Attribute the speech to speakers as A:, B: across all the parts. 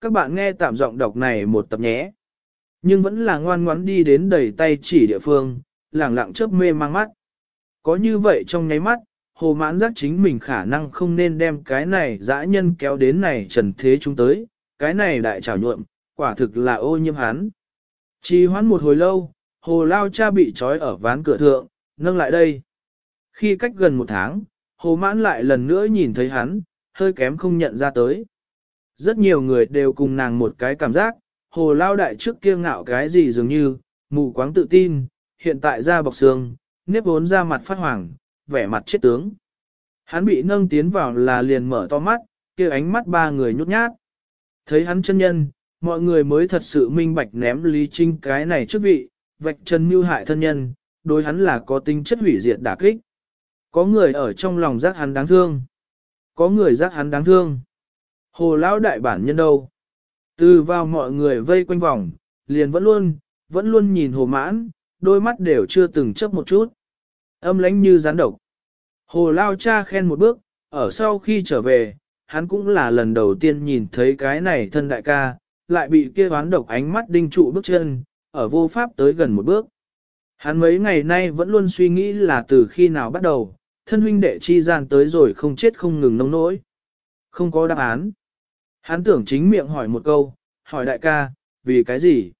A: các bạn nghe tạm giọng đọc này một tập nhé. Nhưng vẫn là ngoan ngoãn đi đến đầy tay chỉ địa phương, lẳng lặng chớp mê mang mắt. Có như vậy trong nháy mắt, hồ mãn giác chính mình khả năng không nên đem cái này dã nhân kéo đến này trần thế chúng tới, cái này đại trào nhuộm, quả thực là ô nhiễm hắn. Chỉ hoãn một hồi lâu, hồ lao cha bị trói ở ván cửa thượng, nâng lại đây. Khi cách gần một tháng, hồ mãn lại lần nữa nhìn thấy hắn, hơi kém không nhận ra tới. Rất nhiều người đều cùng nàng một cái cảm giác, hồ lao đại trước kia ngạo cái gì dường như, mù quáng tự tin, hiện tại ra bọc xương, nếp vốn ra mặt phát hoàng, vẻ mặt chết tướng. Hắn bị nâng tiến vào là liền mở to mắt, kia ánh mắt ba người nhút nhát. Thấy hắn chân nhân, mọi người mới thật sự minh bạch ném Lý Trinh cái này trước vị, vạch chân mưu hại thân nhân, đối hắn là có tính chất hủy diệt đả kích. Có người ở trong lòng giác hắn đáng thương. Có người giác hắn đáng thương. Hồ lão đại bản nhân đâu? Từ vào mọi người vây quanh vòng, liền vẫn luôn, vẫn luôn nhìn hồ mãn, đôi mắt đều chưa từng chấp một chút. Âm lánh như rắn độc. Hồ lao cha khen một bước, ở sau khi trở về, hắn cũng là lần đầu tiên nhìn thấy cái này thân đại ca, lại bị kia ván độc ánh mắt đinh trụ bước chân, ở vô pháp tới gần một bước. Hắn mấy ngày nay vẫn luôn suy nghĩ là từ khi nào bắt đầu, thân huynh đệ chi gian tới rồi không chết không ngừng nông nỗi. Không có đáp án. Hắn tưởng chính miệng hỏi một câu, hỏi đại ca, vì cái gì?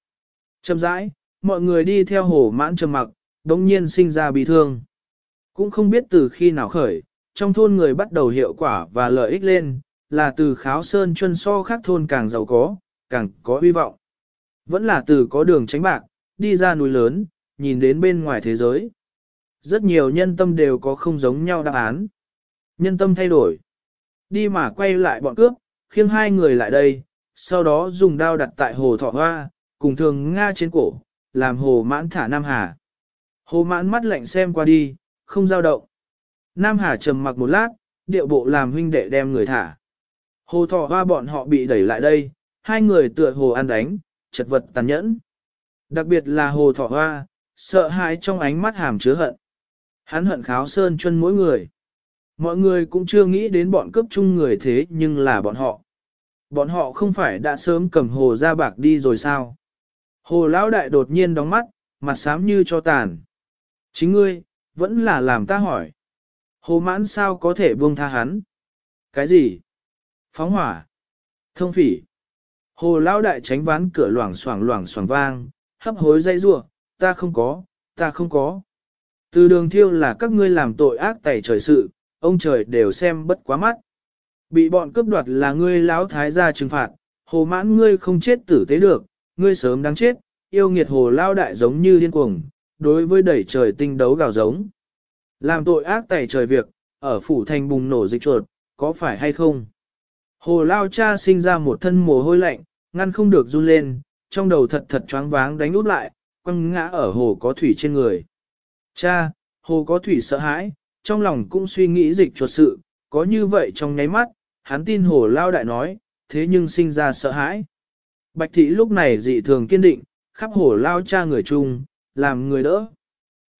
A: Châm rãi, mọi người đi theo hồ mãn trầm mặc, đống nhiên sinh ra bị thương. Cũng không biết từ khi nào khởi, trong thôn người bắt đầu hiệu quả và lợi ích lên, là từ kháo sơn chân so khác thôn càng giàu có, càng có hy vọng. Vẫn là từ có đường tránh bạc, đi ra núi lớn, nhìn đến bên ngoài thế giới. Rất nhiều nhân tâm đều có không giống nhau đáp án. Nhân tâm thay đổi. Đi mà quay lại bọn cướp, khiêng hai người lại đây, sau đó dùng đao đặt tại hồ thọ hoa, cùng thường Nga trên cổ, làm hồ mãn thả Nam Hà. Hồ mãn mắt lạnh xem qua đi, không giao động. Nam Hà trầm mặc một lát, điệu bộ làm huynh đệ đem người thả. Hồ thọ hoa bọn họ bị đẩy lại đây, hai người tựa hồ ăn đánh, chật vật tàn nhẫn. Đặc biệt là hồ thọ hoa, sợ hãi trong ánh mắt hàm chứa hận. Hắn hận kháo sơn chân mỗi người. Mọi người cũng chưa nghĩ đến bọn cướp chung người thế nhưng là bọn họ. Bọn họ không phải đã sớm cầm hồ ra bạc đi rồi sao? Hồ lão đại đột nhiên đóng mắt, mặt xám như cho tàn. Chính ngươi, vẫn là làm ta hỏi. Hồ mãn sao có thể buông tha hắn? Cái gì? Phóng hỏa? Thông phỉ? Hồ lão đại tránh ván cửa loảng xoảng loảng xoảng vang, hấp hối dây rủa, ta không có, ta không có. Từ đường thiêu là các ngươi làm tội ác tẩy trời sự, ông trời đều xem bất quá mắt. Bị bọn cướp đoạt là ngươi lão thái gia trừng phạt, hồ mãn ngươi không chết tử tế được, ngươi sớm đáng chết, yêu nghiệt hồ lao đại giống như điên cuồng, đối với đẩy trời tinh đấu gào giống. Làm tội ác tẩy trời việc, ở phủ thành bùng nổ dịch chuột, có phải hay không? Hồ lao cha sinh ra một thân mồ hôi lạnh, ngăn không được run lên, trong đầu thật thật choáng váng đánh út lại, quăng ngã ở hồ có thủy trên người. Cha, hồ có thủy sợ hãi, trong lòng cũng suy nghĩ dịch chuột sự, có như vậy trong nháy mắt, hắn tin hồ lao đại nói, thế nhưng sinh ra sợ hãi. Bạch thị lúc này dị thường kiên định, khắp hồ lao cha người chung, làm người đỡ.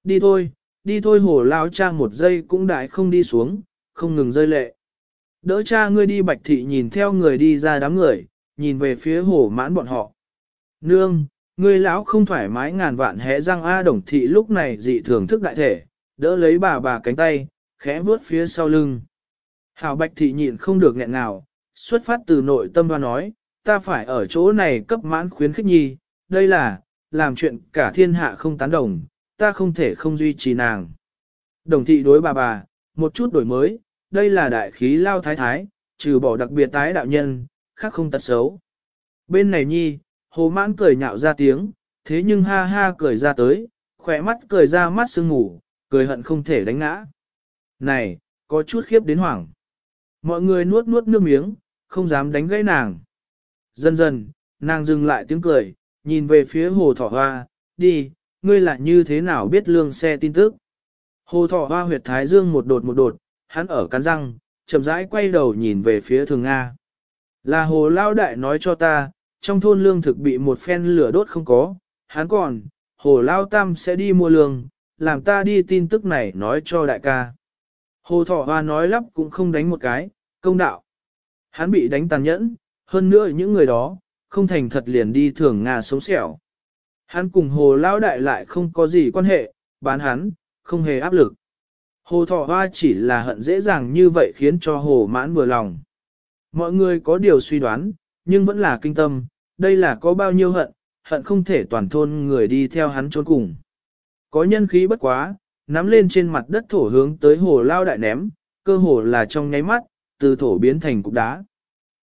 A: Đi thôi, đi thôi hồ lao cha một giây cũng đại không đi xuống, không ngừng rơi lệ. Đỡ cha ngươi đi bạch thị nhìn theo người đi ra đám người, nhìn về phía hồ mãn bọn họ. Nương, ngươi lão không thoải mái ngàn vạn hẽ răng A đồng thị lúc này dị thường thức đại thể, đỡ lấy bà bà cánh tay, khẽ vuốt phía sau lưng. Hảo bạch thị nhịn không được nghẹn nào, xuất phát từ nội tâm và nói, ta phải ở chỗ này cấp mãn khuyến khích nhi, đây là, làm chuyện cả thiên hạ không tán đồng, ta không thể không duy trì nàng. Đồng thị đối bà bà, một chút đổi mới, đây là đại khí lao thái thái, trừ bỏ đặc biệt tái đạo nhân, khác không tật xấu. Bên này nhi, hồ mãn cười nhạo ra tiếng, thế nhưng ha ha cười ra tới, khỏe mắt cười ra mắt sương ngủ, cười hận không thể đánh ngã. Này, có chút khiếp đến hoảng. Mọi người nuốt nuốt nước miếng, không dám đánh gãy nàng. Dần dần, nàng dừng lại tiếng cười, nhìn về phía hồ thỏ hoa, đi, ngươi lại như thế nào biết lương xe tin tức. Hồ thỏ hoa huyệt thái dương một đột một đột, hắn ở cắn răng, chậm rãi quay đầu nhìn về phía thường Nga. Là hồ lao đại nói cho ta, trong thôn lương thực bị một phen lửa đốt không có, hắn còn, hồ lao tam sẽ đi mua lương, làm ta đi tin tức này nói cho đại ca. Hồ thỏ hoa nói lắp cũng không đánh một cái, công đạo. Hắn bị đánh tàn nhẫn, hơn nữa những người đó, không thành thật liền đi thường Nga sống sẹo. Hắn cùng hồ lao đại lại không có gì quan hệ, bán hắn, không hề áp lực. Hồ thọ hoa chỉ là hận dễ dàng như vậy khiến cho hồ mãn vừa lòng. Mọi người có điều suy đoán, nhưng vẫn là kinh tâm, đây là có bao nhiêu hận, hận không thể toàn thôn người đi theo hắn trốn cùng. Có nhân khí bất quá, nắm lên trên mặt đất thổ hướng tới hồ lao đại ném, cơ hồ là trong nháy mắt, từ thổ biến thành cục đá.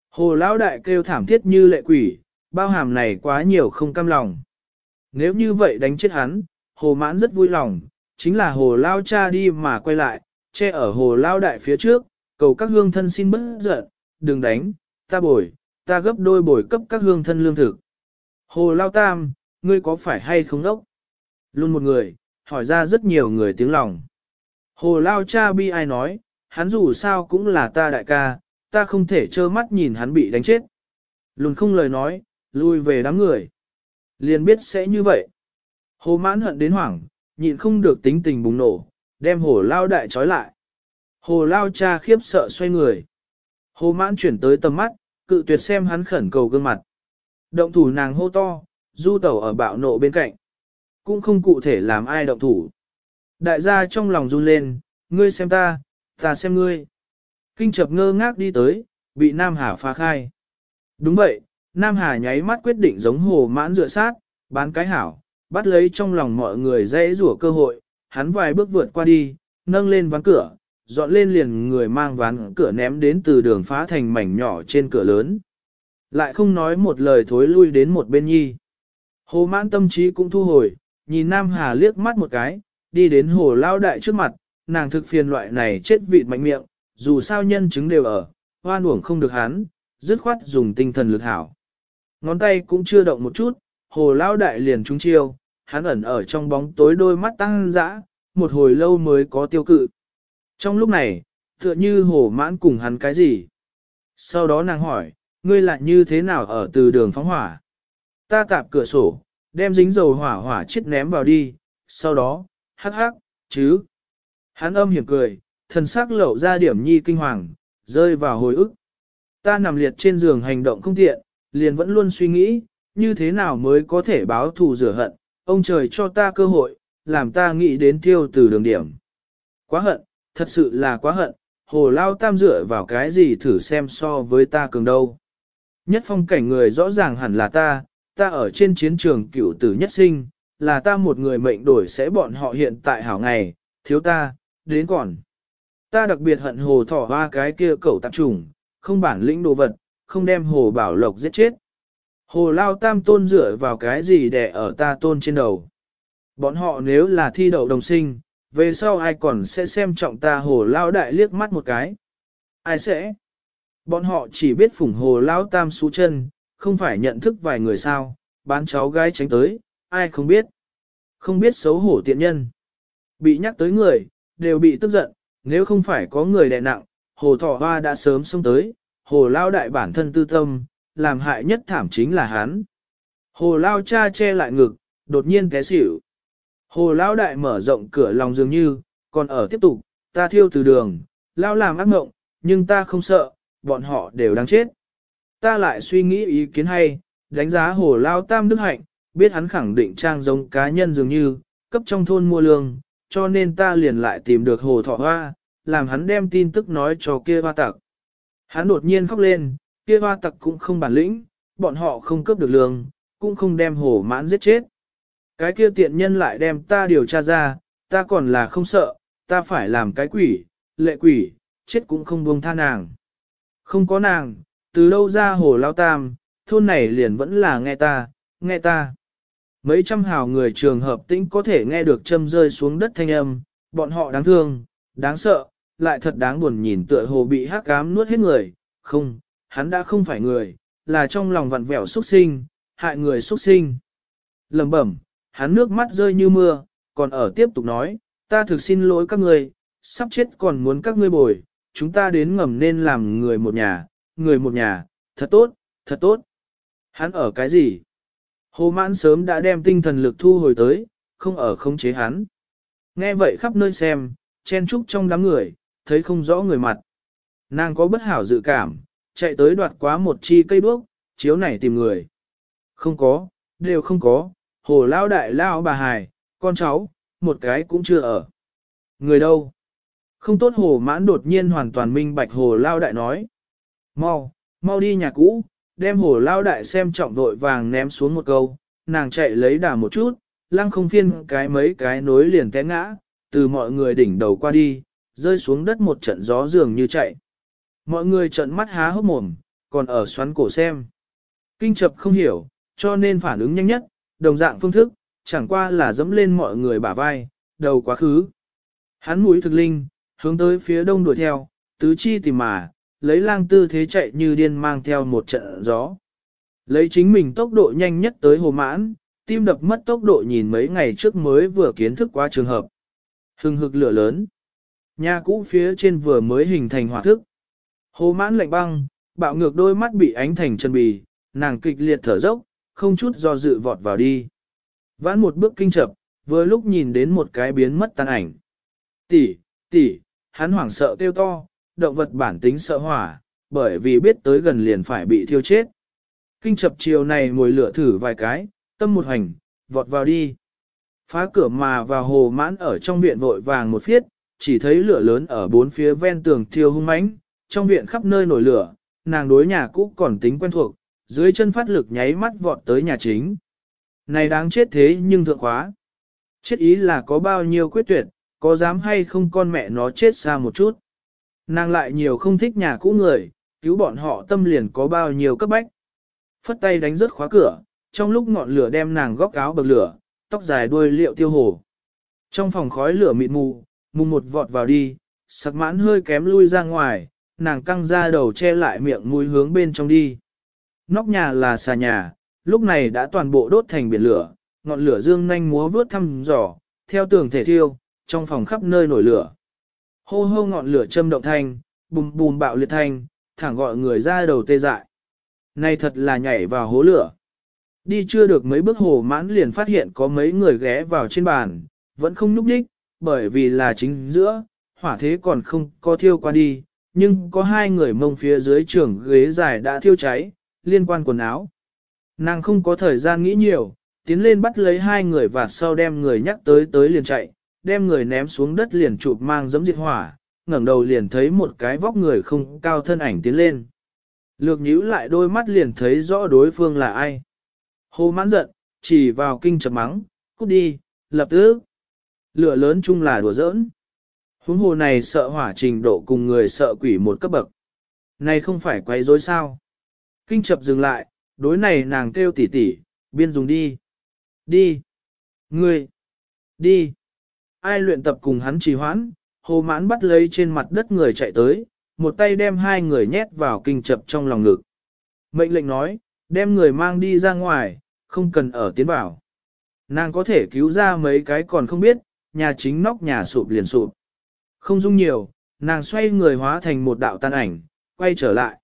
A: Hồ lao đại kêu thảm thiết như lệ quỷ, bao hàm này quá nhiều không cam lòng. Nếu như vậy đánh chết hắn, hồ mãn rất vui lòng, chính là hồ lao cha đi mà quay lại, che ở hồ lao đại phía trước, cầu các hương thân xin bớt giận, đừng đánh, ta bồi, ta gấp đôi bồi cấp các hương thân lương thực. Hồ lao tam, ngươi có phải hay không đốc? Luôn một người, hỏi ra rất nhiều người tiếng lòng. Hồ lao cha bi ai nói, hắn dù sao cũng là ta đại ca, ta không thể trơ mắt nhìn hắn bị đánh chết. luôn không lời nói, lui về đám người. Liền biết sẽ như vậy. Hồ mãn hận đến hoảng, nhịn không được tính tình bùng nổ, đem hồ lao đại trói lại. Hồ lao cha khiếp sợ xoay người. Hồ mãn chuyển tới tầm mắt, cự tuyệt xem hắn khẩn cầu gương mặt. Động thủ nàng hô to, du tẩu ở bạo nộ bên cạnh. Cũng không cụ thể làm ai động thủ. Đại gia trong lòng run lên, ngươi xem ta, ta xem ngươi. Kinh chập ngơ ngác đi tới, bị Nam Hà phá khai. Đúng vậy, Nam Hà nháy mắt quyết định giống hồ mãn dựa sát, bán cái hảo, bắt lấy trong lòng mọi người dễ rủa cơ hội, hắn vài bước vượt qua đi, nâng lên ván cửa, dọn lên liền người mang ván cửa ném đến từ đường phá thành mảnh nhỏ trên cửa lớn. Lại không nói một lời thối lui đến một bên nhi. Hồ mãn tâm trí cũng thu hồi, nhìn Nam Hà liếc mắt một cái, đi đến hồ lao đại trước mặt, nàng thực phiền loại này chết vịt mạnh miệng, dù sao nhân chứng đều ở, hoan uổng không được hắn, dứt khoát dùng tinh thần lực hảo. Ngón tay cũng chưa động một chút, hồ lao đại liền trúng chiêu, hắn ẩn ở trong bóng tối đôi mắt tăng dã, một hồi lâu mới có tiêu cự. Trong lúc này, tựa như hồ mãn cùng hắn cái gì. Sau đó nàng hỏi, ngươi lại như thế nào ở từ đường phóng hỏa? Ta tạp cửa sổ, đem dính dầu hỏa hỏa chết ném vào đi, sau đó, hắc hắc, chứ. Hắn âm hiểm cười, thần sắc lộ ra điểm nhi kinh hoàng, rơi vào hồi ức. Ta nằm liệt trên giường hành động không tiện, liền vẫn luôn suy nghĩ, như thế nào mới có thể báo thù rửa hận, ông trời cho ta cơ hội, làm ta nghĩ đến tiêu từ đường điểm. Quá hận, thật sự là quá hận, hồ lao tam dựa vào cái gì thử xem so với ta cường đâu. Nhất phong cảnh người rõ ràng hẳn là ta, ta ở trên chiến trường cựu tử nhất sinh, là ta một người mệnh đổi sẽ bọn họ hiện tại hảo ngày, thiếu ta, đến còn. Ta đặc biệt hận hồ thỏ hoa cái kia cẩu tạp trùng, không bản lĩnh đồ vật, không đem hồ bảo lộc giết chết. Hồ lao tam tôn dựa vào cái gì để ở ta tôn trên đầu. Bọn họ nếu là thi đậu đồng sinh, về sau ai còn sẽ xem trọng ta hồ lao đại liếc mắt một cái. Ai sẽ? Bọn họ chỉ biết phủng hồ lao tam xú chân, không phải nhận thức vài người sao, bán cháu gái tránh tới, ai không biết. Không biết xấu hổ tiện nhân. Bị nhắc tới người, đều bị tức giận, nếu không phải có người đè nặng, hồ thỏ hoa đã sớm xông tới, hồ lao đại bản thân tư tâm, làm hại nhất thảm chính là hắn. Hồ lao cha che lại ngực, đột nhiên té xỉu. Hồ lao đại mở rộng cửa lòng dường như, còn ở tiếp tục, ta thiêu từ đường, lao làm ác mộng, nhưng ta không sợ, bọn họ đều đang chết. Ta lại suy nghĩ ý kiến hay, đánh giá hồ lao tam đức hạnh, biết hắn khẳng định trang giống cá nhân dường như, cấp trong thôn mua lương, cho nên ta liền lại tìm được hồ thọ hoa, làm hắn đem tin tức nói cho kia hoa tặc. Hắn đột nhiên khóc lên, kia hoa tặc cũng không bản lĩnh, bọn họ không cướp được lương, cũng không đem hồ mãn giết chết. Cái kia tiện nhân lại đem ta điều tra ra, ta còn là không sợ, ta phải làm cái quỷ, lệ quỷ, chết cũng không buông tha nàng. Không có nàng, từ đâu ra hồ lao tam, thôn này liền vẫn là nghe ta, nghe ta. Mấy trăm hào người trường hợp tĩnh có thể nghe được châm rơi xuống đất thanh âm, bọn họ đáng thương, đáng sợ, lại thật đáng buồn nhìn tựa hồ bị hắc cám nuốt hết người. Không, hắn đã không phải người, là trong lòng vặn vẹo xuất sinh, hại người xuất sinh. lẩm bẩm, hắn nước mắt rơi như mưa, còn ở tiếp tục nói, ta thực xin lỗi các ngươi, sắp chết còn muốn các ngươi bồi, chúng ta đến ngầm nên làm người một nhà, người một nhà, thật tốt, thật tốt. Hắn ở cái gì? Hồ mãn sớm đã đem tinh thần lực thu hồi tới, không ở không chế hắn. Nghe vậy khắp nơi xem, chen trúc trong đám người, thấy không rõ người mặt. Nàng có bất hảo dự cảm, chạy tới đoạt quá một chi cây đuốc, chiếu này tìm người. Không có, đều không có, hồ lao đại lao bà hài, con cháu, một cái cũng chưa ở. Người đâu? Không tốt hồ mãn đột nhiên hoàn toàn minh bạch hồ lao đại nói. Mau, mau đi nhà cũ, đem hồ lao đại xem trọng vội vàng ném xuống một câu, nàng chạy lấy đà một chút, lăng không phiên cái mấy cái nối liền té ngã, từ mọi người đỉnh đầu qua đi, rơi xuống đất một trận gió dường như chạy. Mọi người trận mắt há hốc mồm, còn ở xoắn cổ xem. Kinh chập không hiểu, cho nên phản ứng nhanh nhất, đồng dạng phương thức, chẳng qua là dẫm lên mọi người bả vai, đầu quá khứ. Hắn mũi thực linh, hướng tới phía đông đuổi theo, tứ chi tìm mà, lấy lang tư thế chạy như điên mang theo một trận gió. Lấy chính mình tốc độ nhanh nhất tới hồ mãn, tim đập mất tốc độ nhìn mấy ngày trước mới vừa kiến thức qua trường hợp. Hừng hực lửa lớn. Nhà cũ phía trên vừa mới hình thành hỏa thức. Hồ mãn lạnh băng, bạo ngược đôi mắt bị ánh thành chân bì, nàng kịch liệt thở dốc, không chút do dự vọt vào đi. Vãn một bước kinh chập, vừa lúc nhìn đến một cái biến mất tan ảnh. Tỷ, tỷ, hắn hoảng sợ kêu to, động vật bản tính sợ hỏa, bởi vì biết tới gần liền phải bị thiêu chết. Kinh chập chiều này ngồi lửa thử vài cái, tâm một hành, vọt vào đi. Phá cửa mà vào hồ mãn ở trong viện vội vàng một phiết, chỉ thấy lửa lớn ở bốn phía ven tường thiêu hung mãnh, trong viện khắp nơi nổi lửa, nàng đối nhà cũ còn tính quen thuộc, dưới chân phát lực nháy mắt vọt tới nhà chính. Này đáng chết thế nhưng thượng khóa. Chết ý là có bao nhiêu quyết tuyệt, có dám hay không con mẹ nó chết xa một chút. Nàng lại nhiều không thích nhà cũ người, cứu bọn họ tâm liền có bao nhiêu cấp bách. Phất tay đánh rớt khóa cửa, trong lúc ngọn lửa đem nàng góc áo bậc lửa, tóc dài đuôi liệu tiêu hồ. Trong phòng khói lửa mịt mù, mùng một vọt vào đi, sặc mãn hơi kém lui ra ngoài, nàng căng ra đầu che lại miệng mũi hướng bên trong đi. Nóc nhà là xà nhà, lúc này đã toàn bộ đốt thành biển lửa, ngọn lửa dương nhanh múa vướt thăm dò, theo tường thể thiêu, trong phòng khắp nơi nổi lửa. Hô hô ngọn lửa châm động thanh, bùm bùm bạo liệt thanh, thẳng gọi người ra đầu tê dại. Này thật là nhảy vào hố lửa. Đi chưa được mấy bước hồ mãn liền phát hiện có mấy người ghé vào trên bàn, vẫn không núp đích, bởi vì là chính giữa, hỏa thế còn không có thiêu qua đi, nhưng có hai người mông phía dưới trường ghế dài đã thiêu cháy, liên quan quần áo. Nàng không có thời gian nghĩ nhiều, tiến lên bắt lấy hai người và sau đem người nhắc tới tới liền chạy, đem người ném xuống đất liền chụp mang giấm diệt hỏa, ngẩng đầu liền thấy một cái vóc người không cao thân ảnh tiến lên. Lược nhíu lại đôi mắt liền thấy rõ đối phương là ai. Hồ mãn giận, chỉ vào kinh chập mắng, cút đi, lập tức. Lửa lớn chung là đùa giỡn. Huống hồ này sợ hỏa trình độ cùng người sợ quỷ một cấp bậc. Này không phải quay rối sao. Kinh chập dừng lại, đối này nàng kêu tỉ tỉ, biên dùng đi. Đi. Ngươi. Đi. Ai luyện tập cùng hắn trì hoãn, hồ mãn bắt lấy trên mặt đất người chạy tới, một tay đem hai người nhét vào kinh chập trong lòng ngực. Mệnh lệnh nói, đem người mang đi ra ngoài, không cần ở tiến vào. Nàng có thể cứu ra mấy cái còn không biết, nhà chính nóc nhà sụp liền sụp. Không dung nhiều, nàng xoay người hóa thành một đạo tan ảnh, quay trở lại.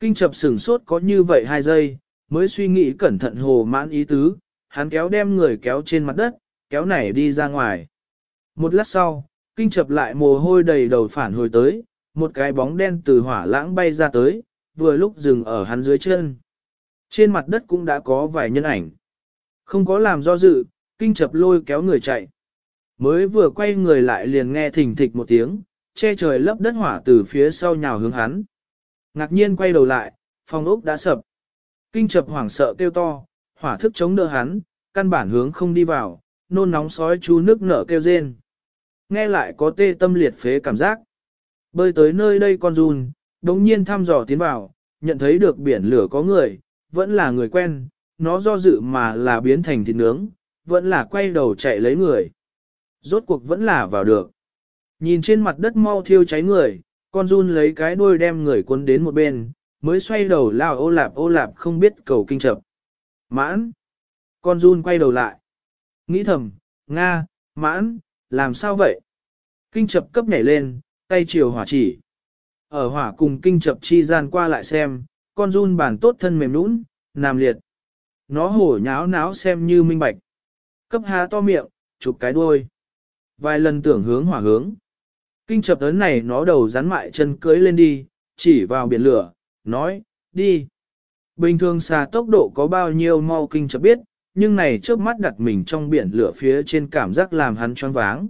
A: Kinh chập sửng sốt có như vậy hai giây, mới suy nghĩ cẩn thận hồ mãn ý tứ, hắn kéo đem người kéo trên mặt đất, kéo nảy đi ra ngoài. Một lát sau, kinh chập lại mồ hôi đầy đầu phản hồi tới, một cái bóng đen từ hỏa lãng bay ra tới, vừa lúc dừng ở hắn dưới chân. Trên mặt đất cũng đã có vài nhân ảnh. Không có làm do dự, kinh chập lôi kéo người chạy. Mới vừa quay người lại liền nghe thình thịch một tiếng, che trời lấp đất hỏa từ phía sau nhào hướng hắn. Ngạc nhiên quay đầu lại, phòng ốc đã sập. Kinh chập hoảng sợ kêu to, hỏa thức chống đỡ hắn, căn bản hướng không đi vào, nôn nóng sói chú nước nở kêu rên. Nghe lại có tê tâm liệt phế cảm giác. Bơi tới nơi đây con run, đống nhiên thăm dò tiến vào, nhận thấy được biển lửa có người, vẫn là người quen, nó do dự mà là biến thành thịt nướng, vẫn là quay đầu chạy lấy người. Rốt cuộc vẫn là vào được. Nhìn trên mặt đất mau thiêu cháy người, con run lấy cái đuôi đem người cuốn đến một bên, mới xoay đầu lao ô lạp ô lạp không biết cầu kinh chập. Mãn! Con run quay đầu lại. Nghĩ thầm, Nga, mãn, làm sao vậy? Kinh chập cấp nhảy lên, tay chiều hỏa chỉ. Ở hỏa cùng kinh chập chi gian qua lại xem, con run bản tốt thân mềm nũng, nằm liệt. Nó hổ nháo náo xem như minh bạch. Cấp há to miệng, chụp cái đuôi. Vài lần tưởng hướng hỏa hướng. Kinh chập ấn này nó đầu rắn mại chân cưới lên đi, chỉ vào biển lửa, nói, đi. Bình thường xà tốc độ có bao nhiêu mau kinh chập biết, nhưng này trước mắt đặt mình trong biển lửa phía trên cảm giác làm hắn choáng váng.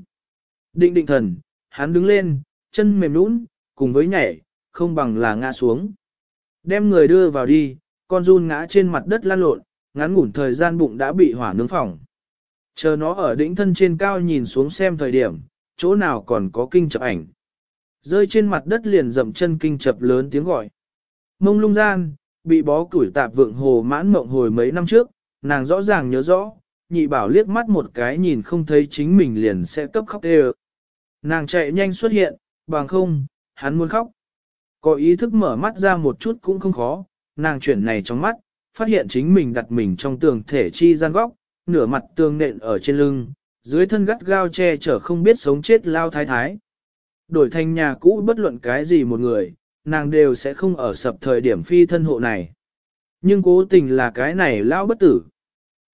A: Định định thần, hắn đứng lên, chân mềm nũng, cùng với nhảy, không bằng là ngã xuống. Đem người đưa vào đi, con run ngã trên mặt đất lăn lộn, ngắn ngủn thời gian bụng đã bị hỏa nướng phỏng. Chờ nó ở đỉnh thân trên cao nhìn xuống xem thời điểm, chỗ nào còn có kinh chập ảnh. Rơi trên mặt đất liền dậm chân kinh chập lớn tiếng gọi. Mông lung gian, bị bó củi tạp vượng hồ mãn mộng hồi mấy năm trước, nàng rõ ràng nhớ rõ, nhị bảo liếc mắt một cái nhìn không thấy chính mình liền sẽ cấp khóc đê Nàng chạy nhanh xuất hiện, bằng không, hắn muốn khóc. Có ý thức mở mắt ra một chút cũng không khó, nàng chuyển này trong mắt, phát hiện chính mình đặt mình trong tường thể chi gian góc, nửa mặt tường nện ở trên lưng, dưới thân gắt gao che chở không biết sống chết lao thái thái. Đổi thành nhà cũ bất luận cái gì một người, nàng đều sẽ không ở sập thời điểm phi thân hộ này. Nhưng cố tình là cái này lao bất tử.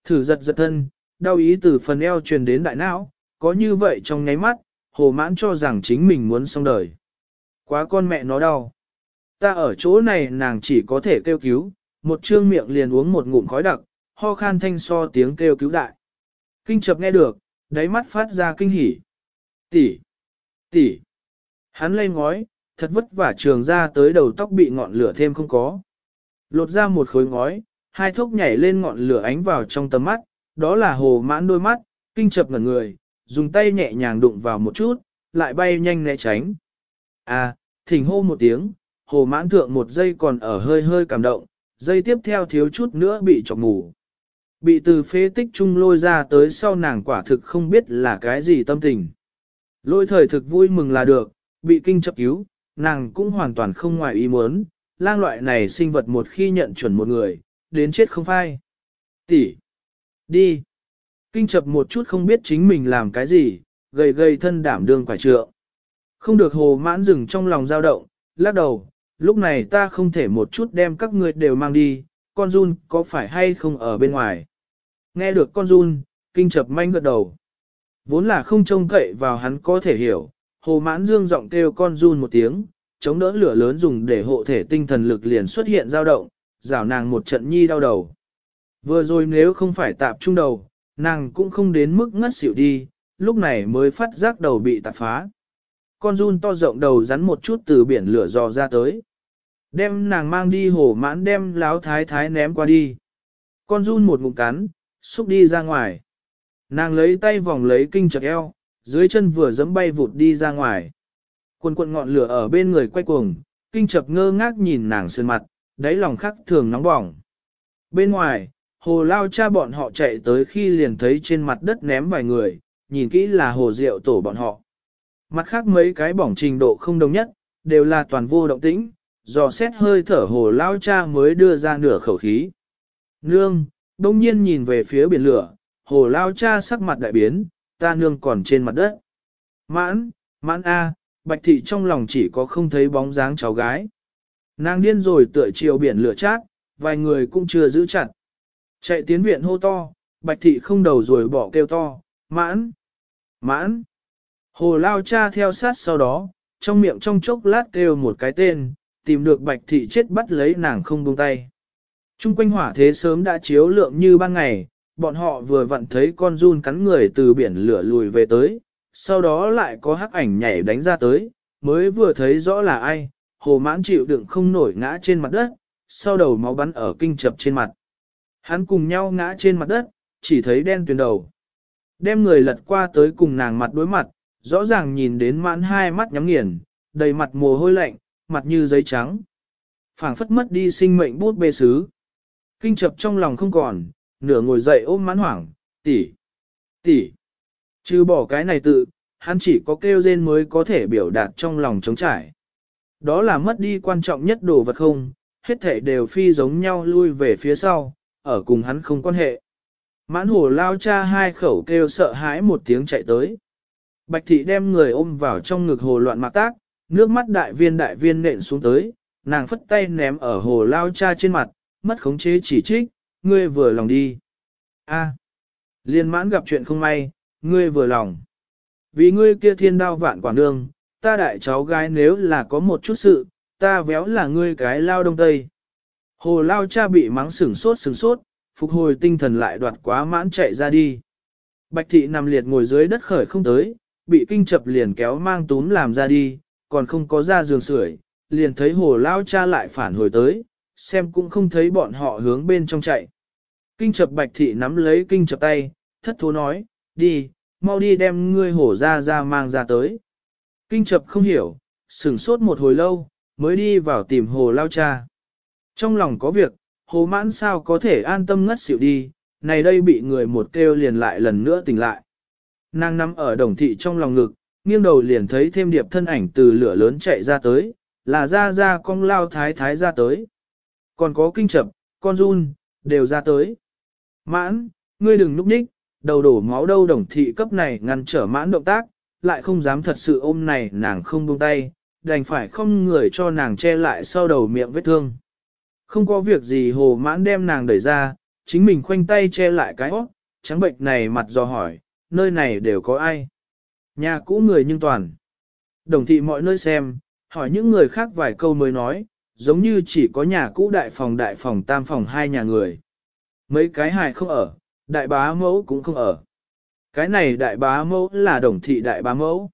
A: Thử giật giật thân, đau ý từ phần eo truyền đến đại não, có như vậy trong nháy mắt, hồ mãn cho rằng chính mình muốn xong đời. Quá con mẹ nó đau. Ta ở chỗ này nàng chỉ có thể kêu cứu, một trương miệng liền uống một ngụm khói đặc, ho khan thanh so tiếng kêu cứu đại. Kinh chập nghe được, đáy mắt phát ra kinh hỉ. Tỷ, tỷ. Hắn lây ngói, thật vất vả trường ra tới đầu tóc bị ngọn lửa thêm không có. Lột ra một khối ngói, hai thốc nhảy lên ngọn lửa ánh vào trong tầm mắt, đó là hồ mãn đôi mắt, kinh chập ngẩn người, dùng tay nhẹ nhàng đụng vào một chút, lại bay nhanh né tránh. À, thỉnh hô một tiếng, hồ mãn thượng một giây còn ở hơi hơi cảm động, giây tiếp theo thiếu chút nữa bị chọc ngủ. Bị từ phế tích trung lôi ra tới sau nàng quả thực không biết là cái gì tâm tình. Lôi thời thực vui mừng là được, bị kinh chập cứu, nàng cũng hoàn toàn không ngoài ý muốn, lang loại này sinh vật một khi nhận chuẩn một người, đến chết không phai. Tỷ, đi. Kinh chập một chút không biết chính mình làm cái gì, gầy gầy thân đảm đương quả trượng. Không được hồ mãn dừng trong lòng dao động, lắc đầu, lúc này ta không thể một chút đem các ngươi đều mang đi, con run có phải hay không ở bên ngoài. Nghe được con run, kinh chập manh gật đầu. Vốn là không trông cậy vào hắn có thể hiểu, hồ mãn dương giọng kêu con run một tiếng, chống đỡ lửa lớn dùng để hộ thể tinh thần lực liền xuất hiện dao động, rảo nàng một trận nhi đau đầu. Vừa rồi nếu không phải tạp trung đầu, nàng cũng không đến mức ngất xỉu đi, lúc này mới phát giác đầu bị tạp phá. Con run to rộng đầu rắn một chút từ biển lửa dò ra tới. Đem nàng mang đi hổ mãn đem láo thái thái ném qua đi. Con run một ngụm cắn, xúc đi ra ngoài. Nàng lấy tay vòng lấy kinh chật eo, dưới chân vừa dẫm bay vụt đi ra ngoài. Quần quần ngọn lửa ở bên người quay cuồng, kinh chập ngơ ngác nhìn nàng sơn mặt, đáy lòng khắc thường nóng bỏng. Bên ngoài, hồ lao cha bọn họ chạy tới khi liền thấy trên mặt đất ném vài người, nhìn kỹ là hồ rượu tổ bọn họ. Mặt khác mấy cái bỏng trình độ không đồng nhất, đều là toàn vô động tĩnh, dò xét hơi thở hồ lao cha mới đưa ra nửa khẩu khí. Nương, đông nhiên nhìn về phía biển lửa, hồ lao cha sắc mặt đại biến, ta nương còn trên mặt đất. Mãn, mãn A, bạch thị trong lòng chỉ có không thấy bóng dáng cháu gái. Nàng điên rồi tựa chiều biển lửa chát, vài người cũng chưa giữ chặt. Chạy tiến viện hô to, bạch thị không đầu rồi bỏ kêu to, mãn, mãn. Hồ lao cha theo sát sau đó, trong miệng trong chốc lát kêu một cái tên, tìm được bạch thị chết bắt lấy nàng không buông tay. Trung quanh hỏa thế sớm đã chiếu lượng như ban ngày, bọn họ vừa vặn thấy con run cắn người từ biển lửa lùi về tới, sau đó lại có hắc ảnh nhảy đánh ra tới, mới vừa thấy rõ là ai, hồ mãn chịu đựng không nổi ngã trên mặt đất, sau đầu máu bắn ở kinh chập trên mặt. Hắn cùng nhau ngã trên mặt đất, chỉ thấy đen tuyền đầu. Đem người lật qua tới cùng nàng mặt đối mặt, rõ ràng nhìn đến mãn hai mắt nhắm nghiền, đầy mặt mồ hôi lạnh, mặt như giấy trắng. phảng phất mất đi sinh mệnh bút bê sứ. Kinh chập trong lòng không còn, nửa ngồi dậy ôm mãn hoảng, tỷ, tỷ. Trừ bỏ cái này tự, hắn chỉ có kêu rên mới có thể biểu đạt trong lòng trống trải. Đó là mất đi quan trọng nhất đồ vật không, hết thể đều phi giống nhau lui về phía sau, ở cùng hắn không quan hệ. Mãn hồ lao cha hai khẩu kêu sợ hãi một tiếng chạy tới. Bạch thị đem người ôm vào trong ngực hồ loạn mạc tác, nước mắt đại viên đại viên nện xuống tới, nàng phất tay ném ở hồ lao cha trên mặt, mất khống chế chỉ trích, ngươi vừa lòng đi. A, liên mãn gặp chuyện không may, ngươi vừa lòng. Vì ngươi kia thiên đao vạn quả nương, ta đại cháu gái nếu là có một chút sự, ta véo là ngươi cái lao đông tây. Hồ lao cha bị mắng sừng sốt sừng sốt, phục hồi tinh thần lại đoạt quá mãn chạy ra đi. Bạch thị nằm liệt ngồi dưới đất khởi không tới, bị kinh chập liền kéo mang túm làm ra đi, còn không có ra giường sưởi, liền thấy hồ lao cha lại phản hồi tới, xem cũng không thấy bọn họ hướng bên trong chạy. Kinh chập bạch thị nắm lấy kinh chập tay, thất thố nói, đi, mau đi đem ngươi hổ ra ra mang ra tới. Kinh chập không hiểu, sửng sốt một hồi lâu, mới đi vào tìm hồ lao cha. Trong lòng có việc, hồ mãn sao có thể an tâm ngất xỉu đi, này đây bị người một kêu liền lại lần nữa tỉnh lại. Nàng nằm ở đồng thị trong lòng ngực, nghiêng đầu liền thấy thêm điệp thân ảnh từ lửa lớn chạy ra tới, là ra ra con lao thái thái ra tới. Còn có kinh chập, con run, đều ra tới. Mãn, ngươi đừng núp ních, đầu đổ máu đâu đồng thị cấp này ngăn trở mãn động tác, lại không dám thật sự ôm này nàng không buông tay, đành phải không người cho nàng che lại sau đầu miệng vết thương. Không có việc gì hồ mãn đem nàng đẩy ra, chính mình khoanh tay che lại cái óc, trắng bệnh này mặt do hỏi, nơi này đều có ai? Nhà cũ người nhưng toàn. Đồng thị mọi nơi xem, hỏi những người khác vài câu mới nói, giống như chỉ có nhà cũ đại phòng đại phòng tam phòng hai nhà người. Mấy cái hài không ở, đại bá mẫu cũng không ở. Cái này đại bá mẫu là đồng thị đại bá mẫu.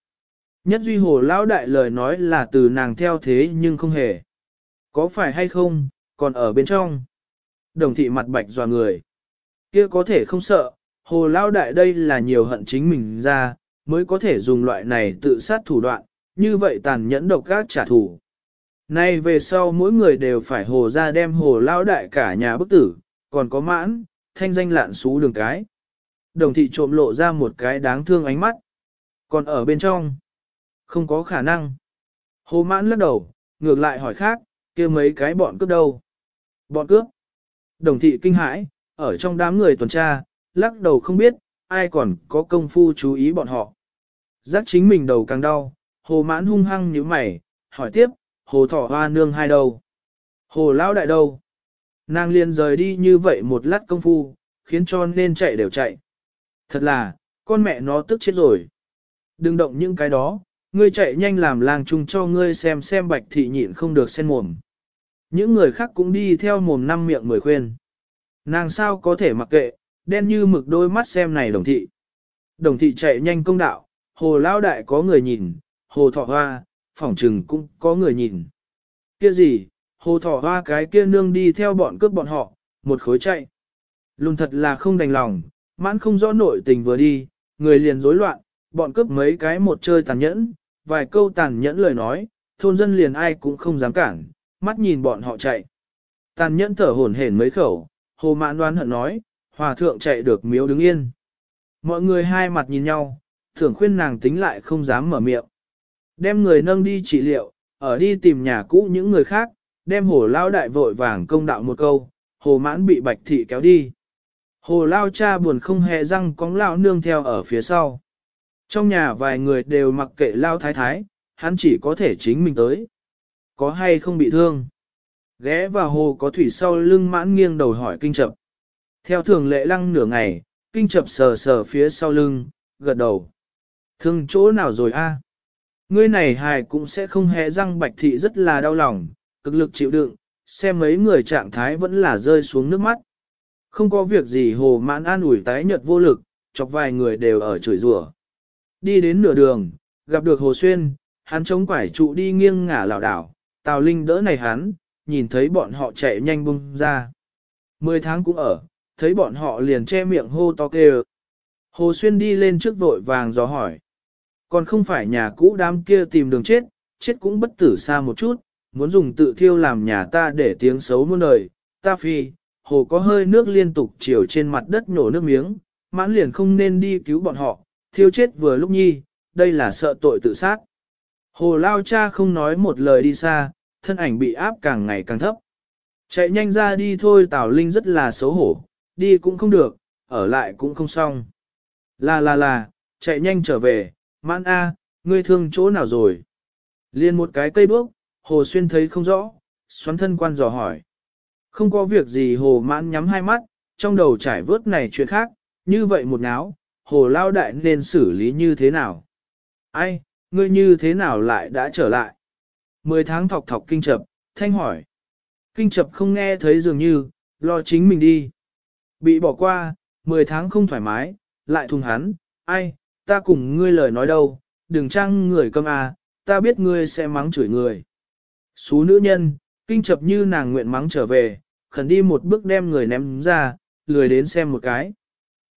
A: Nhất duy hồ lão đại lời nói là từ nàng theo thế nhưng không hề. Có phải hay không, còn ở bên trong. Đồng thị mặt bạch dò người. kia có thể không sợ, hồ lão đại đây là nhiều hận chính mình ra, mới có thể dùng loại này tự sát thủ đoạn, như vậy tàn nhẫn độc các trả thù. Nay về sau mỗi người đều phải hồ ra đem hồ lão đại cả nhà bức tử, còn có mãn, thanh danh lạn xú đường cái. Đồng thị trộm lộ ra một cái đáng thương ánh mắt. Còn ở bên trong, không có khả năng. Hồ mãn lắc đầu, ngược lại hỏi khác, kia mấy cái bọn cướp đâu? Bọn cướp. Đồng thị kinh hãi, ở trong đám người tuần tra, lắc đầu không biết, ai còn có công phu chú ý bọn họ. Giác chính mình đầu càng đau, hồ mãn hung hăng như mày, hỏi tiếp, hồ thỏ hoa nương hai đầu, Hồ lão đại đâu? Nàng liền rời đi như vậy một lát công phu, khiến cho nên chạy đều chạy. Thật là, con mẹ nó tức chết rồi. Đừng động những cái đó, ngươi chạy nhanh làm làng chung cho ngươi xem xem bạch thị nhịn không được sen mồm. Những người khác cũng đi theo mồm năm miệng mười khuyên. Nàng sao có thể mặc kệ, đen như mực đôi mắt xem này đồng thị. Đồng thị chạy nhanh công đạo, hồ lao đại có người nhìn, hồ thọ hoa, phỏng trừng cũng có người nhìn. Kia gì, hồ thọ hoa cái kia nương đi theo bọn cướp bọn họ, một khối chạy. Luôn thật là không đành lòng, mãn không rõ nội tình vừa đi, người liền rối loạn, bọn cướp mấy cái một chơi tàn nhẫn, vài câu tàn nhẫn lời nói, thôn dân liền ai cũng không dám cản, mắt nhìn bọn họ chạy. Tàn nhẫn thở hổn hển mấy khẩu, hồ mãn đoán hận nói, hòa thượng chạy được miếu đứng yên. Mọi người hai mặt nhìn nhau, thường khuyên nàng tính lại không dám mở miệng. Đem người nâng đi trị liệu, ở đi tìm nhà cũ những người khác, đem hồ lao đại vội vàng công đạo một câu, hồ mãn bị bạch thị kéo đi. Hồ lao cha buồn không hề răng cóng lao nương theo ở phía sau. Trong nhà vài người đều mặc kệ lao thái thái, hắn chỉ có thể chính mình tới. Có hay không bị thương? Ghé vào hồ có thủy sau lưng mãn nghiêng đầu hỏi kinh chập. Theo thường lệ lăng nửa ngày, kinh chập sờ sờ phía sau lưng, gật đầu. Thương chỗ nào rồi a? Ngươi này hài cũng sẽ không hề răng bạch thị rất là đau lòng, cực lực chịu đựng, xem mấy người trạng thái vẫn là rơi xuống nước mắt. Không có việc gì hồ mãn an ủi tái nhợt vô lực, chọc vài người đều ở chửi rủa. Đi đến nửa đường, gặp được hồ xuyên, hắn chống quải trụ đi nghiêng ngả lảo đảo, tào linh đỡ này hắn, nhìn thấy bọn họ chạy nhanh bung ra. Mười tháng cũng ở, thấy bọn họ liền che miệng hô to kêu. Hồ xuyên đi lên trước vội vàng gió hỏi. Còn không phải nhà cũ đám kia tìm đường chết, chết cũng bất tử xa một chút, muốn dùng tự thiêu làm nhà ta để tiếng xấu muôn đời, ta phi, hồ có hơi nước liên tục chiều trên mặt đất nhổ nước miếng, mãn liền không nên đi cứu bọn họ, thiêu chết vừa lúc nhi, đây là sợ tội tự sát. Hồ lao cha không nói một lời đi xa, thân ảnh bị áp càng ngày càng thấp. Chạy nhanh ra đi thôi Tào Linh rất là xấu hổ, đi cũng không được, ở lại cũng không xong. Là là là, chạy nhanh trở về, mãn a, ngươi thương chỗ nào rồi? Liên một cái cây bước, Hồ Xuyên thấy không rõ, xoắn thân quan dò hỏi. Không có việc gì Hồ mãn nhắm hai mắt, trong đầu trải vớt này chuyện khác, như vậy một náo, Hồ Lao Đại nên xử lý như thế nào? Ai, ngươi như thế nào lại đã trở lại? mười tháng thọc thọc kinh chập, thanh hỏi. Kinh chập không nghe thấy dường như, lo chính mình đi. Bị bỏ qua, mười tháng không thoải mái, lại thùng hắn, ai, ta cùng ngươi lời nói đâu, đừng trang người câm à, ta biết ngươi sẽ mắng chửi người. Xú nữ nhân, kinh chập như nàng nguyện mắng trở về, khẩn đi một bước đem người ném ra, lười đến xem một cái.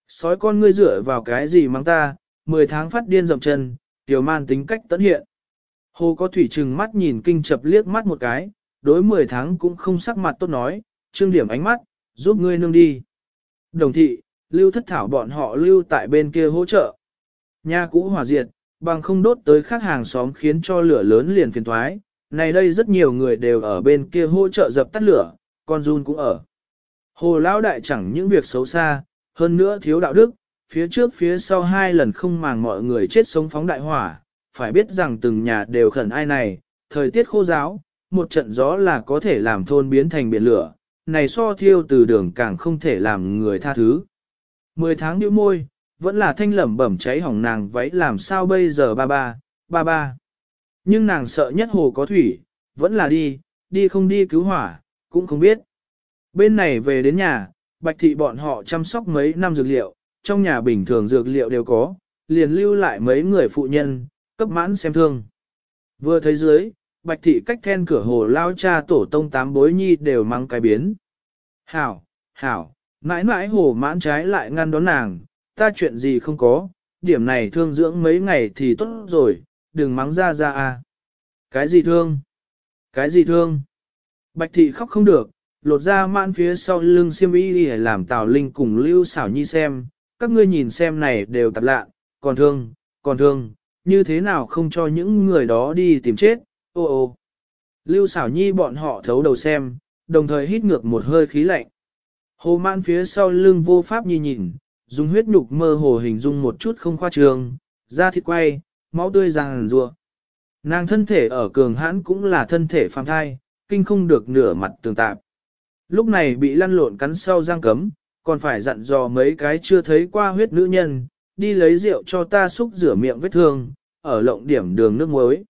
A: Sói con ngươi dựa vào cái gì mang ta, mười tháng phát điên dậm chân, tiểu man tính cách tận hiện. Hồ có thủy trừng mắt nhìn kinh chập liếc mắt một cái, đối mười tháng cũng không sắc mặt tốt nói, trương điểm ánh mắt, giúp ngươi nương đi. Đồng thị, lưu thất thảo bọn họ lưu tại bên kia hỗ trợ. Nhà cũ hỏa diệt, bằng không đốt tới khác hàng xóm khiến cho lửa lớn liền phiền thoái. Này đây rất nhiều người đều ở bên kia hỗ trợ dập tắt lửa, con run cũng ở. Hồ Lão Đại chẳng những việc xấu xa, hơn nữa thiếu đạo đức, phía trước phía sau hai lần không màng mọi người chết sống phóng đại hỏa, phải biết rằng từng nhà đều khẩn ai này, thời tiết khô giáo, một trận gió là có thể làm thôn biến thành biển lửa, này so thiêu từ đường càng không thể làm người tha thứ. Mười tháng điêu môi, vẫn là thanh lẩm bẩm cháy hỏng nàng váy làm sao bây giờ ba ba, ba ba. Nhưng nàng sợ nhất hồ có thủy, vẫn là đi, đi không đi cứu hỏa, cũng không biết. Bên này về đến nhà, bạch thị bọn họ chăm sóc mấy năm dược liệu, trong nhà bình thường dược liệu đều có, liền lưu lại mấy người phụ nhân, cấp mãn xem thương. Vừa thấy dưới, bạch thị cách then cửa hồ lao cha tổ tông tám bối nhi đều mang cái biến. Hảo, hảo, mãi mãi hồ mãn trái lại ngăn đón nàng, ta chuyện gì không có, điểm này thương dưỡng mấy ngày thì tốt rồi, đừng mắng ra ra à. Cái gì thương? Cái gì thương? Bạch thị khóc không được, lột ra mãn phía sau lưng xiêm y để làm Tào Linh cùng Lưu xảo nhi xem, các ngươi nhìn xem này đều tạp lạ, còn thương, còn thương, như thế nào không cho những người đó đi tìm chết, ô ô. Lưu xảo nhi bọn họ thấu đầu xem, đồng thời hít ngược một hơi khí lạnh. Hồ mãn phía sau lưng vô pháp nhi nhìn, dùng huyết nhục mơ hồ hình dung một chút không khoa trường, da thịt quay, máu tươi ràng rùa. Nàng thân thể ở cường hãn cũng là thân thể phàm thai, kinh không được nửa mặt tường tạp. Lúc này bị lăn lộn cắn sau giang cấm, còn phải dặn dò mấy cái chưa thấy qua huyết nữ nhân, đi lấy rượu cho ta xúc rửa miệng vết thương, ở lộng điểm đường nước muối.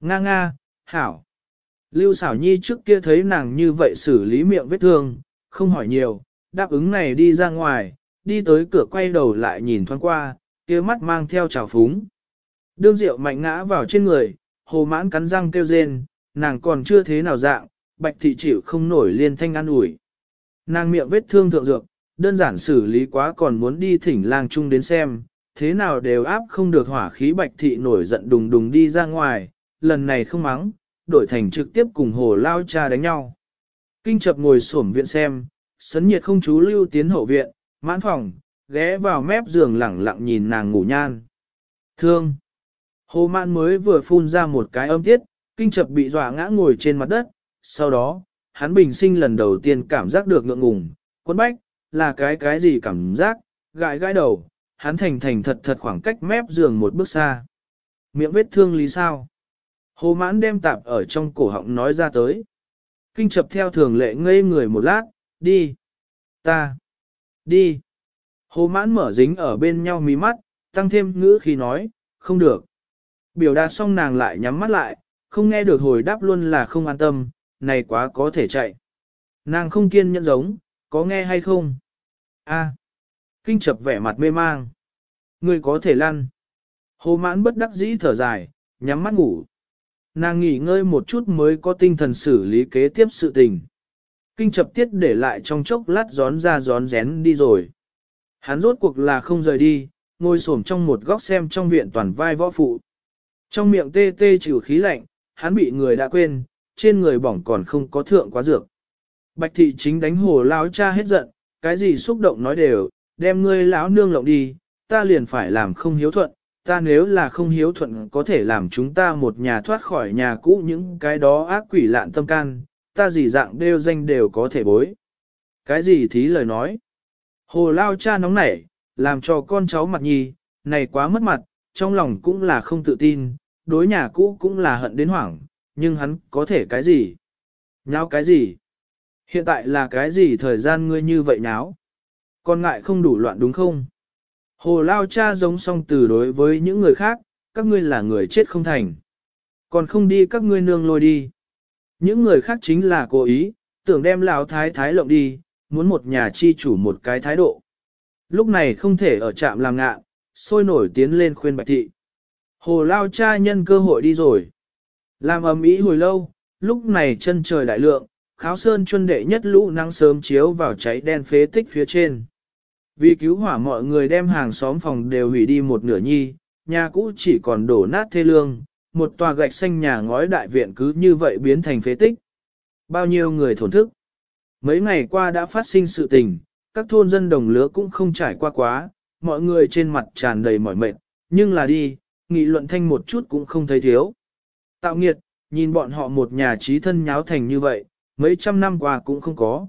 A: Nga nga, hảo. Lưu xảo nhi trước kia thấy nàng như vậy xử lý miệng vết thương, không hỏi nhiều, đáp ứng này đi ra ngoài, đi tới cửa quay đầu lại nhìn thoáng qua, kia mắt mang theo trào phúng. Đương rượu mạnh ngã vào trên người, hồ mãn cắn răng kêu rên, nàng còn chưa thế nào dạng, bạch thị chịu không nổi liên thanh an ủi. Nàng miệng vết thương thượng dược, đơn giản xử lý quá còn muốn đi thỉnh lang chung đến xem, thế nào đều áp không được hỏa khí bạch thị nổi giận đùng đùng đi ra ngoài, lần này không mắng, đổi thành trực tiếp cùng hồ lao cha đánh nhau. Kinh chập ngồi xổm viện xem, sấn nhiệt không chú lưu tiến hậu viện, mãn phòng, ghé vào mép giường lẳng lặng nhìn nàng ngủ nhan. Thương! Hồ mãn mới vừa phun ra một cái âm tiết, kinh chập bị dọa ngã ngồi trên mặt đất, sau đó, hắn bình sinh lần đầu tiên cảm giác được ngượng ngùng, quân bách, là cái cái gì cảm giác, gãi gãi đầu, hắn thành thành thật thật khoảng cách mép giường một bước xa. Miệng vết thương lý sao? Hồ mãn đem tạp ở trong cổ họng nói ra tới. Kinh chập theo thường lệ ngây người một lát, đi. Ta. Đi. Hồ mãn mở dính ở bên nhau mí mắt, tăng thêm ngữ khi nói, không được. Biểu đạt xong nàng lại nhắm mắt lại, không nghe được hồi đáp luôn là không an tâm, này quá có thể chạy. Nàng không kiên nhẫn giống, có nghe hay không? A. À. Kinh chập vẻ mặt mê mang. Người có thể lăn. Hồ mãn bất đắc dĩ thở dài, nhắm mắt ngủ. Nàng nghỉ ngơi một chút mới có tinh thần xử lý kế tiếp sự tình. Kinh chập tiết để lại trong chốc lát gión ra gión rén đi rồi. Hắn rốt cuộc là không rời đi, ngồi xổm trong một góc xem trong viện toàn vai võ phụ. Trong miệng tê tê chịu khí lạnh, hắn bị người đã quên, trên người bỏng còn không có thượng quá dược. Bạch thị chính đánh hồ lão cha hết giận, cái gì xúc động nói đều, đem ngươi lão nương lộng đi, ta liền phải làm không hiếu thuận, ta nếu là không hiếu thuận có thể làm chúng ta một nhà thoát khỏi nhà cũ những cái đó ác quỷ lạn tâm can, ta gì dạng đều danh đều có thể bối. Cái gì thí lời nói? Hồ lao cha nóng nảy, làm cho con cháu mặt nhi, này quá mất mặt, trong lòng cũng là không tự tin, đối nhà cũ cũng là hận đến hoảng, nhưng hắn có thể cái gì? Nháo cái gì? Hiện tại là cái gì thời gian ngươi như vậy nháo? Con ngại không đủ loạn đúng không? Hồ lao cha giống song từ đối với những người khác, các ngươi là người chết không thành. Còn không đi các ngươi nương lôi đi. Những người khác chính là cố ý, tưởng đem lão thái thái lộng đi, muốn một nhà chi chủ một cái thái độ. Lúc này không thể ở trạm làm ngạ, sôi nổi tiến lên khuyên bạch thị. Hồ lao cha nhân cơ hội đi rồi. Làm ầm ĩ hồi lâu, lúc này chân trời đại lượng, kháo sơn chuân đệ nhất lũ nắng sớm chiếu vào cháy đen phế tích phía trên. Vì cứu hỏa mọi người đem hàng xóm phòng đều hủy đi một nửa nhi, nhà cũ chỉ còn đổ nát thê lương, một tòa gạch xanh nhà ngói đại viện cứ như vậy biến thành phế tích. Bao nhiêu người thổn thức. Mấy ngày qua đã phát sinh sự tình, các thôn dân đồng lứa cũng không trải qua quá, mọi người trên mặt tràn đầy mỏi mệt, nhưng là đi, nghị luận thanh một chút cũng không thấy thiếu. Tạo nghiệt, nhìn bọn họ một nhà trí thân nháo thành như vậy, mấy trăm năm qua cũng không có.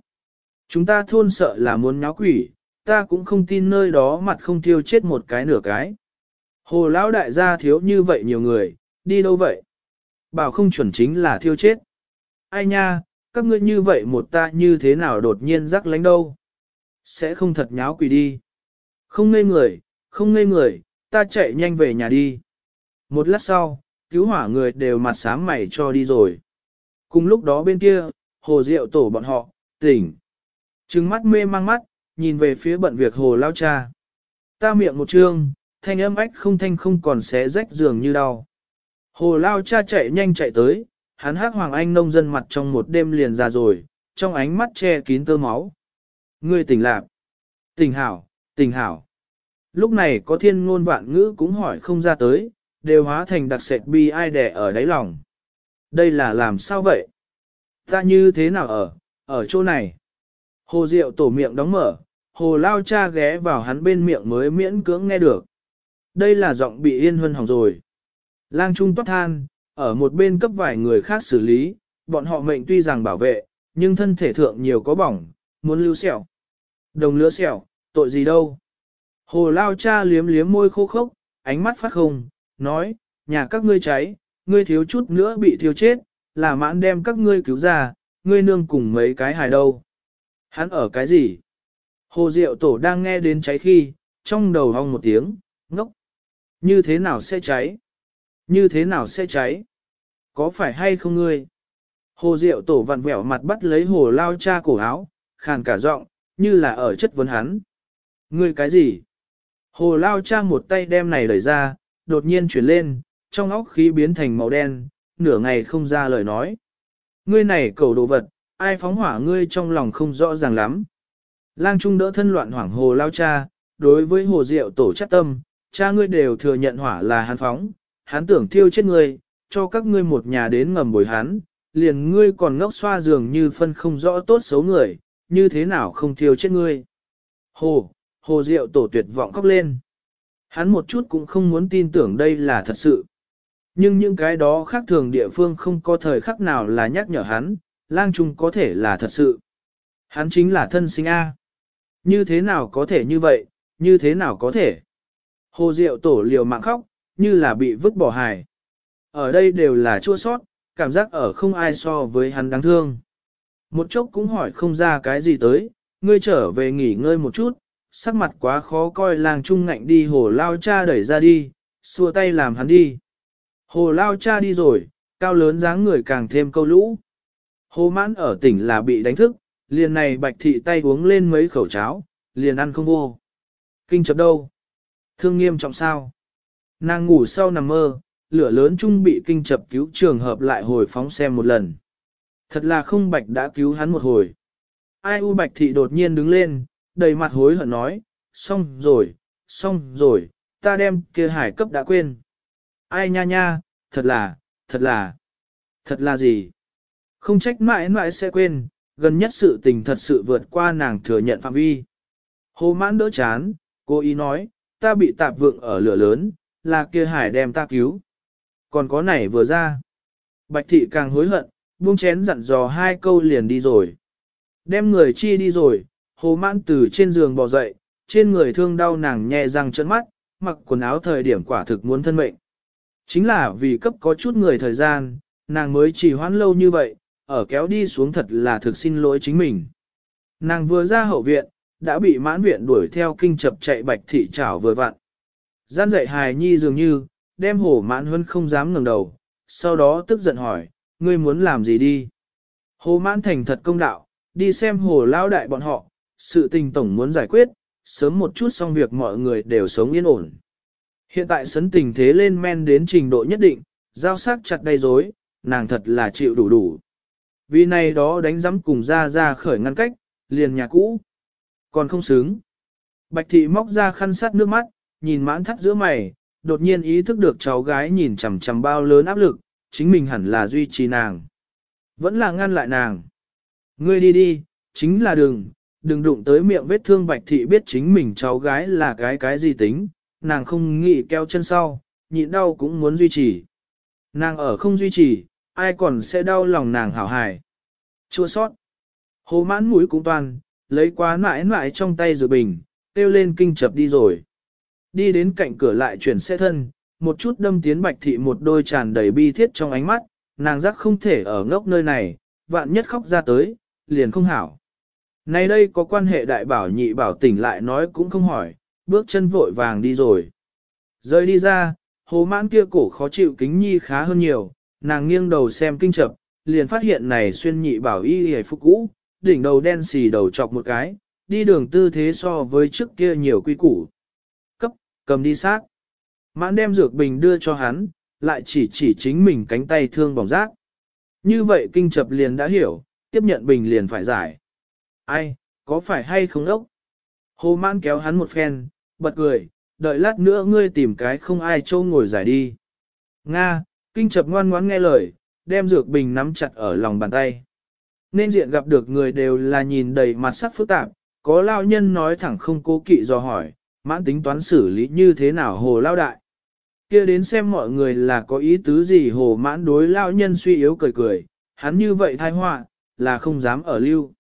A: Chúng ta thôn sợ là muốn nháo quỷ, ta cũng không tin nơi đó mặt không thiêu chết một cái nửa cái. Hồ lão đại gia thiếu như vậy nhiều người, đi đâu vậy? Bảo không chuẩn chính là thiêu chết. Ai nha, các ngươi như vậy một ta như thế nào đột nhiên rắc lánh đâu? Sẽ không thật nháo quỷ đi. Không ngây người, không ngây người, ta chạy nhanh về nhà đi. Một lát sau, cứu hỏa người đều mặt sáng mày cho đi rồi. Cùng lúc đó bên kia, hồ rượu tổ bọn họ, tỉnh. Trừng mắt mê mang mắt, nhìn về phía bận việc hồ lao cha. Ta miệng một trương, thanh âm ách không thanh không còn xé rách giường như đau. Hồ lao cha chạy nhanh chạy tới, hắn hát Hoàng Anh nông dân mặt trong một đêm liền ra rồi, trong ánh mắt che kín tơ máu. Ngươi tỉnh lạc. Tỉnh hảo, tỉnh hảo. Lúc này có thiên ngôn vạn ngữ cũng hỏi không ra tới, đều hóa thành đặc sệt bi ai đẻ ở đáy lòng. Đây là làm sao vậy? Ta như thế nào ở, ở chỗ này? Hồ Diệu tổ miệng đóng mở, hồ lao cha ghé vào hắn bên miệng mới miễn cưỡng nghe được. Đây là giọng bị yên huân hỏng rồi. Lang trung toát than, ở một bên cấp vài người khác xử lý, bọn họ mệnh tuy rằng bảo vệ, nhưng thân thể thượng nhiều có bỏng, muốn lưu sẹo. Đồng lứa sẹo, tội gì đâu. Hồ lao cha liếm liếm môi khô khốc, ánh mắt phát không, nói, nhà các ngươi cháy, ngươi thiếu chút nữa bị thiêu chết, là mãn đem các ngươi cứu ra, ngươi nương cùng mấy cái hài đâu. Hắn ở cái gì? Hồ Diệu Tổ đang nghe đến cháy khi, trong đầu hong một tiếng, ngốc. Như thế nào sẽ cháy? Như thế nào sẽ cháy? Có phải hay không ngươi? Hồ Diệu Tổ vặn vẹo mặt bắt lấy hồ lao cha cổ áo, khàn cả giọng, như là ở chất vấn hắn. Ngươi cái gì? Hồ lao cha một tay đem này đẩy ra, đột nhiên chuyển lên, trong óc khí biến thành màu đen, nửa ngày không ra lời nói. Ngươi này cầu đồ vật, ai phóng hỏa ngươi trong lòng không rõ ràng lắm. Lang Trung đỡ thân loạn hoảng hồ lao cha, đối với hồ diệu tổ chắc tâm, cha ngươi đều thừa nhận hỏa là hắn phóng, hắn tưởng thiêu chết ngươi, cho các ngươi một nhà đến ngầm bồi hắn, liền ngươi còn ngốc xoa dường như phân không rõ tốt xấu người, như thế nào không thiêu chết ngươi. Hồ, hồ diệu tổ tuyệt vọng khóc lên. Hắn một chút cũng không muốn tin tưởng đây là thật sự. Nhưng những cái đó khác thường địa phương không có thời khắc nào là nhắc nhở hắn, lang trung có thể là thật sự. Hắn chính là thân sinh A. Như thế nào có thể như vậy, như thế nào có thể. Hồ Diệu tổ liều mạng khóc, như là bị vứt bỏ hài. Ở đây đều là chua sót, cảm giác ở không ai so với hắn đáng thương. Một chốc cũng hỏi không ra cái gì tới, ngươi trở về nghỉ ngơi một chút, sắc mặt quá khó coi làng trung ngạnh đi hồ lao cha đẩy ra đi, xua tay làm hắn đi. Hồ lao cha đi rồi, cao lớn dáng người càng thêm câu lũ. Hồ mãn ở tỉnh là bị đánh thức, liền này bạch thị tay uống lên mấy khẩu cháo, liền ăn không vô. Kinh chập đâu? Thương nghiêm trọng sao? Nàng ngủ sau nằm mơ, lửa lớn trung bị kinh chập cứu trường hợp lại hồi phóng xem một lần. Thật là không bạch đã cứu hắn một hồi. Ai u bạch thị đột nhiên đứng lên, đầy mặt hối hận nói, xong rồi, xong rồi, ta đem kia hải cấp đã quên. Ai nha nha, thật là, thật là, thật là gì? Không trách mãi mãi sẽ quên, gần nhất sự tình thật sự vượt qua nàng thừa nhận phạm vi. Hồ mãn đỡ chán, cô ý nói, ta bị tạp vượng ở lửa lớn, là kia hải đem ta cứu. Còn có này vừa ra. Bạch thị càng hối hận, buông chén dặn dò hai câu liền đi rồi. Đem người chi đi rồi, hồ mãn từ trên giường bò dậy, trên người thương đau nàng nhẹ răng chân mắt, mặc quần áo thời điểm quả thực muốn thân mệnh. Chính là vì cấp có chút người thời gian, nàng mới chỉ hoãn lâu như vậy, ở kéo đi xuống thật là thực xin lỗi chính mình. Nàng vừa ra hậu viện, đã bị mãn viện đuổi theo kinh chập chạy bạch thị chảo vừa vặn. Gian dạy hài nhi dường như, đem hổ mãn huân không dám ngẩng đầu, sau đó tức giận hỏi, ngươi muốn làm gì đi? Hồ mãn thành thật công đạo, đi xem hồ lao đại bọn họ, sự tình tổng muốn giải quyết, sớm một chút xong việc mọi người đều sống yên ổn. Hiện tại sấn tình thế lên men đến trình độ nhất định, giao sắc chặt đầy rối, nàng thật là chịu đủ đủ. Vì này đó đánh giấm cùng ra ra khởi ngăn cách, liền nhà cũ. Còn không xứng. Bạch thị móc ra khăn sát nước mắt, nhìn mãn thắt giữa mày, đột nhiên ý thức được cháu gái nhìn chằm chằm bao lớn áp lực, chính mình hẳn là duy trì nàng. Vẫn là ngăn lại nàng. Ngươi đi đi, chính là đừng, đừng đụng tới miệng vết thương bạch thị biết chính mình cháu gái là cái cái gì tính, nàng không nghĩ keo chân sau, nhịn đau cũng muốn duy trì. Nàng ở không duy trì, ai còn sẽ đau lòng nàng hảo hài. Chua sót. Hồ mãn mũi cũng toàn, lấy quá mãi mãi trong tay dự bình, tiêu lên kinh chập đi rồi. Đi đến cạnh cửa lại chuyển xe thân, một chút đâm tiến bạch thị một đôi tràn đầy bi thiết trong ánh mắt, nàng giác không thể ở ngốc nơi này, vạn nhất khóc ra tới, liền không hảo nay đây có quan hệ đại bảo nhị bảo tỉnh lại nói cũng không hỏi, bước chân vội vàng đi rồi. Rơi đi ra, hồ mãn kia cổ khó chịu kính nhi khá hơn nhiều, nàng nghiêng đầu xem kinh chập, liền phát hiện này xuyên nhị bảo y hề phúc cũ, đỉnh đầu đen xì đầu chọc một cái, đi đường tư thế so với trước kia nhiều quy củ. Cấp, cầm đi sát. Mãn đem dược bình đưa cho hắn, lại chỉ chỉ chính mình cánh tay thương bỏng rác. Như vậy kinh chập liền đã hiểu, tiếp nhận bình liền phải giải. Ai, có phải hay không ốc? Hồ mãn kéo hắn một phen, bật cười, đợi lát nữa ngươi tìm cái không ai trâu ngồi giải đi. Nga, kinh chập ngoan ngoãn nghe lời, đem dược bình nắm chặt ở lòng bàn tay. Nên diện gặp được người đều là nhìn đầy mặt sắc phức tạp, có lao nhân nói thẳng không cố kỵ do hỏi, mãn tính toán xử lý như thế nào hồ lao đại. kia đến xem mọi người là có ý tứ gì hồ mãn đối lao nhân suy yếu cười cười, hắn như vậy thai họa là không dám ở lưu.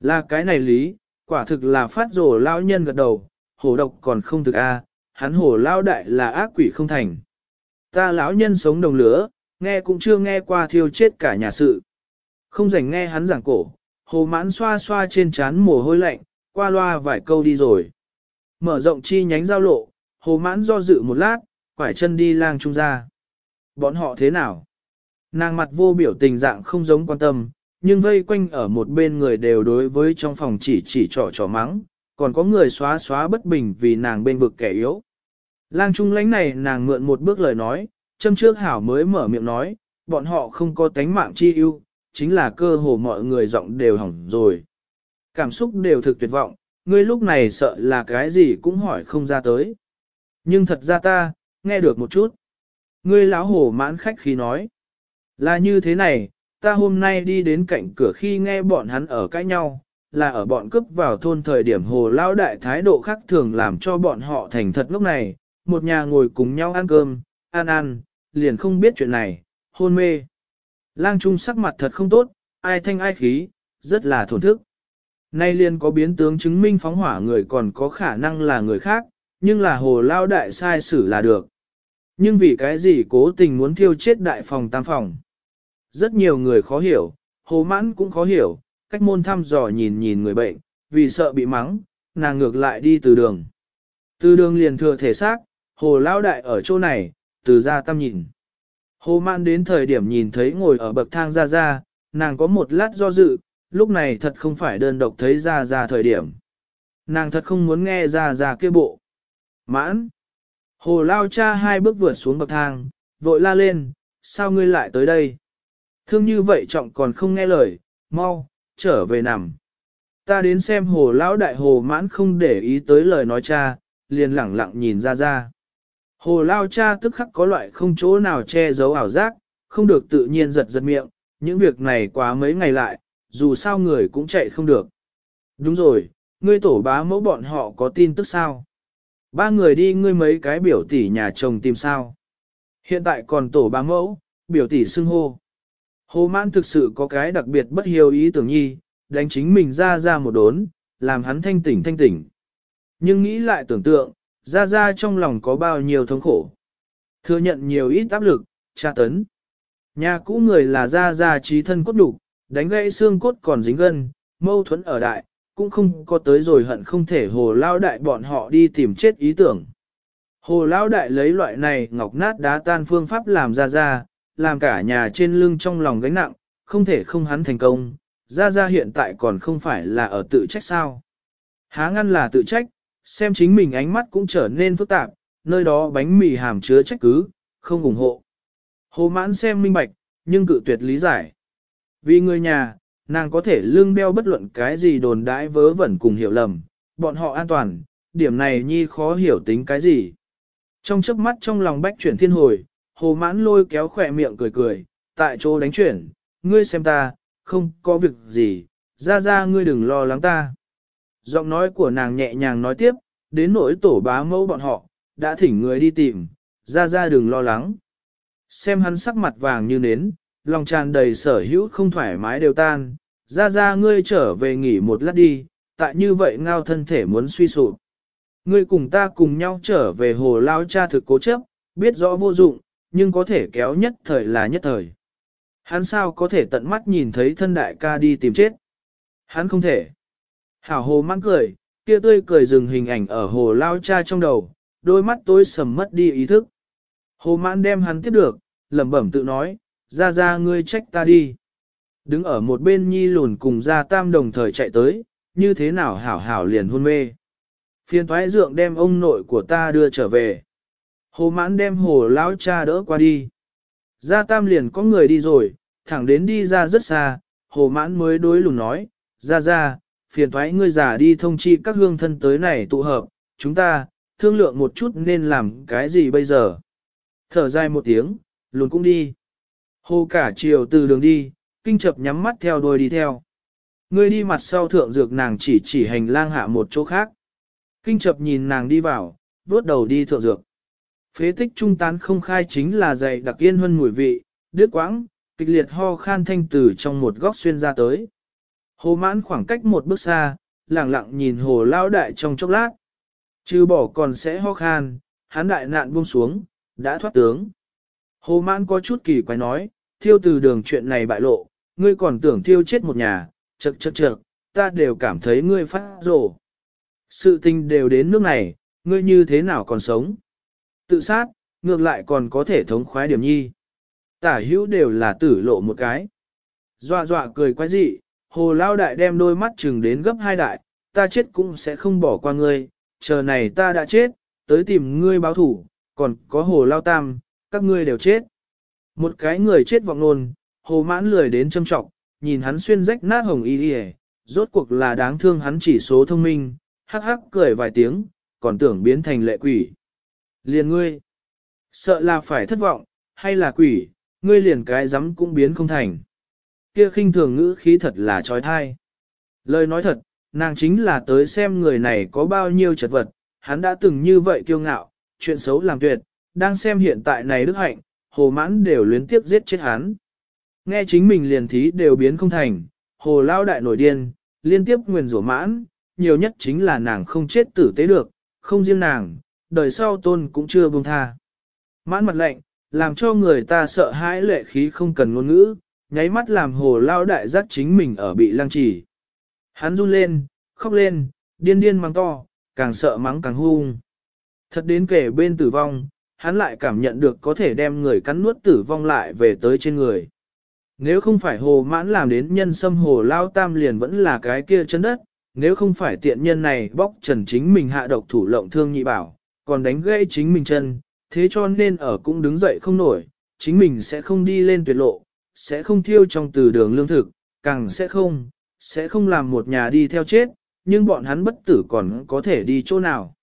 A: Là cái này lý, quả thực là phát rổ lao nhân gật đầu, hổ độc còn không thực a, hắn hổ lao đại là ác quỷ không thành. Ta lão nhân sống đồng lửa, nghe cũng chưa nghe qua thiêu chết cả nhà sự. Không rảnh nghe hắn giảng cổ, hồ mãn xoa xoa trên trán mồ hôi lạnh, qua loa vài câu đi rồi. Mở rộng chi nhánh giao lộ, hồ mãn do dự một lát, quải chân đi lang trung ra. Bọn họ thế nào? Nàng mặt vô biểu tình dạng không giống quan tâm, nhưng vây quanh ở một bên người đều đối với trong phòng chỉ chỉ trỏ trỏ mắng, còn có người xóa xóa bất bình vì nàng bên vực kẻ yếu. Lang trung lãnh này nàng mượn một bước lời nói, châm trước hảo mới mở miệng nói, bọn họ không có tánh mạng chi ưu, chính là cơ hồ mọi người giọng đều hỏng rồi. Cảm xúc đều thực tuyệt vọng, ngươi lúc này sợ là cái gì cũng hỏi không ra tới. Nhưng thật ra ta, nghe được một chút. Ngươi lão hổ mãn khách khi nói. Là như thế này, ta hôm nay đi đến cạnh cửa khi nghe bọn hắn ở cãi nhau, là ở bọn cướp vào thôn thời điểm hồ lao đại thái độ khác thường làm cho bọn họ thành thật lúc này, một nhà ngồi cùng nhau ăn cơm, ăn ăn, liền không biết chuyện này, hôn mê. Lang Trung sắc mặt thật không tốt, ai thanh ai khí, rất là thổn thức. Nay liền có biến tướng chứng minh phóng hỏa người còn có khả năng là người khác, nhưng là hồ lao đại sai xử là được. Nhưng vì cái gì cố tình muốn thiêu chết đại phòng tam phòng. Rất nhiều người khó hiểu, hồ mãn cũng khó hiểu, cách môn thăm dò nhìn nhìn người bệnh, vì sợ bị mắng, nàng ngược lại đi từ đường. Từ đường liền thừa thể xác, hồ lao đại ở chỗ này, từ ra tâm nhìn. Hồ mãn đến thời điểm nhìn thấy ngồi ở bậc thang ra ra, nàng có một lát do dự, lúc này thật không phải đơn độc thấy ra ra thời điểm. Nàng thật không muốn nghe ra ra kia bộ. Mãn. Hồ lao cha hai bước vượt xuống bậc thang, vội la lên, sao ngươi lại tới đây? Thương như vậy trọng còn không nghe lời, mau, trở về nằm. Ta đến xem hồ lão đại hồ mãn không để ý tới lời nói cha, liền lẳng lặng nhìn ra ra. Hồ lao cha tức khắc có loại không chỗ nào che giấu ảo giác, không được tự nhiên giật giật miệng, những việc này quá mấy ngày lại, dù sao người cũng chạy không được. Đúng rồi, ngươi tổ bá mẫu bọn họ có tin tức sao? Ba người đi ngươi mấy cái biểu tỷ nhà chồng tìm sao? Hiện tại còn tổ bá mẫu, biểu tỷ xưng hô. Hồ mãn thực sự có cái đặc biệt bất hiếu ý tưởng nhi, đánh chính mình ra ra một đốn, làm hắn thanh tỉnh thanh tỉnh. Nhưng nghĩ lại tưởng tượng, ra ra trong lòng có bao nhiêu thống khổ. Thừa nhận nhiều ít áp lực, tra tấn. Nhà cũ người là ra ra trí thân cốt đủ, đánh gãy xương cốt còn dính gân, mâu thuẫn ở đại, cũng không có tới rồi hận không thể hồ lao đại bọn họ đi tìm chết ý tưởng. Hồ lao đại lấy loại này ngọc nát đá tan phương pháp làm ra ra, làm cả nhà trên lưng trong lòng gánh nặng, không thể không hắn thành công, ra ra hiện tại còn không phải là ở tự trách sao. Há ngăn là tự trách, xem chính mình ánh mắt cũng trở nên phức tạp, nơi đó bánh mì hàm chứa trách cứ, không ủng hộ. Hồ mãn xem minh bạch, nhưng cự tuyệt lý giải. Vì người nhà, nàng có thể lương đeo bất luận cái gì đồn đãi vớ vẩn cùng hiểu lầm, bọn họ an toàn, điểm này nhi khó hiểu tính cái gì. Trong chớp mắt trong lòng bách chuyển thiên hồi, hồ mãn lôi kéo khỏe miệng cười cười, tại chỗ đánh chuyển, ngươi xem ta, không có việc gì, ra ra ngươi đừng lo lắng ta. Giọng nói của nàng nhẹ nhàng nói tiếp, đến nỗi tổ bá mẫu bọn họ, đã thỉnh người đi tìm, ra ra đừng lo lắng. Xem hắn sắc mặt vàng như nến, lòng tràn đầy sở hữu không thoải mái đều tan, ra ra ngươi trở về nghỉ một lát đi, tại như vậy ngao thân thể muốn suy sụp. Ngươi cùng ta cùng nhau trở về hồ lao cha thực cố chấp, biết rõ vô dụng, nhưng có thể kéo nhất thời là nhất thời. Hắn sao có thể tận mắt nhìn thấy thân đại ca đi tìm chết? Hắn không thể. Hảo hồ mắng cười, kia tươi cười dừng hình ảnh ở hồ lao cha trong đầu, đôi mắt tôi sầm mất đi ý thức. Hồ mãn đem hắn tiếp được, lẩm bẩm tự nói, ra ra ngươi trách ta đi. Đứng ở một bên nhi lùn cùng ra tam đồng thời chạy tới, như thế nào hảo hảo liền hôn mê. Phiên thoái dượng đem ông nội của ta đưa trở về. Hồ mãn đem hồ lão cha đỡ qua đi. Gia tam liền có người đi rồi, thẳng đến đi ra rất xa, hồ mãn mới đối lùn nói, ra ra, phiền thoái ngươi già đi thông chi các hương thân tới này tụ hợp, chúng ta, thương lượng một chút nên làm cái gì bây giờ. Thở dài một tiếng, lùn cũng đi. Hồ cả chiều từ đường đi, kinh chập nhắm mắt theo đuôi đi theo. Ngươi đi mặt sau thượng dược nàng chỉ chỉ hành lang hạ một chỗ khác. Kinh chập nhìn nàng đi vào, vuốt đầu đi thượng dược. Phế tích trung tán không khai chính là dày đặc yên hơn mùi vị, đứt quãng, kịch liệt ho khan thanh từ trong một góc xuyên ra tới. Hồ mãn khoảng cách một bước xa, lặng lặng nhìn hồ lao đại trong chốc lát. Chứ bỏ còn sẽ ho khan, hắn đại nạn buông xuống, đã thoát tướng. Hồ mãn có chút kỳ quái nói, thiêu từ đường chuyện này bại lộ, ngươi còn tưởng thiêu chết một nhà, chật chật chật, ta đều cảm thấy ngươi phát rồ. Sự tình đều đến nước này, ngươi như thế nào còn sống? Tự sát, ngược lại còn có thể thống khoái điểm nhi. Tả hữu đều là tử lộ một cái. Dọa dọa cười quái dị, hồ lao đại đem đôi mắt chừng đến gấp hai đại, ta chết cũng sẽ không bỏ qua ngươi, chờ này ta đã chết, tới tìm ngươi báo thủ, còn có hồ lao tam, các ngươi đều chết. Một cái người chết vọng nôn, hồ mãn lười đến châm trọng, nhìn hắn xuyên rách nát hồng y y rốt cuộc là đáng thương hắn chỉ số thông minh, hắc hắc cười vài tiếng, còn tưởng biến thành lệ quỷ. Liền ngươi, sợ là phải thất vọng, hay là quỷ, ngươi liền cái rắm cũng biến không thành. Kia khinh thường ngữ khí thật là trói thai. Lời nói thật, nàng chính là tới xem người này có bao nhiêu chật vật, hắn đã từng như vậy kiêu ngạo, chuyện xấu làm tuyệt, đang xem hiện tại này đức hạnh, hồ mãn đều luyến tiếp giết chết hắn. Nghe chính mình liền thí đều biến không thành, hồ lao đại nổi điên, liên tiếp nguyền rủa mãn, nhiều nhất chính là nàng không chết tử tế được, không riêng nàng, đời sau tôn cũng chưa buông tha. Mãn mặt lạnh, làm cho người ta sợ hãi lệ khí không cần ngôn ngữ, nháy mắt làm hồ lao đại giác chính mình ở bị lăng trì. Hắn run lên, khóc lên, điên điên mắng to, càng sợ mắng càng hung. Thật đến kể bên tử vong, hắn lại cảm nhận được có thể đem người cắn nuốt tử vong lại về tới trên người. Nếu không phải hồ mãn làm đến nhân sâm hồ lao tam liền vẫn là cái kia chân đất, nếu không phải tiện nhân này bóc trần chính mình hạ độc thủ lộng thương nhị bảo, còn đánh gãy chính mình chân, thế cho nên ở cũng đứng dậy không nổi, chính mình sẽ không đi lên tuyệt lộ, sẽ không thiêu trong từ đường lương thực, càng sẽ không, sẽ không làm một nhà đi theo chết, nhưng bọn hắn bất tử còn có thể đi chỗ nào.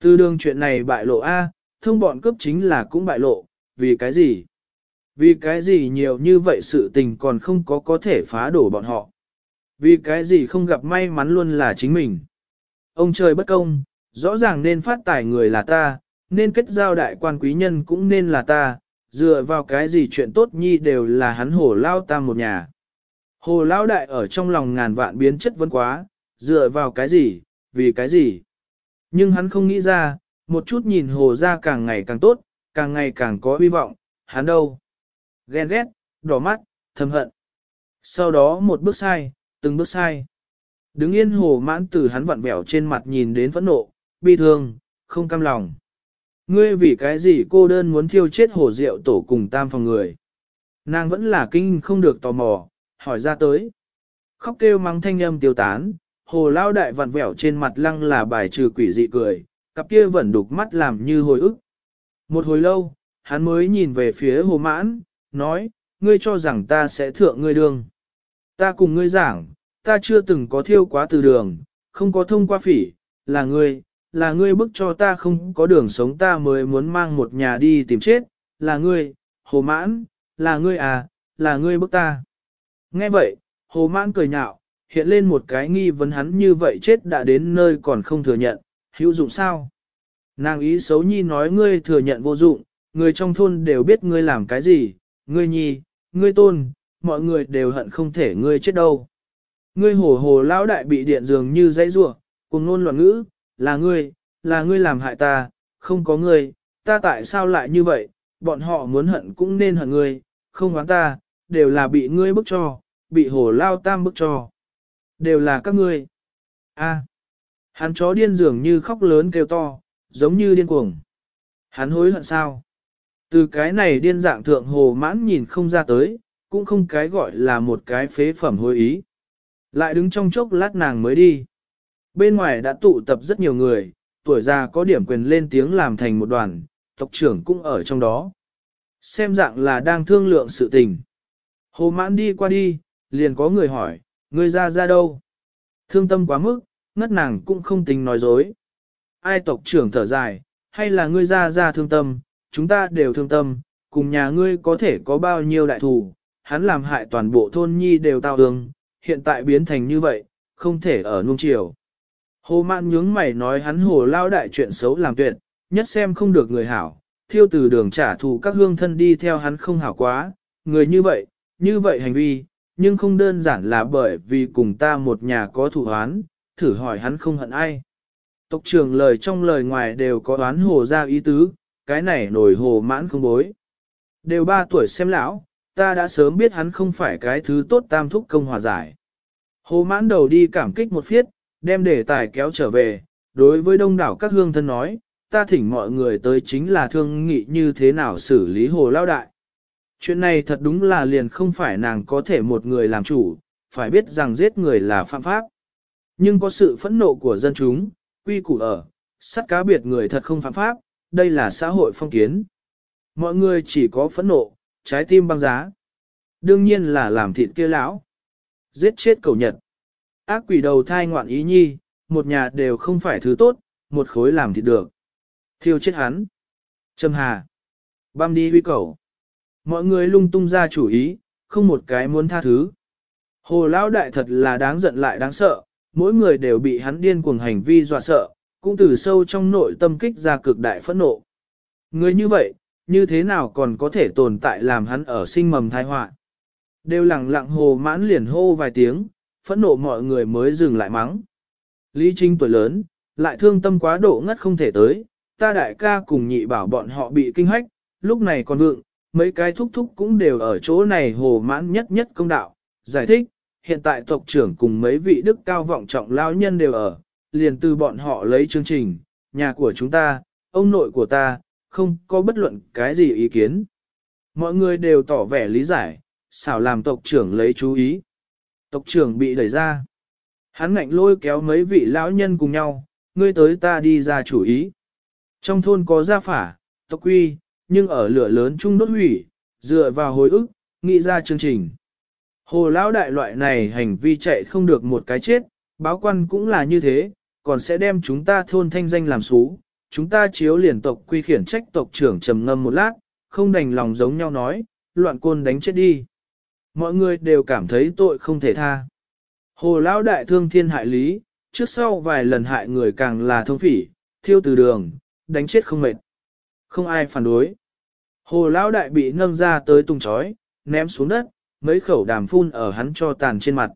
A: Từ đường chuyện này bại lộ A, thông bọn cướp chính là cũng bại lộ, vì cái gì? Vì cái gì nhiều như vậy sự tình còn không có có thể phá đổ bọn họ? Vì cái gì không gặp may mắn luôn là chính mình? Ông trời bất công, rõ ràng nên phát tài người là ta, nên kết giao đại quan quý nhân cũng nên là ta, dựa vào cái gì chuyện tốt nhi đều là hắn hồ lao tam một nhà. Hồ lao đại ở trong lòng ngàn vạn biến chất vấn quá, dựa vào cái gì, vì cái gì. Nhưng hắn không nghĩ ra, một chút nhìn hồ ra càng ngày càng tốt, càng ngày càng có hy vọng, hắn đâu. Ghen ghét, đỏ mắt, thầm hận. Sau đó một bước sai, từng bước sai. Đứng yên hồ mãn từ hắn vặn vẹo trên mặt nhìn đến phẫn nộ, bi thương, không cam lòng. Ngươi vì cái gì cô đơn muốn thiêu chết hồ rượu tổ cùng tam phòng người. Nàng vẫn là kinh không được tò mò, hỏi ra tới. Khóc kêu mắng thanh âm tiêu tán, hồ lao đại vặn vẹo trên mặt lăng là bài trừ quỷ dị cười, cặp kia vẫn đục mắt làm như hồi ức. Một hồi lâu, hắn mới nhìn về phía hồ mãn, nói, ngươi cho rằng ta sẽ thượng ngươi đường. Ta cùng ngươi giảng, ta chưa từng có thiêu quá từ đường, không có thông qua phỉ, là ngươi, là ngươi bức cho ta không có đường sống ta mới muốn mang một nhà đi tìm chết, là ngươi, hồ mãn, là ngươi à, là ngươi bức ta. Nghe vậy, hồ mãn cười nhạo, hiện lên một cái nghi vấn hắn như vậy chết đã đến nơi còn không thừa nhận, hữu dụng sao? Nàng ý xấu nhi nói ngươi thừa nhận vô dụng, người trong thôn đều biết ngươi làm cái gì, ngươi nhi, ngươi tôn, mọi người đều hận không thể ngươi chết đâu. Ngươi hồ hồ lão đại bị điện dường như dãy rủa, cùng ngôn loạn ngữ, là ngươi, là ngươi làm hại ta, không có ngươi, ta tại sao lại như vậy, bọn họ muốn hận cũng nên hận ngươi, không oán ta, đều là bị ngươi bức cho, bị hồ lao tam bức cho. Đều là các ngươi. A. hắn chó điên dường như khóc lớn kêu to, giống như điên cuồng. Hắn hối hận sao? Từ cái này điên dạng thượng hồ mãn nhìn không ra tới, cũng không cái gọi là một cái phế phẩm hối ý. Lại đứng trong chốc lát nàng mới đi. Bên ngoài đã tụ tập rất nhiều người, tuổi già có điểm quyền lên tiếng làm thành một đoàn, tộc trưởng cũng ở trong đó. Xem dạng là đang thương lượng sự tình. Hồ mãn đi qua đi, liền có người hỏi, người ra ra đâu? Thương tâm quá mức, ngất nàng cũng không tính nói dối. Ai tộc trưởng thở dài, hay là ngươi ra ra thương tâm, chúng ta đều thương tâm, cùng nhà ngươi có thể có bao nhiêu đại thù, hắn làm hại toàn bộ thôn nhi đều tao đường, hiện tại biến thành như vậy, không thể ở nung chiều. Hồ mạn nhướng mày nói hắn hồ lao đại chuyện xấu làm tuyệt, nhất xem không được người hảo, thiêu từ đường trả thù các hương thân đi theo hắn không hảo quá, người như vậy, như vậy hành vi, nhưng không đơn giản là bởi vì cùng ta một nhà có thủ hoán, thử hỏi hắn không hận ai. Tộc trưởng lời trong lời ngoài đều có đoán hồ ra ý tứ, cái này nổi hồ mãn không bối. Đều ba tuổi xem lão, ta đã sớm biết hắn không phải cái thứ tốt tam thúc công hòa giải. Hồ mãn đầu đi cảm kích một phiết, đem đề tài kéo trở về, đối với đông đảo các hương thân nói, ta thỉnh mọi người tới chính là thương nghị như thế nào xử lý hồ lao đại. Chuyện này thật đúng là liền không phải nàng có thể một người làm chủ, phải biết rằng giết người là phạm pháp. Nhưng có sự phẫn nộ của dân chúng, quy củ ở, sắt cá biệt người thật không phạm pháp, đây là xã hội phong kiến. Mọi người chỉ có phẫn nộ, trái tim băng giá. Đương nhiên là làm thịt kia lão. Giết chết cầu nhật. Ác quỷ đầu thai ngoạn ý nhi, một nhà đều không phải thứ tốt, một khối làm thịt được. Thiêu chết hắn. Trầm hà. Băm đi huy cầu. Mọi người lung tung ra chủ ý, không một cái muốn tha thứ. Hồ lão đại thật là đáng giận lại đáng sợ, mỗi người đều bị hắn điên cuồng hành vi dọa sợ, cũng từ sâu trong nội tâm kích ra cực đại phẫn nộ. Người như vậy, như thế nào còn có thể tồn tại làm hắn ở sinh mầm thai họa Đều lặng lặng hồ mãn liền hô vài tiếng, phẫn nộ mọi người mới dừng lại mắng. Lý Trinh tuổi lớn, lại thương tâm quá độ ngất không thể tới, ta đại ca cùng nhị bảo bọn họ bị kinh hách, lúc này còn vượng, mấy cái thúc thúc cũng đều ở chỗ này hồ mãn nhất nhất công đạo, giải thích, hiện tại tộc trưởng cùng mấy vị đức cao vọng trọng lao nhân đều ở, liền từ bọn họ lấy chương trình, nhà của chúng ta, ông nội của ta, không có bất luận cái gì ý kiến. Mọi người đều tỏ vẻ lý giải, xảo làm tộc trưởng lấy chú ý. Tộc trưởng bị đẩy ra. Hắn ngạnh lôi kéo mấy vị lão nhân cùng nhau, ngươi tới ta đi ra chủ ý. Trong thôn có gia phả, tộc quy, nhưng ở lửa lớn chung đốt hủy, dựa vào hồi ức, nghĩ ra chương trình. Hồ lão đại loại này hành vi chạy không được một cái chết, báo quan cũng là như thế, còn sẽ đem chúng ta thôn thanh danh làm xú. Chúng ta chiếu liền tộc quy khiển trách tộc trưởng trầm ngâm một lát, không đành lòng giống nhau nói, loạn côn đánh chết đi. Mọi người đều cảm thấy tội không thể tha. Hồ lão đại thương thiên hại lý, trước sau vài lần hại người càng là thông phỉ, thiêu từ đường, đánh chết không mệt. Không ai phản đối. Hồ lão đại bị nâng ra tới tung chói, ném xuống đất, mấy khẩu đàm phun ở hắn cho tàn trên mặt.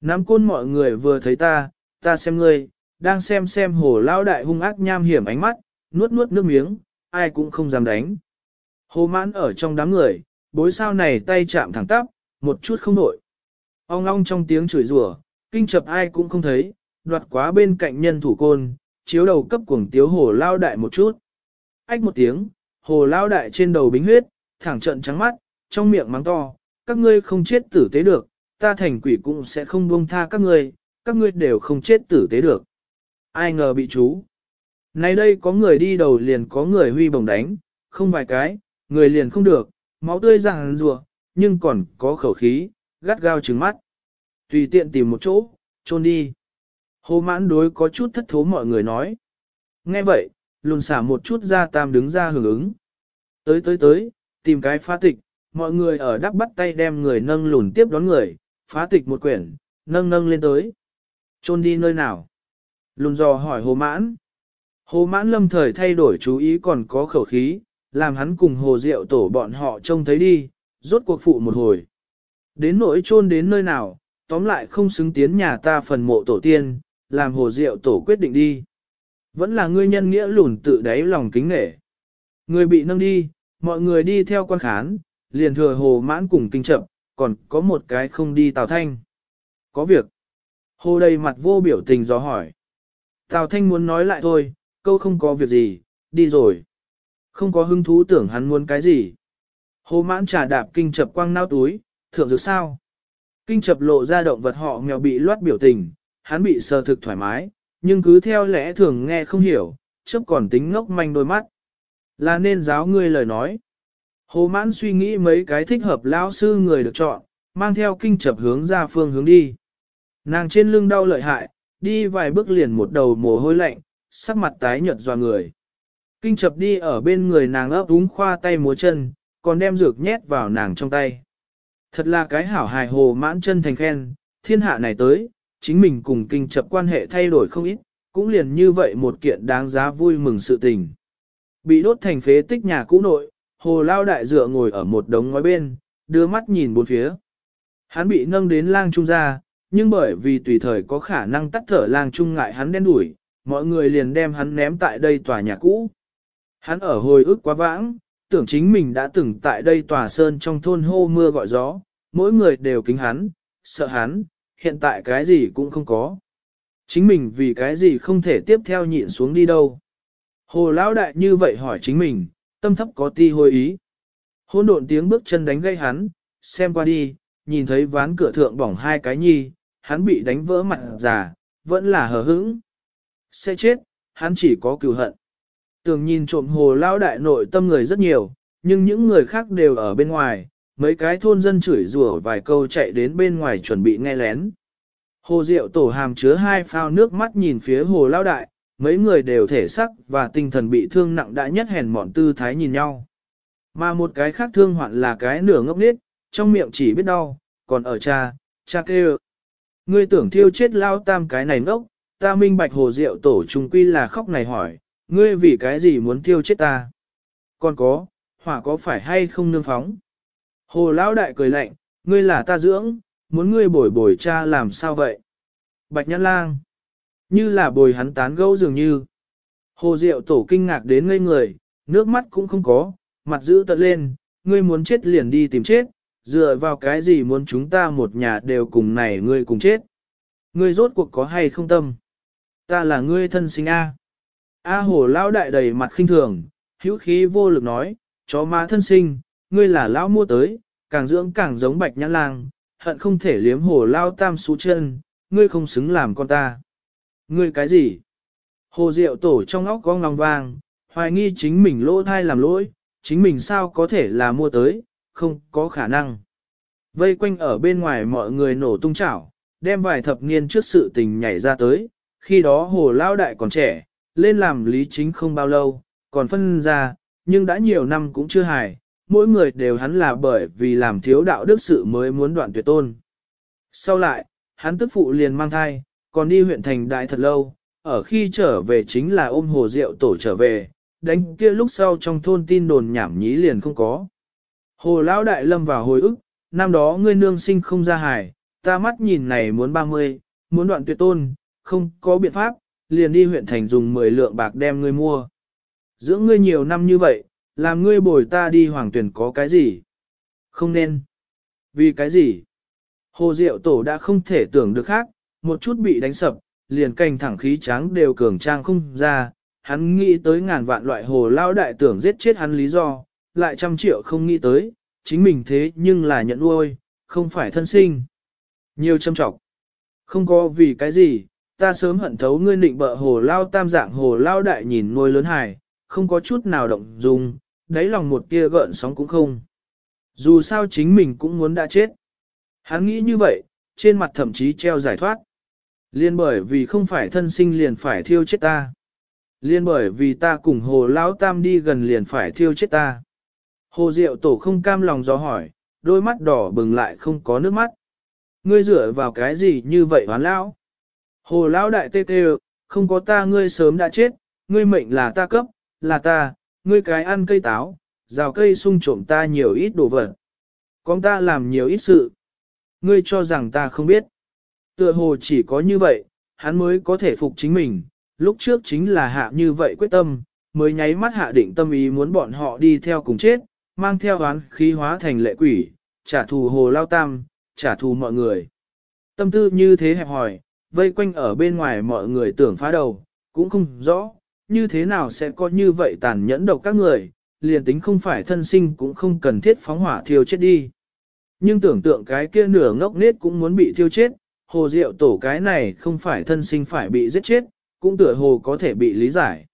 A: Nắm côn mọi người vừa thấy ta, ta xem ngươi, đang xem xem hồ lão đại hung ác nham hiểm ánh mắt, nuốt nuốt nước miếng, ai cũng không dám đánh. Hồ mãn ở trong đám người, bối sao này tay chạm thẳng tắp, một chút không nổi. Ông ong trong tiếng chửi rủa, kinh chập ai cũng không thấy, đoạt quá bên cạnh nhân thủ côn, chiếu đầu cấp cuồng tiếu hồ lao đại một chút. Ách một tiếng, hồ lao đại trên đầu bính huyết, thẳng trận trắng mắt, trong miệng mắng to, các ngươi không chết tử tế được, ta thành quỷ cũng sẽ không buông tha các ngươi, các ngươi đều không chết tử tế được. Ai ngờ bị chú. Nay đây có người đi đầu liền có người huy bồng đánh, không vài cái, người liền không được, máu tươi ràng rùa, nhưng còn có khẩu khí, gắt gao trừng mắt. Tùy tiện tìm một chỗ, trôn đi. Hồ mãn đối có chút thất thố mọi người nói. Nghe vậy, lùn xả một chút ra tam đứng ra hưởng ứng. Tới tới tới, tìm cái phá tịch, mọi người ở đắp bắt tay đem người nâng lùn tiếp đón người, phá tịch một quyển, nâng nâng lên tới. Trôn đi nơi nào? Lùn dò hỏi hồ mãn. Hồ mãn lâm thời thay đổi chú ý còn có khẩu khí, làm hắn cùng hồ diệu tổ bọn họ trông thấy đi, rốt cuộc phụ một hồi. Đến nỗi trôn đến nơi nào, tóm lại không xứng tiến nhà ta phần mộ tổ tiên, làm hồ diệu tổ quyết định đi. Vẫn là ngươi nhân nghĩa lùn tự đáy lòng kính nể. Người bị nâng đi, mọi người đi theo quan khán, liền thừa hồ mãn cùng kinh chậm, còn có một cái không đi Tào Thanh. Có việc. Hồ đầy mặt vô biểu tình gió hỏi. Tào Thanh muốn nói lại thôi, câu không có việc gì, đi rồi. Không có hứng thú tưởng hắn muốn cái gì. Hồ mãn trà đạp kinh chập quăng nao túi, thượng dược sao. Kinh chập lộ ra động vật họ mèo bị loát biểu tình, hắn bị sờ thực thoải mái, nhưng cứ theo lẽ thường nghe không hiểu, chấp còn tính ngốc manh đôi mắt. Là nên giáo ngươi lời nói. Hồ mãn suy nghĩ mấy cái thích hợp lão sư người được chọn, mang theo kinh chập hướng ra phương hướng đi. Nàng trên lưng đau lợi hại, đi vài bước liền một đầu mồ hôi lạnh, sắc mặt tái nhợt dò người. Kinh chập đi ở bên người nàng ấp úng khoa tay múa chân, còn đem dược nhét vào nàng trong tay. Thật là cái hảo hài hồ mãn chân thành khen, thiên hạ này tới, chính mình cùng kinh chập quan hệ thay đổi không ít, cũng liền như vậy một kiện đáng giá vui mừng sự tình. Bị đốt thành phế tích nhà cũ nội, hồ lao đại dựa ngồi ở một đống ngói bên, đưa mắt nhìn bốn phía. Hắn bị nâng đến lang trung ra, nhưng bởi vì tùy thời có khả năng tắt thở lang trung ngại hắn đen đuổi, mọi người liền đem hắn ném tại đây tòa nhà cũ. Hắn ở hồi ức quá vãng, tưởng chính mình đã từng tại đây tòa sơn trong thôn hô mưa gọi gió, mỗi người đều kính hắn, sợ hắn, hiện tại cái gì cũng không có. Chính mình vì cái gì không thể tiếp theo nhịn xuống đi đâu. Hồ lão đại như vậy hỏi chính mình, tâm thấp có ti hồi ý. Hôn độn tiếng bước chân đánh gây hắn, xem qua đi, nhìn thấy ván cửa thượng bỏng hai cái nhi, hắn bị đánh vỡ mặt già, vẫn là hờ hững. Sẽ chết, hắn chỉ có cừu hận. Tường nhìn trộm hồ lao đại nội tâm người rất nhiều, nhưng những người khác đều ở bên ngoài, mấy cái thôn dân chửi rủa vài câu chạy đến bên ngoài chuẩn bị nghe lén. Hồ Diệu tổ hàm chứa hai phao nước mắt nhìn phía hồ lao đại, mấy người đều thể sắc và tinh thần bị thương nặng đã nhất hèn mọn tư thái nhìn nhau. Mà một cái khác thương hoạn là cái nửa ngốc nết, trong miệng chỉ biết đau, còn ở cha, cha kêu. Ngươi tưởng thiêu chết lao tam cái này ngốc, ta minh bạch hồ Diệu tổ trùng quy là khóc này hỏi, ngươi vì cái gì muốn tiêu chết ta? Còn có, hỏa có phải hay không nương phóng? Hồ lão đại cười lạnh, ngươi là ta dưỡng, muốn ngươi bồi bồi cha làm sao vậy? Bạch nhãn lang, như là bồi hắn tán gẫu dường như. Hồ Diệu tổ kinh ngạc đến ngây người, nước mắt cũng không có, mặt giữ tận lên, ngươi muốn chết liền đi tìm chết, dựa vào cái gì muốn chúng ta một nhà đều cùng này ngươi cùng chết. Ngươi rốt cuộc có hay không tâm? Ta là ngươi thân sinh A. A hồ lão đại đầy mặt khinh thường, hữu khí vô lực nói, chó má thân sinh, ngươi là lão mua tới, càng dưỡng càng giống bạch nhãn lang, hận không thể liếm hồ lao tam xú chân, ngươi không xứng làm con ta. Ngươi cái gì? Hồ Diệu tổ trong óc con lòng vàng, hoài nghi chính mình lỗ thai làm lỗi, chính mình sao có thể là mua tới, không có khả năng. Vây quanh ở bên ngoài mọi người nổ tung chảo, đem vài thập niên trước sự tình nhảy ra tới, khi đó hồ lao đại còn trẻ, lên làm lý chính không bao lâu, còn phân ra, nhưng đã nhiều năm cũng chưa hài, mỗi người đều hắn là bởi vì làm thiếu đạo đức sự mới muốn đoạn tuyệt tôn. Sau lại, hắn tức phụ liền mang thai, còn đi huyện thành đại thật lâu, ở khi trở về chính là ôm hồ rượu tổ trở về, đánh kia lúc sau trong thôn tin đồn nhảm nhí liền không có. Hồ lão đại lâm vào hồi ức, năm đó ngươi nương sinh không ra hài, ta mắt nhìn này muốn 30, muốn đoạn tuyệt tôn, không có biện pháp, liền đi huyện thành dùng 10 lượng bạc đem ngươi mua. Dưỡng ngươi nhiều năm như vậy, làm ngươi bồi ta đi hoàng tuyển có cái gì? Không nên. Vì cái gì? Hồ Diệu Tổ đã không thể tưởng được khác, một chút bị đánh sập, liền cành thẳng khí tráng đều cường trang không ra. Hắn nghĩ tới ngàn vạn loại hồ lao đại tưởng giết chết hắn lý do, lại trăm triệu không nghĩ tới, chính mình thế nhưng là nhận nuôi, không phải thân sinh. Nhiều châm trọng. Không có vì cái gì, ta sớm hận thấu ngươi định bợ hồ lao tam dạng hồ lao đại nhìn nuôi lớn hài, không có chút nào động dung, đáy lòng một tia gợn sóng cũng không. Dù sao chính mình cũng muốn đã chết. Hắn nghĩ như vậy, trên mặt thậm chí treo giải thoát. Liên bởi vì không phải thân sinh liền phải thiêu chết ta. Liên bởi vì ta cùng hồ lão tam đi gần liền phải thiêu chết ta. Hồ Diệu Tổ không cam lòng do hỏi, đôi mắt đỏ bừng lại không có nước mắt. Ngươi dựa vào cái gì như vậy hoán lão? Hồ lão đại tê tê, không có ta ngươi sớm đã chết, ngươi mệnh là ta cấp, là ta, ngươi cái ăn cây táo, rào cây sung trộm ta nhiều ít đồ vật. Con ta làm nhiều ít sự. Ngươi cho rằng ta không biết. Tựa hồ chỉ có như vậy, hắn mới có thể phục chính mình, lúc trước chính là hạ như vậy quyết tâm, mới nháy mắt hạ định tâm ý muốn bọn họ đi theo cùng chết, mang theo oán khí hóa thành lệ quỷ, trả thù hồ lao tam, trả thù mọi người. Tâm tư như thế hẹp hỏi, vây quanh ở bên ngoài mọi người tưởng phá đầu, cũng không rõ, như thế nào sẽ có như vậy tàn nhẫn độc các người, liền tính không phải thân sinh cũng không cần thiết phóng hỏa thiêu chết đi. Nhưng tưởng tượng cái kia nửa ngốc nết cũng muốn bị thiêu chết, hồ diệu tổ cái này không phải thân sinh phải bị giết chết, cũng tựa hồ có thể bị lý giải.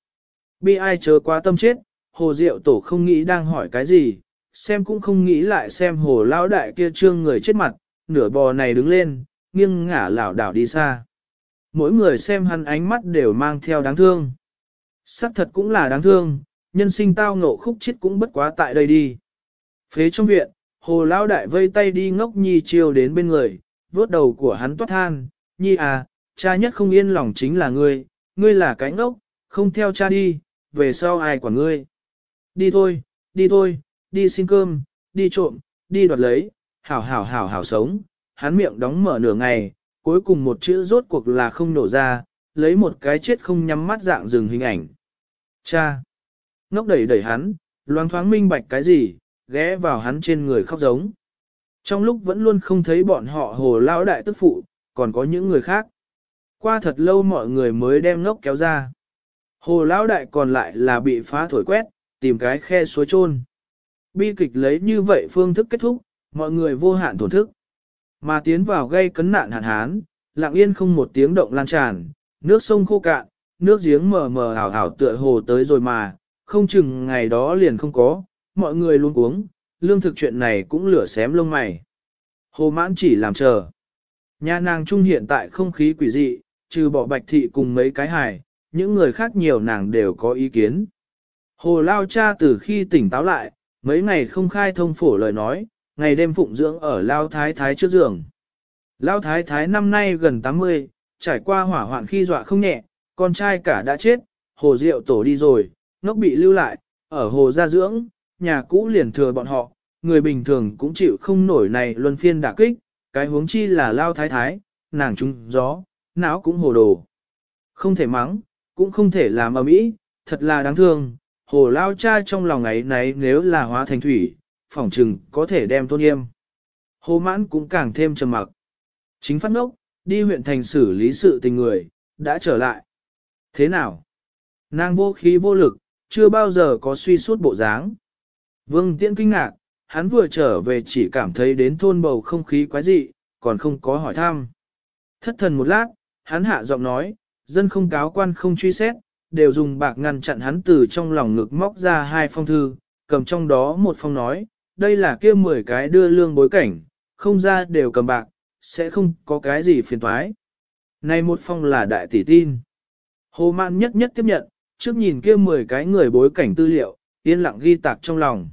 A: Bi ai chớ quá tâm chết, hồ diệu tổ không nghĩ đang hỏi cái gì, xem cũng không nghĩ lại xem hồ lão đại kia trương người chết mặt, nửa bò này đứng lên, nghiêng ngả lảo đảo đi xa. Mỗi người xem hắn ánh mắt đều mang theo đáng thương. Sắc thật cũng là đáng thương, nhân sinh tao ngộ khúc chết cũng bất quá tại đây đi. Phế trong viện, hồ lao đại vây tay đi ngốc nhi chiều đến bên người, vuốt đầu của hắn toát than, nhi à, cha nhất không yên lòng chính là ngươi, ngươi là cái ngốc, không theo cha đi, về sau ai quản ngươi. Đi thôi, đi thôi, đi xin cơm, đi trộm, đi đoạt lấy, hảo hảo hảo hảo sống, hắn miệng đóng mở nửa ngày, cuối cùng một chữ rốt cuộc là không nổ ra, lấy một cái chết không nhắm mắt dạng dừng hình ảnh. Cha! Ngốc đẩy đẩy hắn, loáng thoáng minh bạch cái gì, ghé vào hắn trên người khóc giống. Trong lúc vẫn luôn không thấy bọn họ hồ lao đại tức phụ, còn có những người khác. Qua thật lâu mọi người mới đem ngốc kéo ra. Hồ lão đại còn lại là bị phá thổi quét, tìm cái khe suối chôn. Bi kịch lấy như vậy phương thức kết thúc, mọi người vô hạn thổn thức. Mà tiến vào gây cấn nạn hạn hán, lặng yên không một tiếng động lan tràn, nước sông khô cạn, nước giếng mờ mờ ảo ảo tựa hồ tới rồi mà, không chừng ngày đó liền không có, mọi người luôn uống, lương thực chuyện này cũng lửa xém lông mày. Hồ mãn chỉ làm chờ. Nhà nàng trung hiện tại không khí quỷ dị, trừ bỏ bạch thị cùng mấy cái hài, những người khác nhiều nàng đều có ý kiến. Hồ lao cha từ khi tỉnh táo lại, mấy ngày không khai thông phổ lời nói, ngày đêm phụng dưỡng ở lao thái thái trước giường. Lao thái thái năm nay gần 80, trải qua hỏa hoạn khi dọa không nhẹ, con trai cả đã chết, hồ rượu tổ đi rồi, ngốc bị lưu lại, ở hồ gia dưỡng, nhà cũ liền thừa bọn họ, người bình thường cũng chịu không nổi này luân phiên đả kích, cái huống chi là lao thái thái, nàng trung gió, não cũng hồ đồ. Không thể mắng, cũng không thể làm ầm ĩ, thật là đáng thương, hồ lao cha trong lòng ấy nấy nếu là hóa thành thủy, phỏng chừng có thể đem tôn nghiêm. Hồ mãn cũng càng thêm trầm mặc. Chính phát ngốc, đi huyện thành xử lý sự tình người, đã trở lại. Thế nào? Nàng vô khí vô lực, chưa bao giờ có suy suốt bộ dáng. Vương Tiễn kinh ngạc, hắn vừa trở về chỉ cảm thấy đến thôn bầu không khí quái dị, còn không có hỏi thăm. Thất thần một lát, hắn hạ giọng nói, dân không cáo quan không truy xét, đều dùng bạc ngăn chặn hắn từ trong lòng ngực móc ra hai phong thư, cầm trong đó một phong nói, đây là kia 10 cái đưa lương bối cảnh, không ra đều cầm bạc, sẽ không có cái gì phiền toái. Này một phong là đại tỷ tin. Hồ Mạn nhất nhất tiếp nhận, trước nhìn kia 10 cái người bối cảnh tư liệu, yên lặng ghi tạc trong lòng.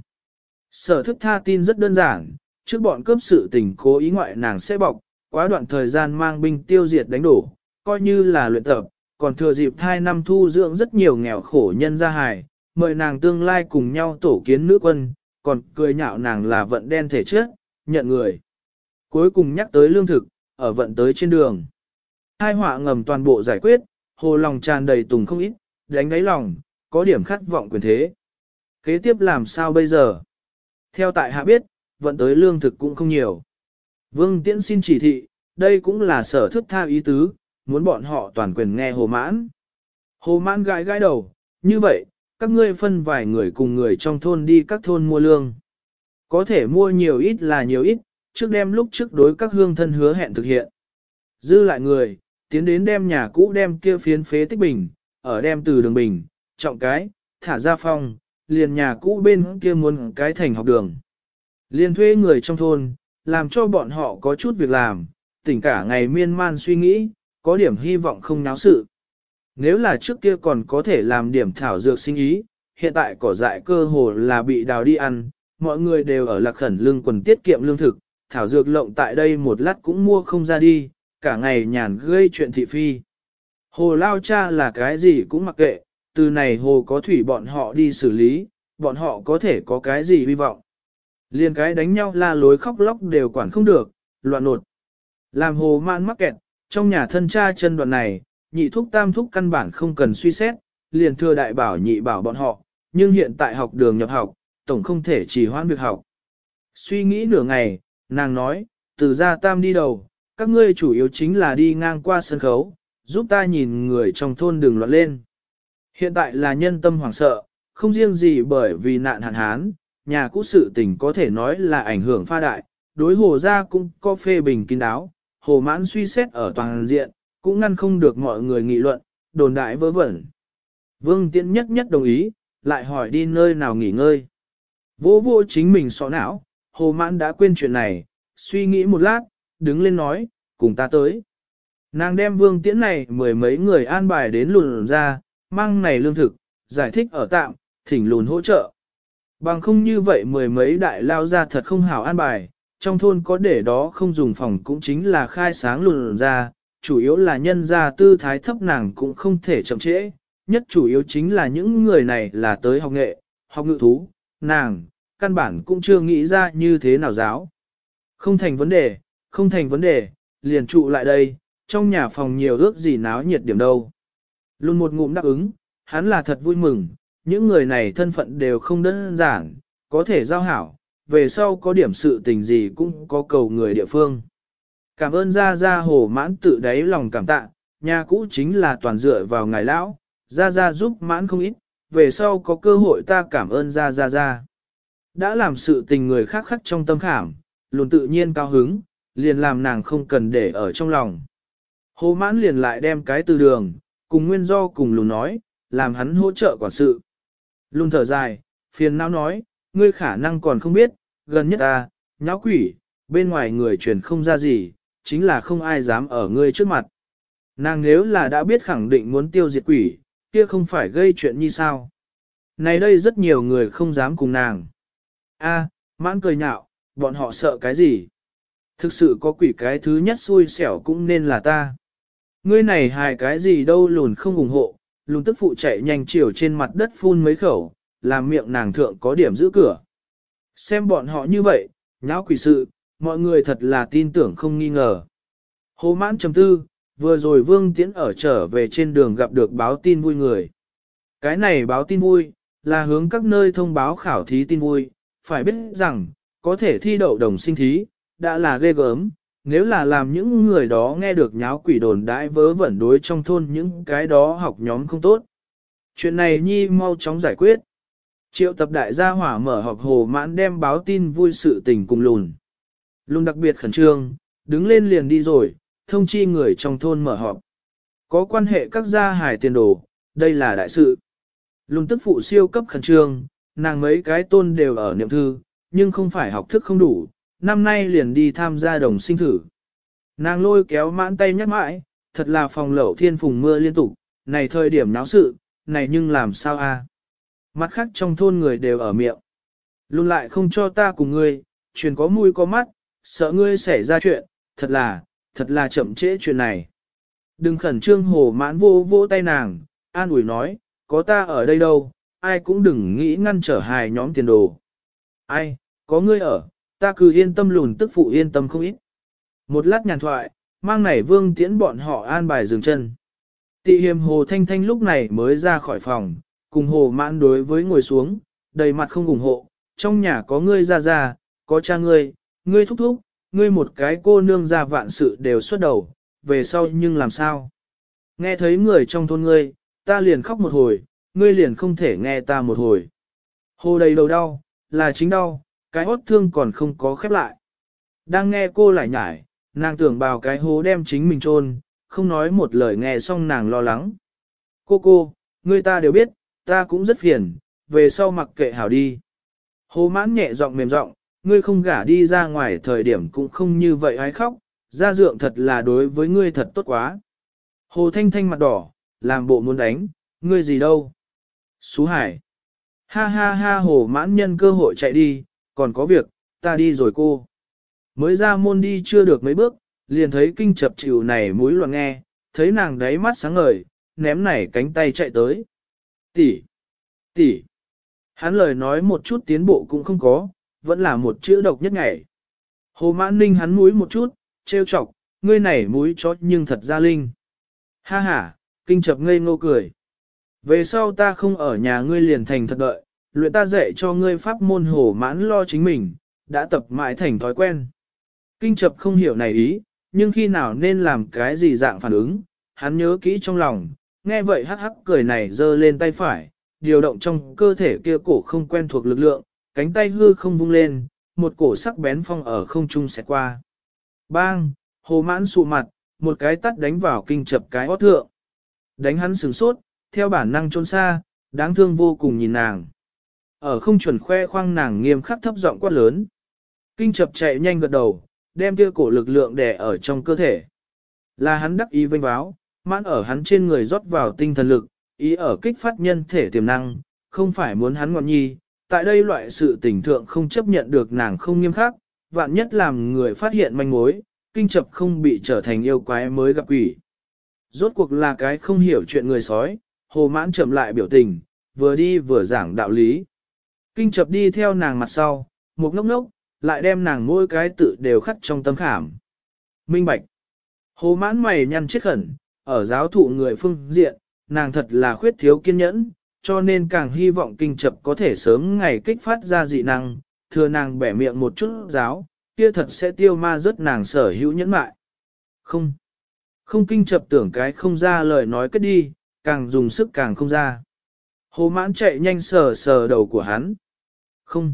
A: Sở thức tha tin rất đơn giản, trước bọn cướp sự tình cố ý ngoại nàng sẽ bọc, quá đoạn thời gian mang binh tiêu diệt đánh đổ, coi như là luyện tập, còn thừa dịp thai năm thu dưỡng rất nhiều nghèo khổ nhân ra hài, mời nàng tương lai cùng nhau tổ kiến nữ quân, còn cười nhạo nàng là vận đen thể trước, nhận người. Cuối cùng nhắc tới lương thực, ở vận tới trên đường. Hai họa ngầm toàn bộ giải quyết, hồ lòng tràn đầy tùng không ít, đánh đáy lòng, có điểm khát vọng quyền thế. Kế tiếp làm sao bây giờ? Theo tại hạ biết, vận tới lương thực cũng không nhiều. Vương Tiễn xin chỉ thị, đây cũng là sở thức tha ý tứ, muốn bọn họ toàn quyền nghe hồ mãn. Hồ mãn gãi gãi đầu, như vậy, các ngươi phân vài người cùng người trong thôn đi các thôn mua lương. có thể mua nhiều ít là nhiều ít, trước đem lúc trước đối các hương thân hứa hẹn thực hiện. Dư lại người, tiến đến đem nhà cũ đem kia phiến phế tích bình, ở đem từ đường bình, trọng cái, thả ra phong, liền nhà cũ bên kia muốn cái thành học đường. Liền thuê người trong thôn, làm cho bọn họ có chút việc làm, tỉnh cả ngày miên man suy nghĩ, có điểm hy vọng không náo sự. Nếu là trước kia còn có thể làm điểm thảo dược sinh ý, hiện tại cỏ dại cơ hồ là bị đào đi ăn, mọi người đều ở lạc khẩn lương quần tiết kiệm lương thực, thảo dược lộng tại đây một lát cũng mua không ra đi, cả ngày nhàn gây chuyện thị phi. Hồ lao cha là cái gì cũng mặc kệ, từ này hồ có thủy bọn họ đi xử lý, bọn họ có thể có cái gì hy vọng. Liên cái đánh nhau la lối khóc lóc đều quản không được, loạn nột. Làm hồ man mắc kẹt, trong nhà thân cha chân đoạn này, nhị thúc tam thúc căn bản không cần suy xét, liền thưa đại bảo nhị bảo bọn họ, nhưng hiện tại học đường nhập học, tổng không thể chỉ hoãn việc học. Suy nghĩ nửa ngày, nàng nói, từ gia tam đi đầu, các ngươi chủ yếu chính là đi ngang qua sân khấu, giúp ta nhìn người trong thôn đường loạn lên. Hiện tại là nhân tâm hoảng sợ, không riêng gì bởi vì nạn hạn hán, nhà cũ sự tình có thể nói là ảnh hưởng pha đại, đối hồ gia cũng có phê bình kín đáo, hồ mãn suy xét ở toàn diện, cũng ngăn không được mọi người nghị luận, đồn đại vớ vẩn. Vương Tiễn nhất nhất đồng ý, lại hỏi đi nơi nào nghỉ ngơi. Vô vô chính mình xó não, hồ mãn đã quên chuyện này, suy nghĩ một lát, đứng lên nói, cùng ta tới. Nàng đem vương tiễn này mười mấy người an bài đến lùn ra, mang này lương thực, giải thích ở tạm, thỉnh lùn hỗ trợ. Bằng không như vậy mười mấy đại lao ra thật không hảo an bài, trong thôn có để đó không dùng phòng cũng chính là khai sáng lùn ra, chủ yếu là nhân gia tư thái thấp nàng cũng không thể chậm trễ, nhất chủ yếu chính là những người này là tới học nghệ, học ngự thú, nàng, căn bản cũng chưa nghĩ ra như thế nào giáo. Không thành vấn đề, không thành vấn đề, liền trụ lại đây, trong nhà phòng nhiều ước gì náo nhiệt điểm đâu. Luôn một ngụm đáp ứng, hắn là thật vui mừng, những người này thân phận đều không đơn giản, có thể giao hảo, về sau có điểm sự tình gì cũng có cầu người địa phương. Cảm ơn Gia Gia hồ mãn tự đáy lòng cảm tạ, nhà cũ chính là toàn dựa vào ngài lão, Gia Gia giúp mãn không ít, về sau có cơ hội ta cảm ơn Gia Gia Gia. Đã làm sự tình người khác khắc trong tâm khảm, luôn tự nhiên cao hứng, liền làm nàng không cần để ở trong lòng. Hồ mãn liền lại đem cái từ đường, cùng nguyên do cùng lùn nói, làm hắn hỗ trợ quản sự. Lùn thở dài, phiền não nói, ngươi khả năng còn không biết, gần nhất ta, nháo quỷ, bên ngoài người truyền không ra gì, chính là không ai dám ở ngươi trước mặt. Nàng nếu là đã biết khẳng định muốn tiêu diệt quỷ, kia không phải gây chuyện như sao. Này đây rất nhiều người không dám cùng nàng. A, mãn cười nhạo, bọn họ sợ cái gì? Thực sự có quỷ cái thứ nhất xui xẻo cũng nên là ta. Ngươi này hài cái gì đâu lùn không ủng hộ, lùn tức phụ chạy nhanh chiều trên mặt đất phun mấy khẩu, làm miệng nàng thượng có điểm giữ cửa. Xem bọn họ như vậy, nháo quỷ sự, mọi người thật là tin tưởng không nghi ngờ. Hồ mãn chấm tư, vừa rồi Vương Tiễn ở trở về trên đường gặp được báo tin vui người. Cái này báo tin vui, là hướng các nơi thông báo khảo thí tin vui, phải biết rằng, có thể thi đậu đồng sinh thí, đã là ghê gớm, nếu là làm những người đó nghe được nháo quỷ đồn đãi vớ vẩn đối trong thôn những cái đó học nhóm không tốt. Chuyện này Nhi mau chóng giải quyết. Triệu tập đại gia hỏa mở họp hồ mãn đem báo tin vui sự tình cùng lùn luôn đặc biệt khẩn trương, đứng lên liền đi rồi, thông chi người trong thôn mở họp. Có quan hệ các gia hải tiền đồ, đây là đại sự. Lùng tức phụ siêu cấp khẩn trương, nàng mấy cái tôn đều ở niệm thư, nhưng không phải học thức không đủ, năm nay liền đi tham gia đồng sinh thử. Nàng lôi kéo mãn tay nhắc mãi, thật là phòng lẩu thiên phùng mưa liên tục, này thời điểm náo sự, này nhưng làm sao a? Mặt khác trong thôn người đều ở miệng. Luôn lại không cho ta cùng ngươi, truyền có mũi có mắt, sợ ngươi xảy ra chuyện, thật là, thật là chậm trễ chuyện này. Đừng khẩn trương hồ mãn vô vô tay nàng, an ủi nói, có ta ở đây đâu, ai cũng đừng nghĩ ngăn trở hài nhóm tiền đồ. Ai, có ngươi ở, ta cứ yên tâm lùn tức phụ yên tâm không ít. Một lát nhàn thoại, mang nảy vương tiễn bọn họ an bài dừng chân. Tị hiềm hồ thanh thanh lúc này mới ra khỏi phòng, cùng hồ mãn đối với ngồi xuống, đầy mặt không ủng hộ, trong nhà có ngươi ra ra, có cha ngươi, ngươi thúc thúc, ngươi một cái cô nương ra vạn sự đều xuất đầu, về sau nhưng làm sao? Nghe thấy người trong thôn ngươi, ta liền khóc một hồi, ngươi liền không thể nghe ta một hồi. Hồ đầy đầu đau, là chính đau, cái hốt thương còn không có khép lại. Đang nghe cô lại nhải, nàng tưởng bào cái hố đem chính mình chôn, không nói một lời nghe xong nàng lo lắng. Cô cô, ngươi ta đều biết, ta cũng rất phiền, về sau mặc kệ hảo đi. Hồ mãn nhẹ giọng mềm giọng, ngươi không gả đi ra ngoài thời điểm cũng không như vậy ai khóc, Gia dượng thật là đối với ngươi thật tốt quá. Hồ thanh thanh mặt đỏ, làm bộ muốn đánh, ngươi gì đâu. Xú hải. Ha ha ha hồ mãn nhân cơ hội chạy đi, còn có việc, ta đi rồi cô. Mới ra môn đi chưa được mấy bước, liền thấy kinh chập chịu này mũi loạn nghe, thấy nàng đáy mắt sáng ngời, ném nảy cánh tay chạy tới. Tỷ, tỷ. Hắn lời nói một chút tiến bộ cũng không có, vẫn là một chữ độc nhất ngày. Hồ mãn ninh hắn mũi một chút, trêu chọc, ngươi này mũi chó nhưng thật ra linh. Ha ha, kinh chập ngây ngô cười. Về sau ta không ở nhà ngươi liền thành thật đợi, luyện ta dạy cho ngươi pháp môn hồ mãn lo chính mình, đã tập mãi thành thói quen. Kinh chập không hiểu này ý, nhưng khi nào nên làm cái gì dạng phản ứng, hắn nhớ kỹ trong lòng, nghe vậy hắc hắc cười này giơ lên tay phải, điều động trong cơ thể kia cổ không quen thuộc lực lượng, cánh tay hư không vung lên, một cổ sắc bén phong ở không trung sẽ qua. Bang, hồ mãn sụ mặt, một cái tắt đánh vào kinh chập cái hót thượng. Đánh hắn sửng sốt, theo bản năng trốn xa, đáng thương vô cùng nhìn nàng. Ở không chuẩn khoe khoang nàng nghiêm khắc thấp giọng quát lớn. Kinh chập chạy nhanh gật đầu, đem kia cổ lực lượng đè ở trong cơ thể. Là hắn đắc ý vinh báo, mãn ở hắn trên người rót vào tinh thần lực, ý ở kích phát nhân thể tiềm năng, không phải muốn hắn ngọn nhi. Tại đây loại sự tình thượng không chấp nhận được nàng không nghiêm khắc, vạn nhất làm người phát hiện manh mối, kinh chập không bị trở thành yêu quái mới gặp quỷ. Rốt cuộc là cái không hiểu chuyện người sói, hồ mãn chậm lại biểu tình, vừa đi vừa giảng đạo lý. Kinh chập đi theo nàng mặt sau, một ngốc ngốc, lại đem nàng mỗi cái tự đều khắc trong tâm khảm. Minh Bạch Hồ mãn mày nhăn chết khẩn, ở giáo thụ người phương diện, nàng thật là khuyết thiếu kiên nhẫn, cho nên càng hy vọng kinh chập có thể sớm ngày kích phát ra dị năng, thừa nàng bẻ miệng một chút giáo, kia thật sẽ tiêu ma rất nàng sở hữu nhẫn mại. Không, không kinh chập tưởng cái không ra lời nói kết đi, càng dùng sức càng không ra. Hồ mãn chạy nhanh sờ sờ đầu của hắn. Không,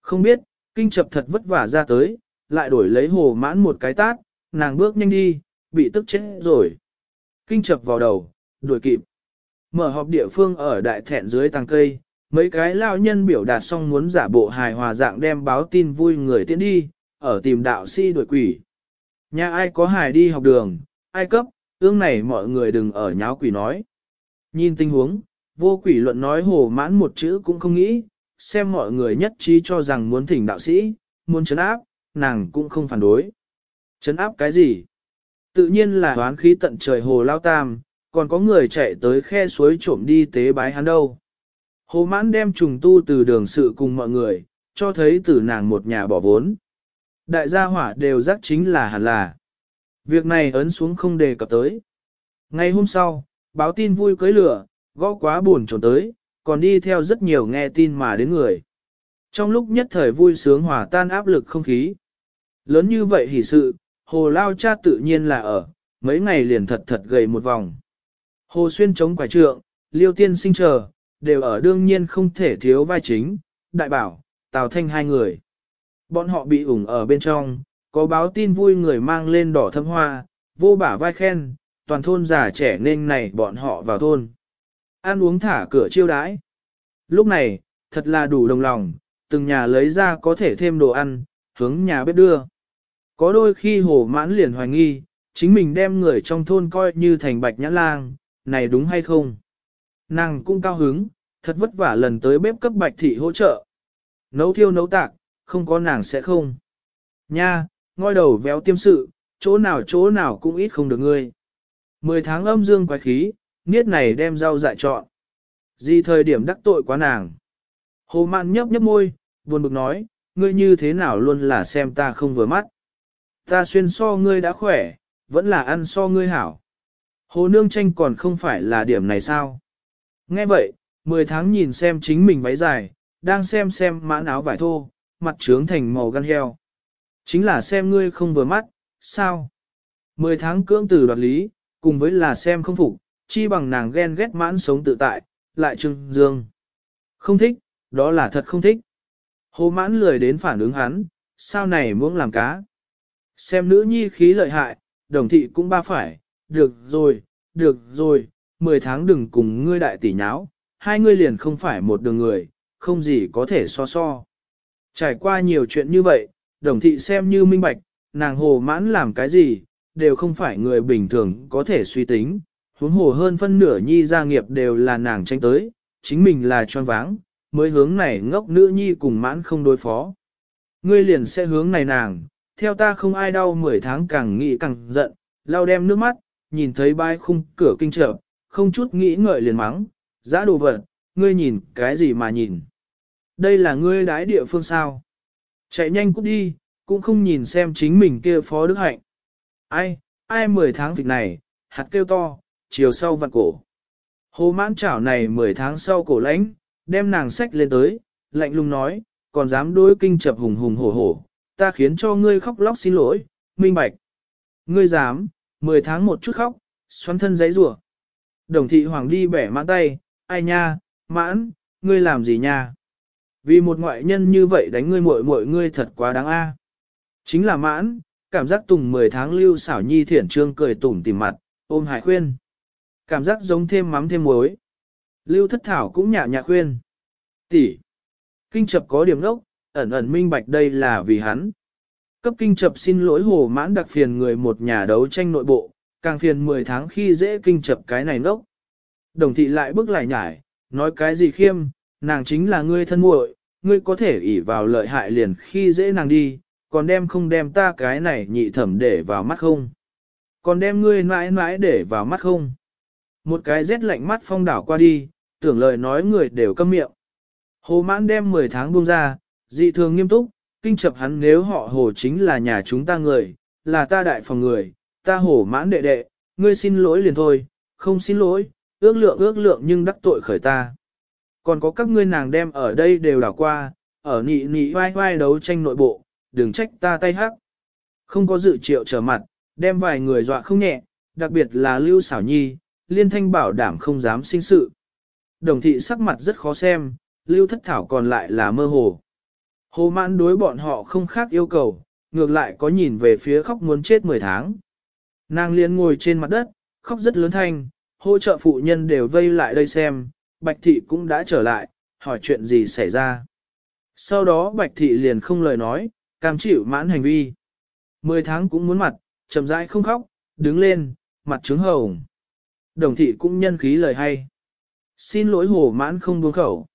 A: không biết, kinh chập thật vất vả ra tới, lại đổi lấy hồ mãn một cái tát, nàng bước nhanh đi, bị tức chết rồi. Kinh chập vào đầu, đuổi kịp. Mở họp địa phương ở đại thẹn dưới tàng cây, mấy cái lao nhân biểu đạt xong muốn giả bộ hài hòa dạng đem báo tin vui người tiến đi, ở tìm đạo si đuổi quỷ. Nhà ai có hài đi học đường, ai cấp, ương này mọi người đừng ở nháo quỷ nói. Nhìn tình huống, vô quỷ luận nói hồ mãn một chữ cũng không nghĩ, xem mọi người nhất trí cho rằng muốn thỉnh đạo sĩ, muốn chấn áp, nàng cũng không phản đối. Chấn áp cái gì? Tự nhiên là hoán khí tận trời hồ lao tam, còn có người chạy tới khe suối trộm đi tế bái hắn đâu. Hồ mãn đem trùng tu từ đường sự cùng mọi người, cho thấy từ nàng một nhà bỏ vốn. Đại gia hỏa đều giác chính là hẳn là. Việc này ấn xuống không đề cập tới. Ngày hôm sau, báo tin vui cưới lửa, gõ quá buồn trồn tới, còn đi theo rất nhiều nghe tin mà đến người. Trong lúc nhất thời vui sướng hòa tan áp lực không khí. Lớn như vậy hỉ sự, hồ lao cha tự nhiên là ở, mấy ngày liền thật thật gầy một vòng. Hồ xuyên chống quải trượng, liêu tiên sinh chờ, đều ở đương nhiên không thể thiếu vai chính, đại bảo, tào thanh hai người. Bọn họ bị ủng ở bên trong, có báo tin vui người mang lên đỏ thâm hoa, vô bả vai khen, toàn thôn già trẻ nên này bọn họ vào thôn. Ăn uống thả cửa chiêu đãi. Lúc này, thật là đủ đồng lòng, từng nhà lấy ra có thể thêm đồ ăn, hướng nhà bếp đưa. Có đôi khi hồ mãn liền hoài nghi, chính mình đem người trong thôn coi như thành bạch nhã lang, này đúng hay không? Nàng cũng cao hứng, thật vất vả lần tới bếp cấp bạch thị hỗ trợ. Nấu thiêu nấu tạc, không có nàng sẽ không. Nha, ngoi đầu véo tiêm sự, chỗ nào chỗ nào cũng ít không được ngươi. Mười tháng âm dương quái khí, niết này đem rau dại chọn. Gì thời điểm đắc tội quá nàng. Hồ mạn nhấp nhấp môi, buồn bực nói, ngươi như thế nào luôn là xem ta không vừa mắt. Ta xuyên so ngươi đã khỏe, vẫn là ăn so ngươi hảo. Hồ nương tranh còn không phải là điểm này sao? Nghe vậy, 10 tháng nhìn xem chính mình váy dài, đang xem xem mãn áo vải thô, mặt trướng thành màu gan heo. Chính là xem ngươi không vừa mắt, sao? 10 tháng cưỡng từ đoạt lý, cùng với là xem không phục, chi bằng nàng ghen ghét mãn sống tự tại, lại trưng dương. Không thích, đó là thật không thích. Hồ mãn lười đến phản ứng hắn, sao này muốn làm cá. Xem nữ nhi khí lợi hại, đồng thị cũng ba phải, được rồi, được rồi, 10 tháng đừng cùng ngươi đại tỷ nháo, hai ngươi liền không phải một đường người, không gì có thể so so. Trải qua nhiều chuyện như vậy, đồng thị xem như minh bạch, nàng hồ mãn làm cái gì, đều không phải người bình thường có thể suy tính, huống hồ hơn phân nửa nhi gia nghiệp đều là nàng tranh tới, chính mình là choan váng, mới hướng này ngốc nữ nhi cùng mãn không đối phó. Ngươi liền sẽ hướng này nàng, theo ta không ai đau 10 tháng càng nghĩ càng giận, lau đem nước mắt, nhìn thấy bai khung cửa kinh trợ, không chút nghĩ ngợi liền mắng, giã đồ vật, ngươi nhìn cái gì mà nhìn. Đây là ngươi đái địa phương sao. Chạy nhanh cút đi, cũng không nhìn xem chính mình kia phó đức hạnh. Ai, ai 10 tháng vịt này, hạt kêu to, chiều sau vặn cổ. Hồ mãn chảo này 10 tháng sau cổ lãnh, đem nàng sách lên tới, lạnh lùng nói, còn dám đối kinh chập hùng hùng hổ hổ, ta khiến cho ngươi khóc lóc xin lỗi, minh bạch. Ngươi dám, 10 tháng một chút khóc, xoắn thân giấy rủa. Đồng thị hoàng đi bẻ mãn tay, ai nha, mãn, ngươi làm gì nha? Vì một ngoại nhân như vậy đánh ngươi muội muội ngươi thật quá đáng a. Chính là mãn, cảm giác tùng 10 tháng lưu xảo nhi thiển trương cười tủm tìm mặt, ôm hải khuyên. Cảm giác giống thêm mắm thêm muối. Lưu thất thảo cũng nhạ nhạ khuyên. Tỷ. Kinh chập có điểm nốc, ẩn ẩn minh bạch đây là vì hắn. Cấp kinh chập xin lỗi hồ mãn đặc phiền người một nhà đấu tranh nội bộ, càng phiền 10 tháng khi dễ kinh chập cái này nốc. Đồng thị lại bước lại nhải, nói cái gì khiêm, nàng chính là ngươi thân muội, ngươi có thể ỷ vào lợi hại liền khi dễ nàng đi, còn đem không đem ta cái này nhị thẩm để vào mắt không. Còn đem ngươi mãi mãi để vào mắt không. Một cái rét lạnh mắt phong đảo qua đi, tưởng lời nói người đều câm miệng. Hồ mãn đem 10 tháng buông ra, dị thường nghiêm túc, kinh chập hắn nếu họ hồ chính là nhà chúng ta người, là ta đại phòng người, ta hồ mãn đệ đệ, ngươi xin lỗi liền thôi, không xin lỗi, ước lượng ước lượng nhưng đắc tội khởi ta. Còn có các ngươi nàng đem ở đây đều đảo qua, ở nị nị vai vai đấu tranh nội bộ, đừng trách ta tay hắc. Không có dự triệu trở mặt, đem vài người dọa không nhẹ, đặc biệt là Lưu Xảo Nhi, liên thanh bảo đảm không dám sinh sự. Đồng thị sắc mặt rất khó xem, Lưu Thất Thảo còn lại là mơ hồ. Hồ mãn đối bọn họ không khác yêu cầu, ngược lại có nhìn về phía khóc muốn chết 10 tháng. Nàng liền ngồi trên mặt đất, khóc rất lớn thanh, hỗ trợ phụ nhân đều vây lại đây xem, Bạch Thị cũng đã trở lại, hỏi chuyện gì xảy ra. Sau đó Bạch Thị liền không lời nói, cam chịu mãn hành vi. Mười tháng cũng muốn mặt, chậm rãi không khóc, đứng lên, mặt trứng hồng. Đồng thị cũng nhân khí lời hay. Xin lỗi hồ mãn không buông khẩu.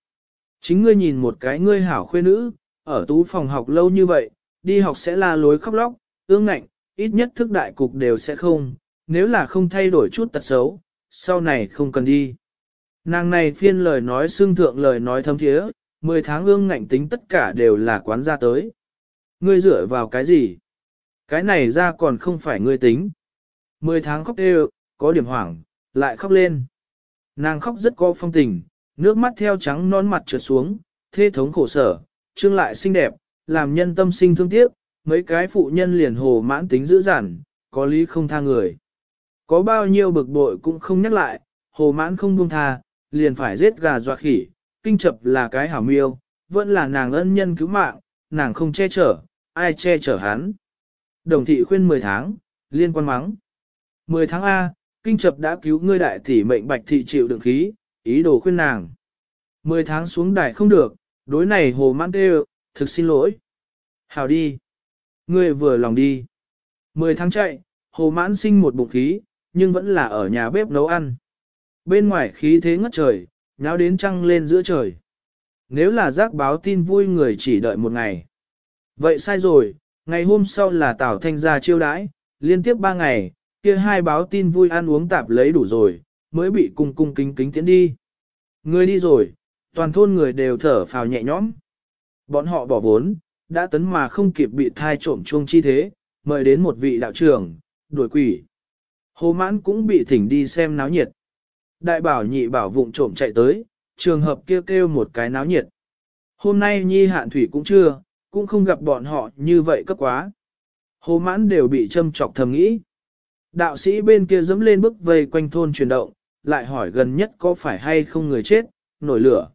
A: Chính ngươi nhìn một cái ngươi hảo khuê nữ, ở tú phòng học lâu như vậy, đi học sẽ là lối khóc lóc, ương ngạnh, ít nhất thức đại cục đều sẽ không, nếu là không thay đổi chút tật xấu, sau này không cần đi. Nàng này phiên lời nói xương thượng lời nói thâm thiế, 10 tháng ương ngạnh tính tất cả đều là quán ra tới. Ngươi dựa vào cái gì? Cái này ra còn không phải ngươi tính. 10 tháng khóc đều, có điểm hoảng, lại khóc lên. Nàng khóc rất có phong tình, nước mắt theo trắng non mặt trượt xuống, thê thống khổ sở, trương lại xinh đẹp, làm nhân tâm sinh thương tiếc, mấy cái phụ nhân liền hồ mãn tính dữ dằn, có lý không tha người. Có bao nhiêu bực bội cũng không nhắc lại, hồ mãn không buông tha, liền phải giết gà dọa khỉ, kinh chập là cái hảo miêu, vẫn là nàng ân nhân cứu mạng, nàng không che chở, ai che chở hắn. Đồng thị khuyên 10 tháng, liên quan mắng. 10 tháng A, kinh chập đã cứu ngươi đại tỷ mệnh bạch thị chịu đựng khí, ý đồ khuyên nàng. 10 tháng xuống đài không được, đối này hồ mãn đều, thực xin lỗi. Hào đi. Ngươi vừa lòng đi. 10 tháng chạy, hồ mãn sinh một bụng khí, nhưng vẫn là ở nhà bếp nấu ăn. Bên ngoài khí thế ngất trời, nháo đến trăng lên giữa trời. Nếu là giác báo tin vui người chỉ đợi một ngày. Vậy sai rồi, ngày hôm sau là Tào Thanh gia chiêu đãi, liên tiếp ba ngày, kia hai báo tin vui ăn uống tạp lấy đủ rồi, mới bị cung cung kính kính tiến đi. Người đi rồi, toàn thôn người đều thở phào nhẹ nhõm. Bọn họ bỏ vốn, đã tấn mà không kịp bị thai trộm chuông chi thế, mời đến một vị đạo trưởng, đuổi quỷ. Hồ mãn cũng bị thỉnh đi xem náo nhiệt. Đại bảo nhị bảo vụng trộm chạy tới, trường hợp kêu kêu một cái náo nhiệt. Hôm nay nhi hạn thủy cũng chưa, cũng không gặp bọn họ như vậy cấp quá. Hồ mãn đều bị châm trọc thầm nghĩ. Đạo sĩ bên kia dẫm lên bức vây quanh thôn chuyển động, lại hỏi gần nhất có phải hay không người chết, nổi lửa.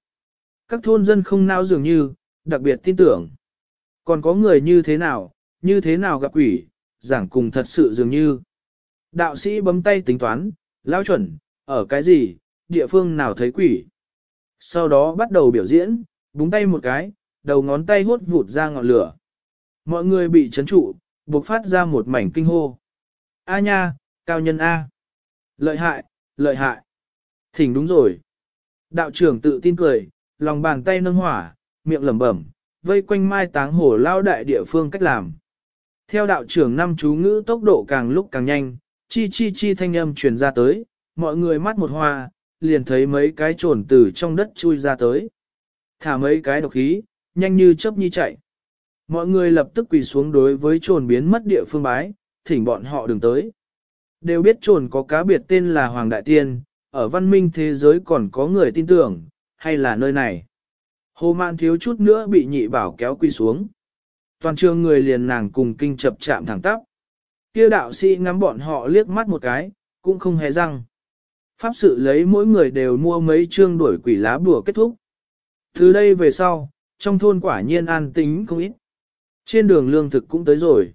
A: Các thôn dân không nao dường như, đặc biệt tin tưởng. Còn có người như thế nào, như thế nào gặp quỷ, giảng cùng thật sự dường như. Đạo sĩ bấm tay tính toán, lao chuẩn, ở cái gì, địa phương nào thấy quỷ. Sau đó bắt đầu biểu diễn, búng tay một cái, đầu ngón tay hốt vụt ra ngọn lửa. Mọi người bị chấn trụ, buộc phát ra một mảnh kinh hô. A nha, cao nhân A. Lợi hại, lợi hại. Thỉnh đúng rồi. Đạo trưởng tự tin cười, lòng bàn tay nâng hỏa, miệng lẩm bẩm, vây quanh mai táng hổ lao đại địa phương cách làm. Theo đạo trưởng năm chú ngữ tốc độ càng lúc càng nhanh, chi chi chi thanh âm truyền ra tới, mọi người mắt một hoa, liền thấy mấy cái trồn từ trong đất chui ra tới. Thả mấy cái độc khí, nhanh như chớp nhi chạy. Mọi người lập tức quỳ xuống đối với trồn biến mất địa phương bái, thỉnh bọn họ đừng tới. Đều biết trồn có cá biệt tên là Hoàng Đại Tiên, ở văn minh thế giới còn có người tin tưởng, hay là nơi này. Hồ Mạn thiếu chút nữa bị nhị bảo kéo quy xuống. Toàn trường người liền nàng cùng kinh chập chạm thẳng tắp. Kia đạo sĩ ngắm bọn họ liếc mắt một cái, cũng không hề răng. Pháp sự lấy mỗi người đều mua mấy chương đuổi quỷ lá bùa kết thúc. Từ đây về sau, trong thôn quả nhiên an tính không ít. Trên đường lương thực cũng tới rồi.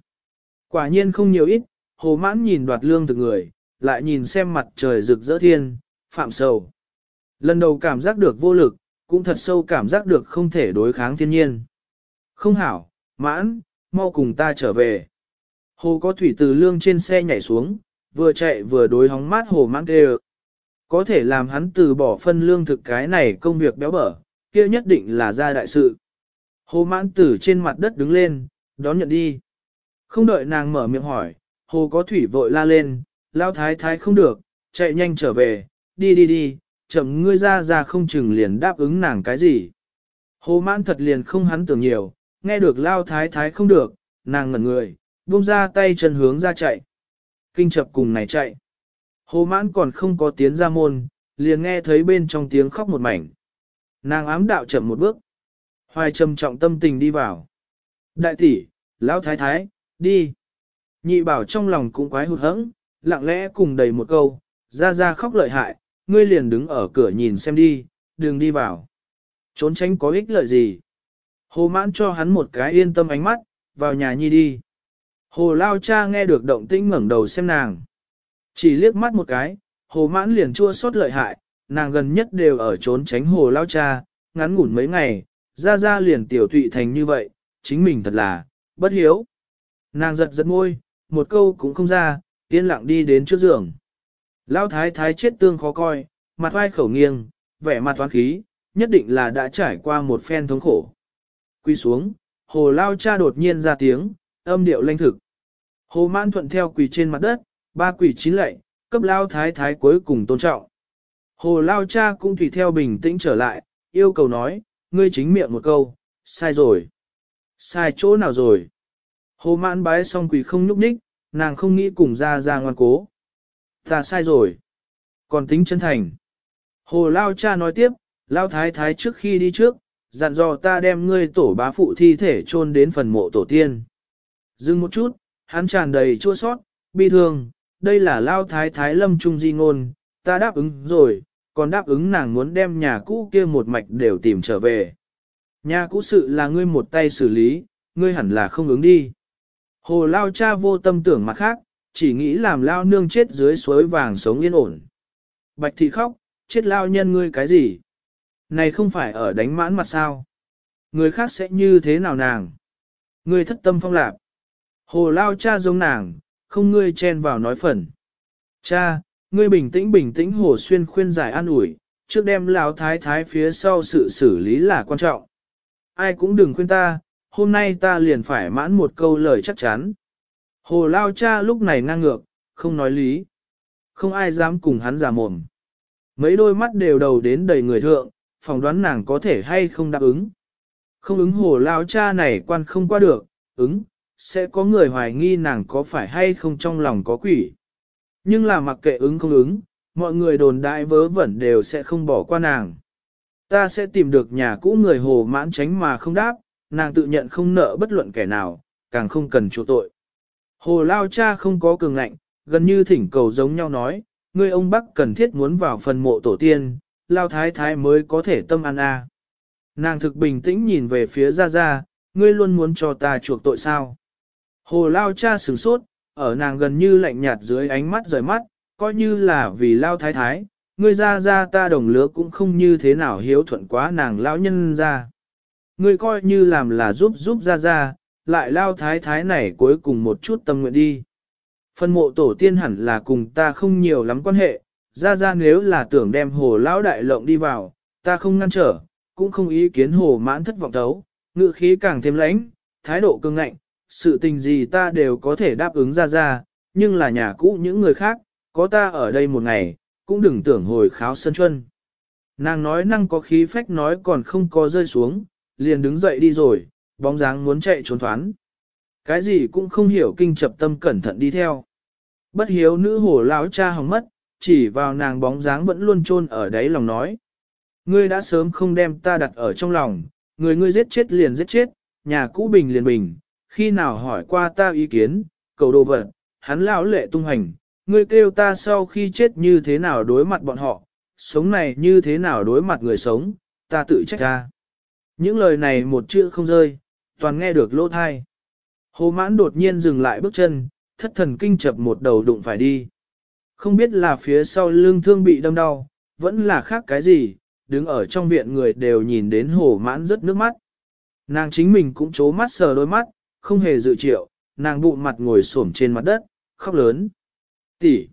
A: Quả nhiên không nhiều ít, hồ mãn nhìn đoạt lương thực người, lại nhìn xem mặt trời rực rỡ thiên, phạm sầu. Lần đầu cảm giác được vô lực, cũng thật sâu cảm giác được không thể đối kháng thiên nhiên. Không hảo, mãn, mau cùng ta trở về. Hồ có thủy từ lương trên xe nhảy xuống, vừa chạy vừa đối hóng mát hồ mãn kêu. Có thể làm hắn từ bỏ phân lương thực cái này công việc béo bở, kia nhất định là ra đại sự. Hồ mãn tử trên mặt đất đứng lên, đón nhận đi. Không đợi nàng mở miệng hỏi, hồ có thủy vội la lên, lao thái thái không được, chạy nhanh trở về, đi đi đi, chậm ngươi ra ra không chừng liền đáp ứng nàng cái gì. Hồ mãn thật liền không hắn tưởng nhiều, nghe được lao thái thái không được, nàng ngẩn người, buông ra tay chân hướng ra chạy. Kinh chập cùng này chạy. Hồ mãn còn không có tiến ra môn, liền nghe thấy bên trong tiếng khóc một mảnh. Nàng ám đạo chậm một bước. Hoài trầm trọng tâm tình đi vào. Đại tỷ, lão thái thái, đi. Nhị bảo trong lòng cũng quái hụt hẫng, lặng lẽ cùng đầy một câu, ra ra khóc lợi hại, ngươi liền đứng ở cửa nhìn xem đi, đừng đi vào. Trốn tránh có ích lợi gì. Hồ mãn cho hắn một cái yên tâm ánh mắt, vào nhà nhi đi. Hồ lao cha nghe được động tĩnh ngẩng đầu xem nàng. Chỉ liếc mắt một cái, hồ mãn liền chua xót lợi hại, nàng gần nhất đều ở trốn tránh hồ lao cha, ngắn ngủn mấy ngày, ra ra liền tiểu tụy thành như vậy, chính mình thật là, bất hiếu. Nàng giật giật môi, một câu cũng không ra, yên lặng đi đến trước giường. Lao thái thái chết tương khó coi, mặt vai khẩu nghiêng, vẻ mặt toán khí, nhất định là đã trải qua một phen thống khổ. Quy xuống, hồ lao cha đột nhiên ra tiếng, âm điệu lanh thực. Hồ mãn thuận theo quỳ trên mặt đất, ba quỳ chín lệ, cấp lao thái thái cuối cùng tôn trọng. Hồ lao cha cũng tùy theo bình tĩnh trở lại, yêu cầu nói, ngươi chính miệng một câu, sai rồi. Sai chỗ nào rồi? Hồ mãn bái xong quỳ không nhúc nhích, nàng không nghĩ cùng ra ra ngoan cố. Ta sai rồi. Còn tính chân thành. Hồ lao cha nói tiếp, lao thái thái trước khi đi trước, dặn dò ta đem ngươi tổ bá phụ thi thể chôn đến phần mộ tổ tiên. Dừng một chút, hắn tràn đầy chua sót, bi thương, đây là lao thái thái lâm trung di ngôn, ta đáp ứng rồi, còn đáp ứng nàng muốn đem nhà cũ kia một mạch đều tìm trở về. Nhà cũ sự là ngươi một tay xử lý, ngươi hẳn là không ứng đi. Hồ lao cha vô tâm tưởng mặt khác, chỉ nghĩ làm lao nương chết dưới suối vàng sống yên ổn. Bạch thị khóc, chết lao nhân ngươi cái gì? Này không phải ở đánh mãn mặt sao? Người khác sẽ như thế nào nàng? Ngươi thất tâm phong lạp. Hồ lao cha giống nàng, không ngươi chen vào nói phần. Cha, ngươi bình tĩnh bình tĩnh hồ xuyên khuyên giải an ủi, trước đem lão thái thái phía sau sự xử lý là quan trọng. Ai cũng đừng khuyên ta, hôm nay ta liền phải mãn một câu lời chắc chắn. Hồ lao cha lúc này ngang ngược, không nói lý. Không ai dám cùng hắn giả mồm. Mấy đôi mắt đều đầu đến đầy người thượng, phỏng đoán nàng có thể hay không đáp ứng. Không ứng hồ lao cha này quan không qua được, ứng, sẽ có người hoài nghi nàng có phải hay không trong lòng có quỷ. Nhưng là mặc kệ ứng không ứng, mọi người đồn đại vớ vẩn đều sẽ không bỏ qua nàng. Ta sẽ tìm được nhà cũ người hồ mãn tránh mà không đáp, nàng tự nhận không nợ bất luận kẻ nào, càng không cần chỗ tội. Hồ Lao cha không có cường ngạnh, gần như thỉnh cầu giống nhau nói, ngươi ông Bắc cần thiết muốn vào phần mộ tổ tiên, Lao Thái Thái mới có thể tâm an a. Nàng thực bình tĩnh nhìn về phía Gia Gia, ngươi luôn muốn cho ta chuộc tội sao. Hồ Lao cha sửng sốt, ở nàng gần như lạnh nhạt dưới ánh mắt rời mắt, coi như là vì Lao Thái Thái, ngươi Gia Gia ta đồng lứa cũng không như thế nào hiếu thuận quá nàng lão nhân ra. Ngươi coi như làm là giúp giúp Gia Gia, lại Lao Thái Thái này cuối cùng một chút tâm nguyện đi. Phân mộ tổ tiên hẳn là cùng ta không nhiều lắm quan hệ, Gia Gia nếu là tưởng đem hồ lão đại lộng đi vào, ta không ngăn trở, cũng không ý kiến hồ mãn thất vọng thấu, ngự khí càng thêm lãnh, thái độ cương ngạnh, sự tình gì ta đều có thể đáp ứng ra ra, nhưng là nhà cũ những người khác, có ta ở đây một ngày, cũng đừng tưởng hồi kháo sân chuân. Nàng nói năng có khí phách nói còn không có rơi xuống, liền đứng dậy đi rồi, bóng dáng muốn chạy trốn thoán. Cái gì cũng không hiểu kinh chập tâm cẩn thận đi theo. Bất hiếu nữ hổ lão cha hỏng mất, chỉ vào nàng bóng dáng vẫn luôn chôn ở đáy lòng nói. Ngươi đã sớm không đem ta đặt ở trong lòng, người ngươi giết chết liền giết chết, nhà cũ bình liền bình, khi nào hỏi qua ta ý kiến, cầu đồ vật, hắn lão lệ tung hành, ngươi kêu ta sau khi chết như thế nào đối mặt bọn họ, sống này như thế nào đối mặt người sống, ta tự trách ta. Những lời này một chữ không rơi, toàn nghe được lỗ thai. Hồ mãn đột nhiên dừng lại bước chân, thất thần kinh chập một đầu đụng phải đi. Không biết là phía sau lưng thương bị đâm đau, vẫn là khác cái gì, đứng ở trong viện người đều nhìn đến hồ mãn rất nước mắt. Nàng chính mình cũng chố mắt sờ đôi mắt, không hề dự triệu, nàng bụng mặt ngồi xổm trên mặt đất, khóc lớn. Tỷ.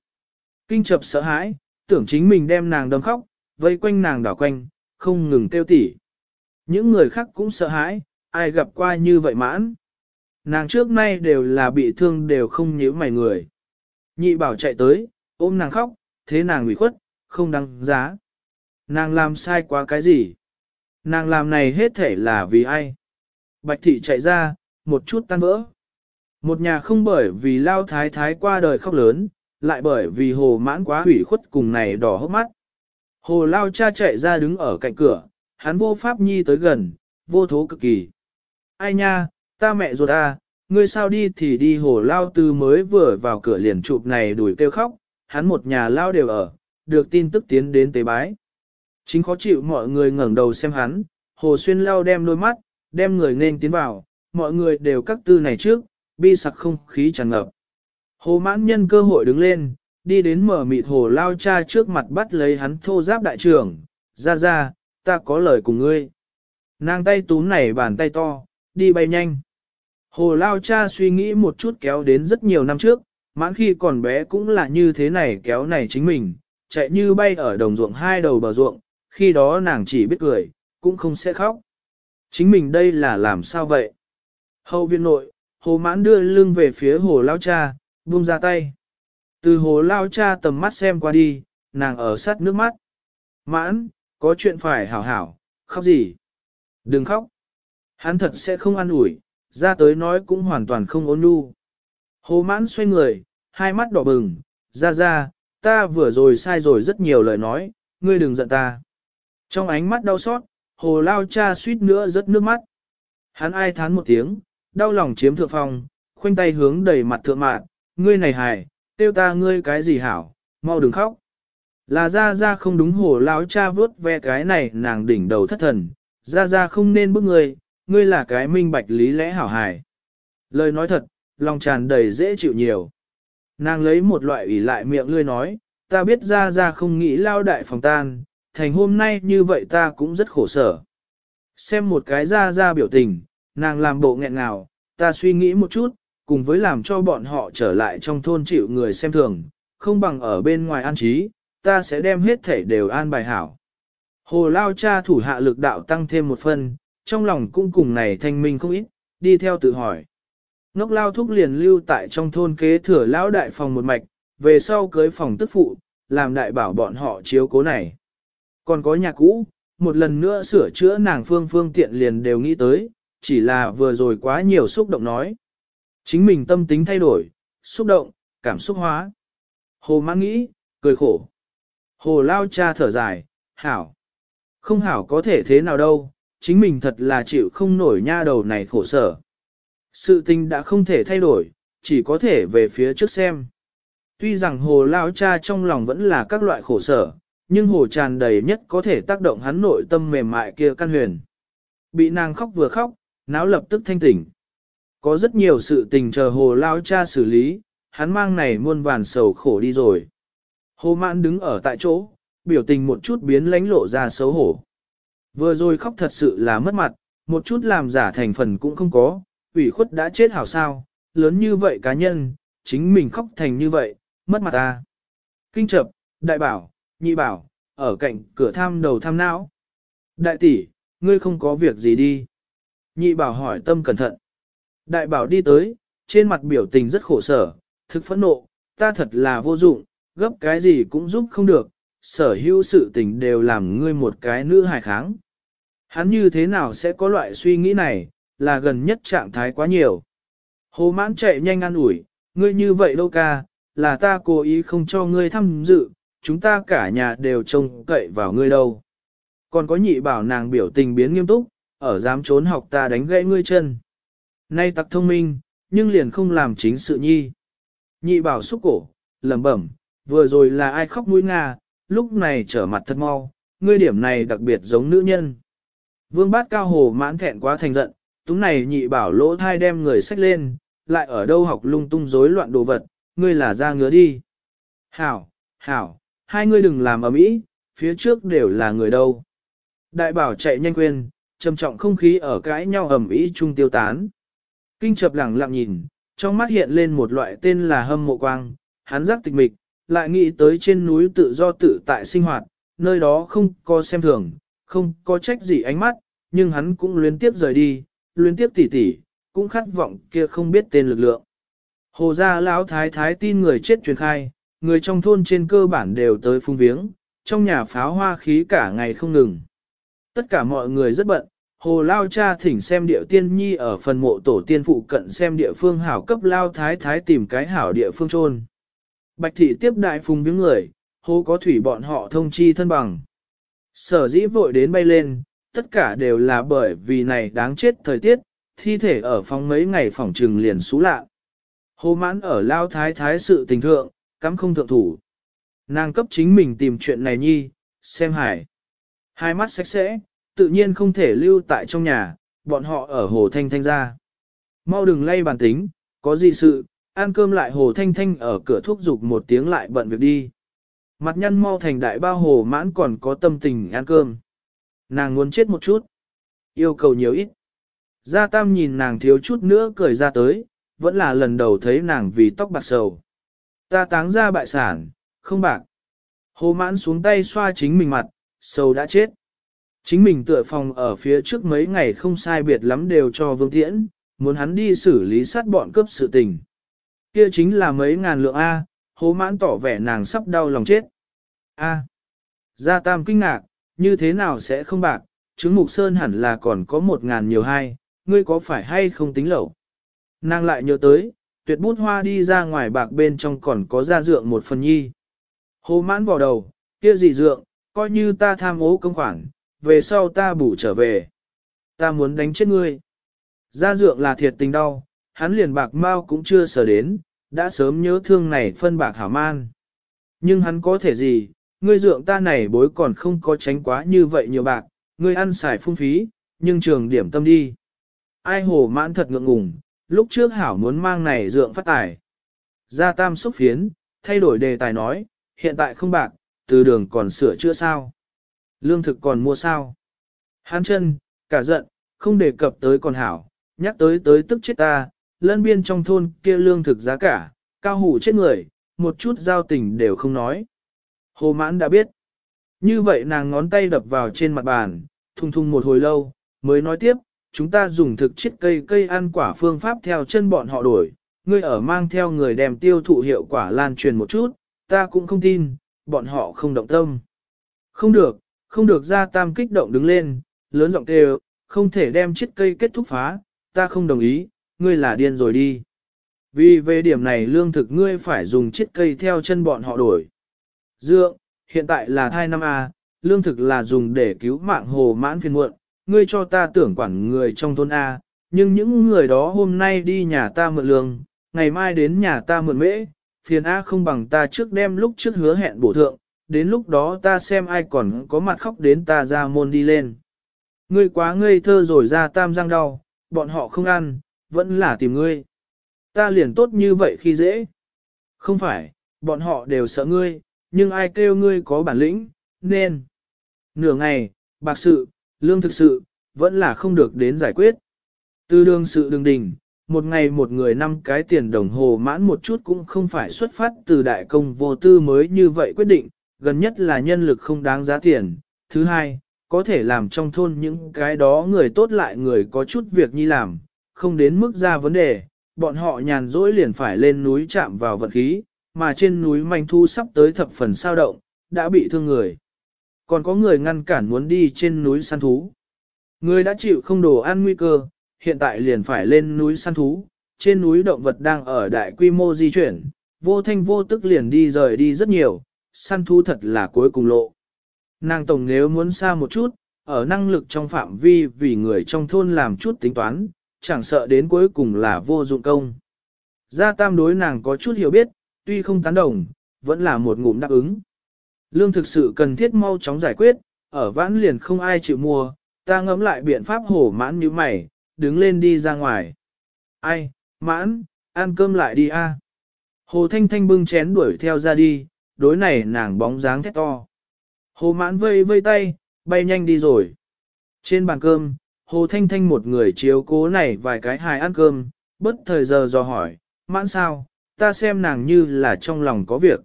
A: Kinh chập sợ hãi, tưởng chính mình đem nàng đâm khóc, vây quanh nàng đảo quanh, không ngừng kêu tỷ. Những người khác cũng sợ hãi, ai gặp qua như vậy mãn. Nàng trước nay đều là bị thương đều không nhíu mày người. Nhị bảo chạy tới, ôm nàng khóc, thế nàng ủy khuất, không đáng giá. Nàng làm sai quá cái gì? Nàng làm này hết thể là vì ai? Bạch thị chạy ra, một chút tan vỡ. Một nhà không bởi vì lao thái thái qua đời khóc lớn, lại bởi vì hồ mãn quá hủy khuất cùng này đỏ hốc mắt. Hồ lao cha chạy ra đứng ở cạnh cửa, hắn vô pháp nhi tới gần, vô thố cực kỳ. Ai nha, ta mẹ ruột à, ngươi sao đi thì đi hồ lao tư mới vừa vào cửa liền chụp này đuổi kêu khóc, hắn một nhà lao đều ở, được tin tức tiến đến tế bái. Chính khó chịu mọi người ngẩng đầu xem hắn, hồ xuyên lao đem đôi mắt, đem người nên tiến vào, mọi người đều các tư này trước, bi sặc không khí tràn ngập. Hồ mãn nhân cơ hội đứng lên, đi đến mở mịt hồ lao cha trước mặt bắt lấy hắn thô giáp đại trưởng, ra ra, ta có lời cùng ngươi. Nàng tay túm này bàn tay to, đi bay nhanh. Hồ lao cha suy nghĩ một chút kéo đến rất nhiều năm trước, mãn khi còn bé cũng là như thế này kéo này chính mình, chạy như bay ở đồng ruộng hai đầu bờ ruộng, khi đó nàng chỉ biết cười, cũng không sẽ khóc. Chính mình đây là làm sao vậy? Hậu viện nội, hồ mãn đưa lưng về phía hồ lao cha, buông ra tay. Từ hồ lao cha tầm mắt xem qua đi, nàng ở sát nước mắt. Mãn, có chuyện phải hảo hảo, khóc gì? Đừng khóc. Hắn thật sẽ không ăn ủi, ra tới nói cũng hoàn toàn không ôn nhu. Hồ mãn xoay người, hai mắt đỏ bừng, ra ra, ta vừa rồi sai rồi rất nhiều lời nói, ngươi đừng giận ta. Trong ánh mắt đau xót, hồ lao cha suýt nữa rớt nước mắt. Hắn ai thán một tiếng, đau lòng chiếm thượng phong, khoanh tay hướng đầy mặt thượng mạn, ngươi này hài, tiêu ta ngươi cái gì hảo, mau đừng khóc. Là ra ra không đúng hồ lao cha vớt ve cái này nàng đỉnh đầu thất thần, ra ra không nên bước ngươi, ngươi là cái minh bạch lý lẽ hảo hài. Lời nói thật, lòng tràn đầy dễ chịu nhiều. Nàng lấy một loại ủy lại miệng ngươi nói, ta biết ra ra không nghĩ lao đại phòng tan, thành hôm nay như vậy ta cũng rất khổ sở. Xem một cái ra ra biểu tình, nàng làm bộ nghẹn ngào, ta suy nghĩ một chút, cùng với làm cho bọn họ trở lại trong thôn chịu người xem thường, không bằng ở bên ngoài an trí, ta sẽ đem hết thể đều an bài hảo. Hồ lao cha thủ hạ lực đạo tăng thêm một phần, trong lòng cũng cùng này thanh minh không ít, đi theo tự hỏi. Ngốc lao thúc liền lưu tại trong thôn kế thừa lão đại phòng một mạch, về sau cưới phòng tức phụ, làm đại bảo bọn họ chiếu cố này. Còn có nhà cũ, một lần nữa sửa chữa nàng phương phương tiện liền đều nghĩ tới, chỉ là vừa rồi quá nhiều xúc động nói. Chính mình tâm tính thay đổi, xúc động, cảm xúc hóa. Hồ mãn nghĩ, cười khổ. Hồ lao cha thở dài, hảo. Không hảo có thể thế nào đâu, chính mình thật là chịu không nổi nha đầu này khổ sở. Sự tình đã không thể thay đổi, chỉ có thể về phía trước xem. Tuy rằng hồ lao cha trong lòng vẫn là các loại khổ sở, nhưng hồ tràn đầy nhất có thể tác động hắn nội tâm mềm mại kia căn huyền. bị nàng khóc vừa khóc, náo lập tức thanh tỉnh. Có rất nhiều sự tình chờ hồ lao cha xử lý, hắn mang này muôn vàn sầu khổ đi rồi. Hồ mãn đứng ở tại chỗ, biểu tình một chút biến lánh lộ ra xấu hổ. Vừa rồi khóc thật sự là mất mặt, một chút làm giả thành phần cũng không có, ủy khuất đã chết hảo sao, lớn như vậy cá nhân, chính mình khóc thành như vậy, mất mặt ta. Kinh chập, đại bảo, nhị bảo, ở cạnh cửa tham đầu tham não. Đại tỷ, ngươi không có việc gì đi. Nhị bảo hỏi tâm cẩn thận. Đại bảo đi tới, trên mặt biểu tình rất khổ sở, thực phẫn nộ, ta thật là vô dụng, gấp cái gì cũng giúp không được, sở hữu sự tình đều làm ngươi một cái nữ hài kháng. Hắn như thế nào sẽ có loại suy nghĩ này, là gần nhất trạng thái quá nhiều. Hồ mãn chạy nhanh ăn ủi, ngươi như vậy đâu ca, là ta cố ý không cho ngươi tham dự, chúng ta cả nhà đều trông cậy vào ngươi đâu. Còn có nhị bảo nàng biểu tình biến nghiêm túc, ở dám trốn học ta đánh gãy ngươi chân. Nay tặc thông minh, nhưng liền không làm chính sự nhi. Nhị bảo xúc cổ, lẩm bẩm, vừa rồi là ai khóc mũi nga, lúc này trở mặt thật mau, ngươi điểm này đặc biệt giống nữ nhân. Vương bát cao hồ mãn thẹn quá thành giận, túng này nhị bảo lỗ thai đem người sách lên, lại ở đâu học lung tung rối loạn đồ vật, ngươi là ra ngứa đi. Hảo, hảo, hai ngươi đừng làm ở mỹ, phía trước đều là người đâu. Đại bảo chạy nhanh quên, trầm trọng không khí ở cãi nhau ầm ĩ chung tiêu tán. Kinh chập lẳng lặng nhìn, trong mắt hiện lên một loại tên là hâm mộ quang, hắn giác tịch mịch, lại nghĩ tới trên núi tự do tự tại sinh hoạt, nơi đó không có xem thường, không có trách gì ánh mắt, nhưng hắn cũng luyến tiếp rời đi, luyến tiếp tỉ tỉ, cũng khát vọng kia không biết tên lực lượng. Hồ gia lão thái thái tin người chết truyền khai, người trong thôn trên cơ bản đều tới phung viếng, trong nhà pháo hoa khí cả ngày không ngừng. Tất cả mọi người rất bận, hồ lao cha thỉnh xem địa tiên nhi ở phần mộ tổ tiên phụ cận xem địa phương hảo cấp lao thái thái tìm cái hảo địa phương trôn. Bạch thị tiếp đại phùng viếng người, hồ có thủy bọn họ thông chi thân bằng. Sở dĩ vội đến bay lên, tất cả đều là bởi vì này đáng chết thời tiết, thi thể ở phòng mấy ngày phòng trừng liền xú lạ. Hồ mãn ở lao thái thái sự tình thượng, cắm không thượng thủ. Nàng cấp chính mình tìm chuyện này nhi, xem hải. Hai mắt sạch sẽ, tự nhiên không thể lưu tại trong nhà, bọn họ ở hồ thanh thanh ra. Mau đừng lay bàn tính, có gì sự, ăn cơm lại hồ thanh thanh ở cửa thuốc dục một tiếng lại bận việc đi. Mặt nhăn mau thành đại bao hồ mãn còn có tâm tình ăn cơm. Nàng muốn chết một chút. Yêu cầu nhiều ít. Gia Tam nhìn nàng thiếu chút nữa cười ra tới, vẫn là lần đầu thấy nàng vì tóc bạc sầu. Ta táng ra bại sản, không bạc. Hồ mãn xuống tay xoa chính mình mặt, sầu đã chết. Chính mình tựa phòng ở phía trước mấy ngày không sai biệt lắm đều cho vương tiễn, muốn hắn đi xử lý sát bọn cướp sự tình. Kia chính là mấy ngàn lượng A, hố mãn tỏ vẻ nàng sắp đau lòng chết. A. Gia Tam kinh ngạc, như thế nào sẽ không bạc, chứng mục sơn hẳn là còn có một ngàn nhiều hai, ngươi có phải hay không tính lẩu? Nàng lại nhớ tới, tuyệt bút hoa đi ra ngoài bạc bên trong còn có ra dượng một phần nhi. Hồ mãn vào đầu, kia gì dượng, coi như ta tham ố công khoản, về sau ta bù trở về. Ta muốn đánh chết ngươi. Gia dượng là thiệt tình đau, hắn liền bạc mau cũng chưa sở đến, đã sớm nhớ thương này phân bạc hảo man. Nhưng hắn có thể gì, ngươi dượng ta này bối còn không có tránh quá như vậy nhiều bạc, ngươi ăn xài phung phí, nhưng trường điểm tâm đi. Ai hồ mãn thật ngượng ngùng, lúc trước hảo muốn mang này dượng phát tài. Gia tam xúc phiến, thay đổi đề tài nói, hiện tại không bạc, từ đường còn sửa chữa sao. Lương thực còn mua sao. Hán chân, cả giận, không đề cập tới còn hảo, nhắc tới tới tức chết ta, lân biên trong thôn kia lương thực giá cả, cao hủ chết người, một chút giao tình đều không nói. Hồ mãn đã biết. Như vậy nàng ngón tay đập vào trên mặt bàn, thung thung một hồi lâu, mới nói tiếp, chúng ta dùng thực chiết cây cây ăn quả phương pháp theo chân bọn họ đổi, ngươi ở mang theo người đem tiêu thụ hiệu quả lan truyền một chút, ta cũng không tin, bọn họ không động tâm. Không được, không được ra tam kích động đứng lên, lớn giọng kêu, không thể đem chiết cây kết thúc phá, ta không đồng ý, ngươi là điên rồi đi. Vì về điểm này lương thực ngươi phải dùng chiết cây theo chân bọn họ đổi. Dượng, hiện tại là thai năm A, lương thực là dùng để cứu mạng hồ mãn phiền muộn, ngươi cho ta tưởng quản người trong thôn A, nhưng những người đó hôm nay đi nhà ta mượn lương, ngày mai đến nhà ta mượn mễ, phiền A không bằng ta trước đem lúc trước hứa hẹn bổ thượng, đến lúc đó ta xem ai còn có mặt khóc đến ta ra môn đi lên. Ngươi quá ngây thơ rồi ra tam răng đau, bọn họ không ăn, vẫn là tìm ngươi. Ta liền tốt như vậy khi dễ. Không phải, bọn họ đều sợ ngươi, nhưng ai kêu ngươi có bản lĩnh, nên. Nửa ngày, bạc sự, lương thực sự, vẫn là không được đến giải quyết. Từ đường sự đường đình, một ngày một người năm cái tiền đồng hồ mãn một chút cũng không phải xuất phát từ đại công vô tư mới như vậy quyết định, gần nhất là nhân lực không đáng giá tiền. Thứ hai, có thể làm trong thôn những cái đó người tốt lại người có chút việc nhi làm, không đến mức ra vấn đề, bọn họ nhàn rỗi liền phải lên núi chạm vào vật khí, mà trên núi manh thu sắp tới thập phần sao động, đã bị thương người. Còn có người ngăn cản muốn đi trên núi săn thú. Người đã chịu không đồ ăn nguy cơ, hiện tại liền phải lên núi săn thú, trên núi động vật đang ở đại quy mô di chuyển, vô thanh vô tức liền đi rời đi rất nhiều, săn thú thật là cuối cùng lộ. Nàng tổng nếu muốn xa một chút, ở năng lực trong phạm vi vì người trong thôn làm chút tính toán, chẳng sợ đến cuối cùng là vô dụng công. Gia tam đối nàng có chút hiểu biết, tuy không tán đồng, vẫn là một ngụm đáp ứng. Lương thực sự cần thiết mau chóng giải quyết, ở vãn liền không ai chịu mua, ta ngẫm lại biện pháp hổ mãn như mày, đứng lên đi ra ngoài. Ai, mãn, ăn cơm lại đi a. Hồ Thanh Thanh bưng chén đuổi theo ra đi, đối này nàng bóng dáng thét to. Hồ mãn vây vây tay, bay nhanh đi rồi. Trên bàn cơm, Hồ Thanh Thanh một người chiếu cố này vài cái hài ăn cơm, bất thời giờ dò hỏi, mãn sao, ta xem nàng như là trong lòng có việc.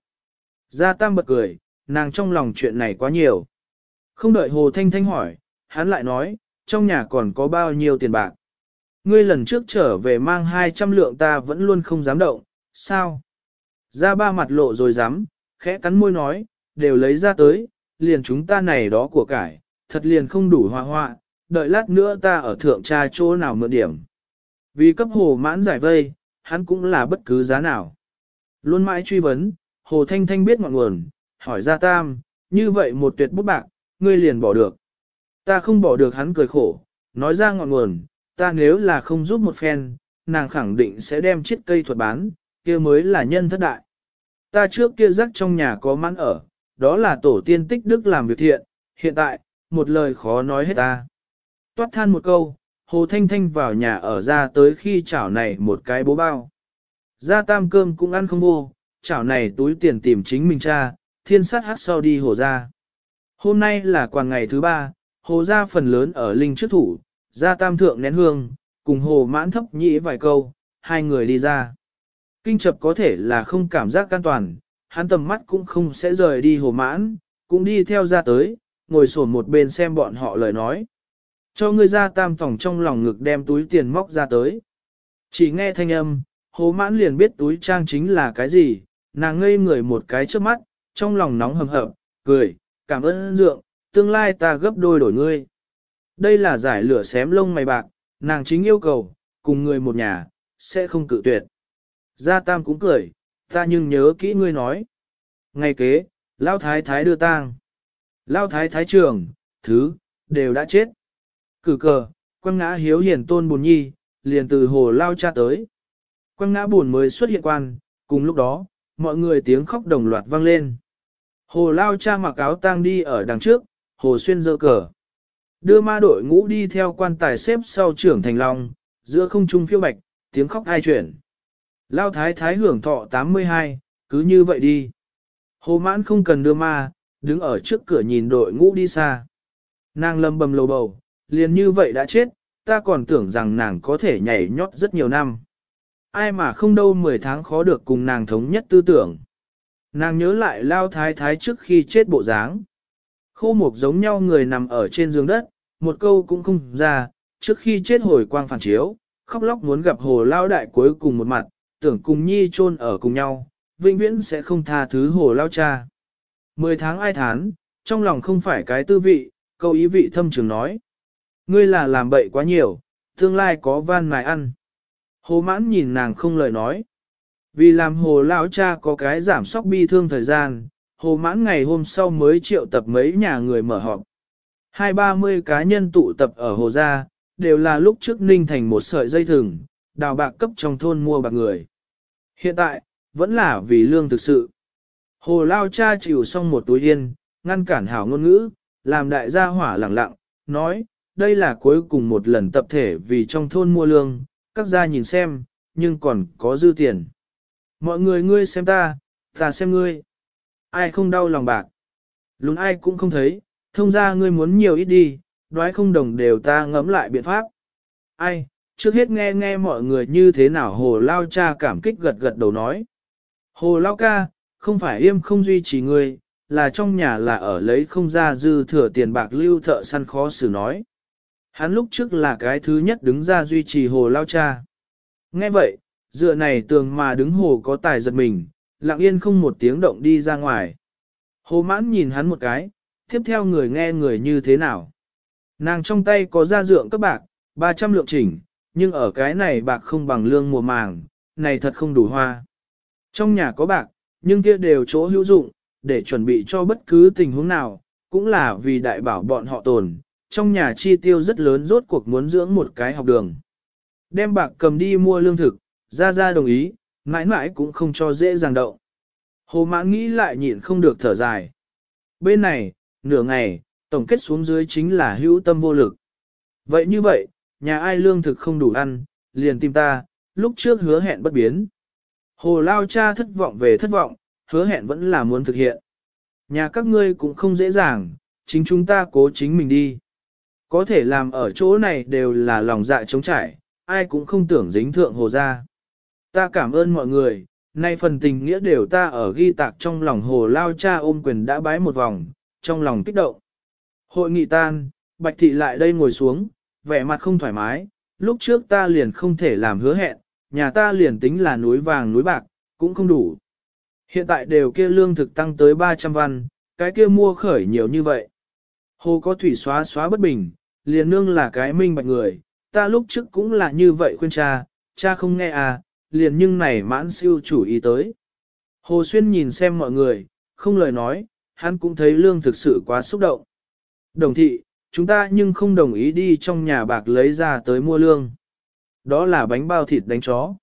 A: Gia Tam bật cười, nàng trong lòng chuyện này quá nhiều. Không đợi Hồ Thanh Thanh hỏi, hắn lại nói, trong nhà còn có bao nhiêu tiền bạc. Ngươi lần trước trở về mang 200 lượng ta vẫn luôn không dám động, sao? Ra ba mặt lộ rồi dám, khẽ cắn môi nói, đều lấy ra tới, liền chúng ta này đó của cải, thật liền không đủ hoa hoa, đợi lát nữa ta ở thượng tra chỗ nào mượn điểm. Vì cấp hồ mãn giải vây, hắn cũng là bất cứ giá nào. Luôn mãi truy vấn, hồ thanh thanh biết ngọn nguồn, hỏi ra tam, như vậy một tuyệt bút bạc, ngươi liền bỏ được. Ta không bỏ được hắn cười khổ, nói ra ngọn nguồn, ta nếu là không giúp một phen, nàng khẳng định sẽ đem chiếc cây thuật bán, kia mới là nhân thất đại. Ta trước kia rắc trong nhà có mãn ở, đó là tổ tiên tích đức làm việc thiện, hiện tại, một lời khó nói hết ta. Toát than một câu, Hồ Thanh Thanh vào nhà ở ra tới khi chảo này một cái bố bao. Ra tam cơm cũng ăn không vô, chảo này túi tiền tìm chính mình cha, thiên sát hát sau đi hồ ra. Hôm nay là quả ngày thứ ba, hồ ra phần lớn ở linh trước thủ, ra tam thượng nén hương, cùng hồ mãn thấp nhĩ vài câu, hai người đi ra. Kinh chập có thể là không cảm giác an toàn, hắn tầm mắt cũng không sẽ rời đi hồ mãn, cũng đi theo ra tới, ngồi sổn một bên xem bọn họ lời nói. Cho ngươi ra tam phòng trong lòng ngực đem túi tiền móc ra tới. Chỉ nghe thanh âm, hố mãn liền biết túi trang chính là cái gì, nàng ngây người một cái trước mắt, trong lòng nóng hầm hập, cười, cảm ơn dượng, tương lai ta gấp đôi đổi ngươi. Đây là giải lửa xém lông mày bạc, nàng chính yêu cầu, cùng người một nhà, sẽ không cự tuyệt. Gia Tam cũng cười, ta nhưng nhớ kỹ ngươi nói. Ngày kế, Lao Thái Thái đưa tang. Lao Thái Thái trường, thứ, đều đã chết. Cử cờ, quăng ngã hiếu hiển tôn buồn nhi, liền từ hồ Lao cha tới. Quăng ngã buồn mới xuất hiện quan, cùng lúc đó, mọi người tiếng khóc đồng loạt vang lên. Hồ Lao cha mặc áo tang đi ở đằng trước, hồ xuyên dơ cờ. Đưa ma đội ngũ đi theo quan tài xếp sau trưởng thành long, giữa không trung phiêu bạch, tiếng khóc ai chuyển. Lao thái thái hưởng thọ 82, cứ như vậy đi. Hồ mãn không cần đưa ma, đứng ở trước cửa nhìn đội ngũ đi xa. Nàng lâm bầm lầu bầu, liền như vậy đã chết, ta còn tưởng rằng nàng có thể nhảy nhót rất nhiều năm. Ai mà không đâu 10 tháng khó được cùng nàng thống nhất tư tưởng. Nàng nhớ lại lao thái thái trước khi chết bộ dáng. Khô mục giống nhau người nằm ở trên giường đất, một câu cũng không ra, trước khi chết hồi quang phản chiếu, khóc lóc muốn gặp hồ lao đại cuối cùng một mặt, tưởng cùng nhi chôn ở cùng nhau, vĩnh viễn sẽ không tha thứ hồ lao cha. Mười tháng ai thán, trong lòng không phải cái tư vị, câu ý vị thâm trường nói. Ngươi là làm bậy quá nhiều, tương lai có van mài ăn. Hồ mãn nhìn nàng không lời nói. Vì làm hồ Lão cha có cái giảm sóc bi thương thời gian, hồ mãn ngày hôm sau mới triệu tập mấy nhà người mở họp. Hai ba mươi cá nhân tụ tập ở hồ gia, đều là lúc trước ninh thành một sợi dây thừng, đào bạc cấp trong thôn mua bạc người. Hiện tại, vẫn là vì lương thực sự. Hồ lao cha chịu xong một túi yên, ngăn cản hảo ngôn ngữ, làm đại gia hỏa lẳng lặng, nói, đây là cuối cùng một lần tập thể vì trong thôn mua lương, các gia nhìn xem, nhưng còn có dư tiền. Mọi người ngươi xem ta, ta xem ngươi. Ai không đau lòng bạc. Lún ai cũng không thấy, thông ra ngươi muốn nhiều ít đi, đoái không đồng đều ta ngẫm lại biện pháp. Ai, trước hết nghe nghe mọi người như thế nào hồ lao cha cảm kích gật gật đầu nói. Hồ lao ca, không phải im không duy trì ngươi, là trong nhà là ở lấy không ra dư thừa tiền bạc lưu thợ săn khó xử nói. Hắn lúc trước là cái thứ nhất đứng ra duy trì hồ lao cha. Nghe vậy, dựa này tường mà đứng hồ có tài giật mình, lặng yên không một tiếng động đi ra ngoài. Hồ mãn nhìn hắn một cái, tiếp theo người nghe người như thế nào. Nàng trong tay có gia dượng các bạc, 300 lượng chỉnh, nhưng ở cái này bạc không bằng lương mùa màng, này thật không đủ hoa. Trong nhà có bạc, nhưng kia đều chỗ hữu dụng, để chuẩn bị cho bất cứ tình huống nào, cũng là vì đại bảo bọn họ tồn, trong nhà chi tiêu rất lớn rốt cuộc muốn dưỡng một cái học đường. Đem bạc cầm đi mua lương thực, ra ra đồng ý, mãi mãi cũng không cho dễ dàng động. Hồ mãn nghĩ lại nhịn không được thở dài. Bên này, nửa ngày, tổng kết xuống dưới chính là hữu tâm vô lực. Vậy như vậy, nhà ai lương thực không đủ ăn, liền tìm ta, lúc trước hứa hẹn bất biến. Hồ lao cha thất vọng về thất vọng, hứa hẹn vẫn là muốn thực hiện. Nhà các ngươi cũng không dễ dàng, chính chúng ta cố chính mình đi. Có thể làm ở chỗ này đều là lòng dạ trống trải, ai cũng không tưởng dính thượng hồ ra. Ta cảm ơn mọi người, nay phần tình nghĩa đều ta ở ghi tạc trong lòng hồ lao cha ôm quyền đã bái một vòng, trong lòng kích động. Hội nghị tan, Bạch Thị lại đây ngồi xuống, vẻ mặt không thoải mái, lúc trước ta liền không thể làm hứa hẹn, nhà ta liền tính là núi vàng núi bạc, cũng không đủ. Hiện tại đều kia lương thực tăng tới 300 văn, cái kia mua khởi nhiều như vậy. Hồ có thủy xóa xóa bất bình, liền nương là cái minh bạch người, ta lúc trước cũng là như vậy khuyên cha, cha không nghe à, liền nhưng này mãn siêu chủ ý tới. Hồ Xuyên nhìn xem mọi người, không lời nói, hắn cũng thấy lương thực sự quá xúc động. Đồng thị, chúng ta nhưng không đồng ý đi trong nhà bạc lấy ra tới mua lương. Đó là bánh bao thịt đánh chó.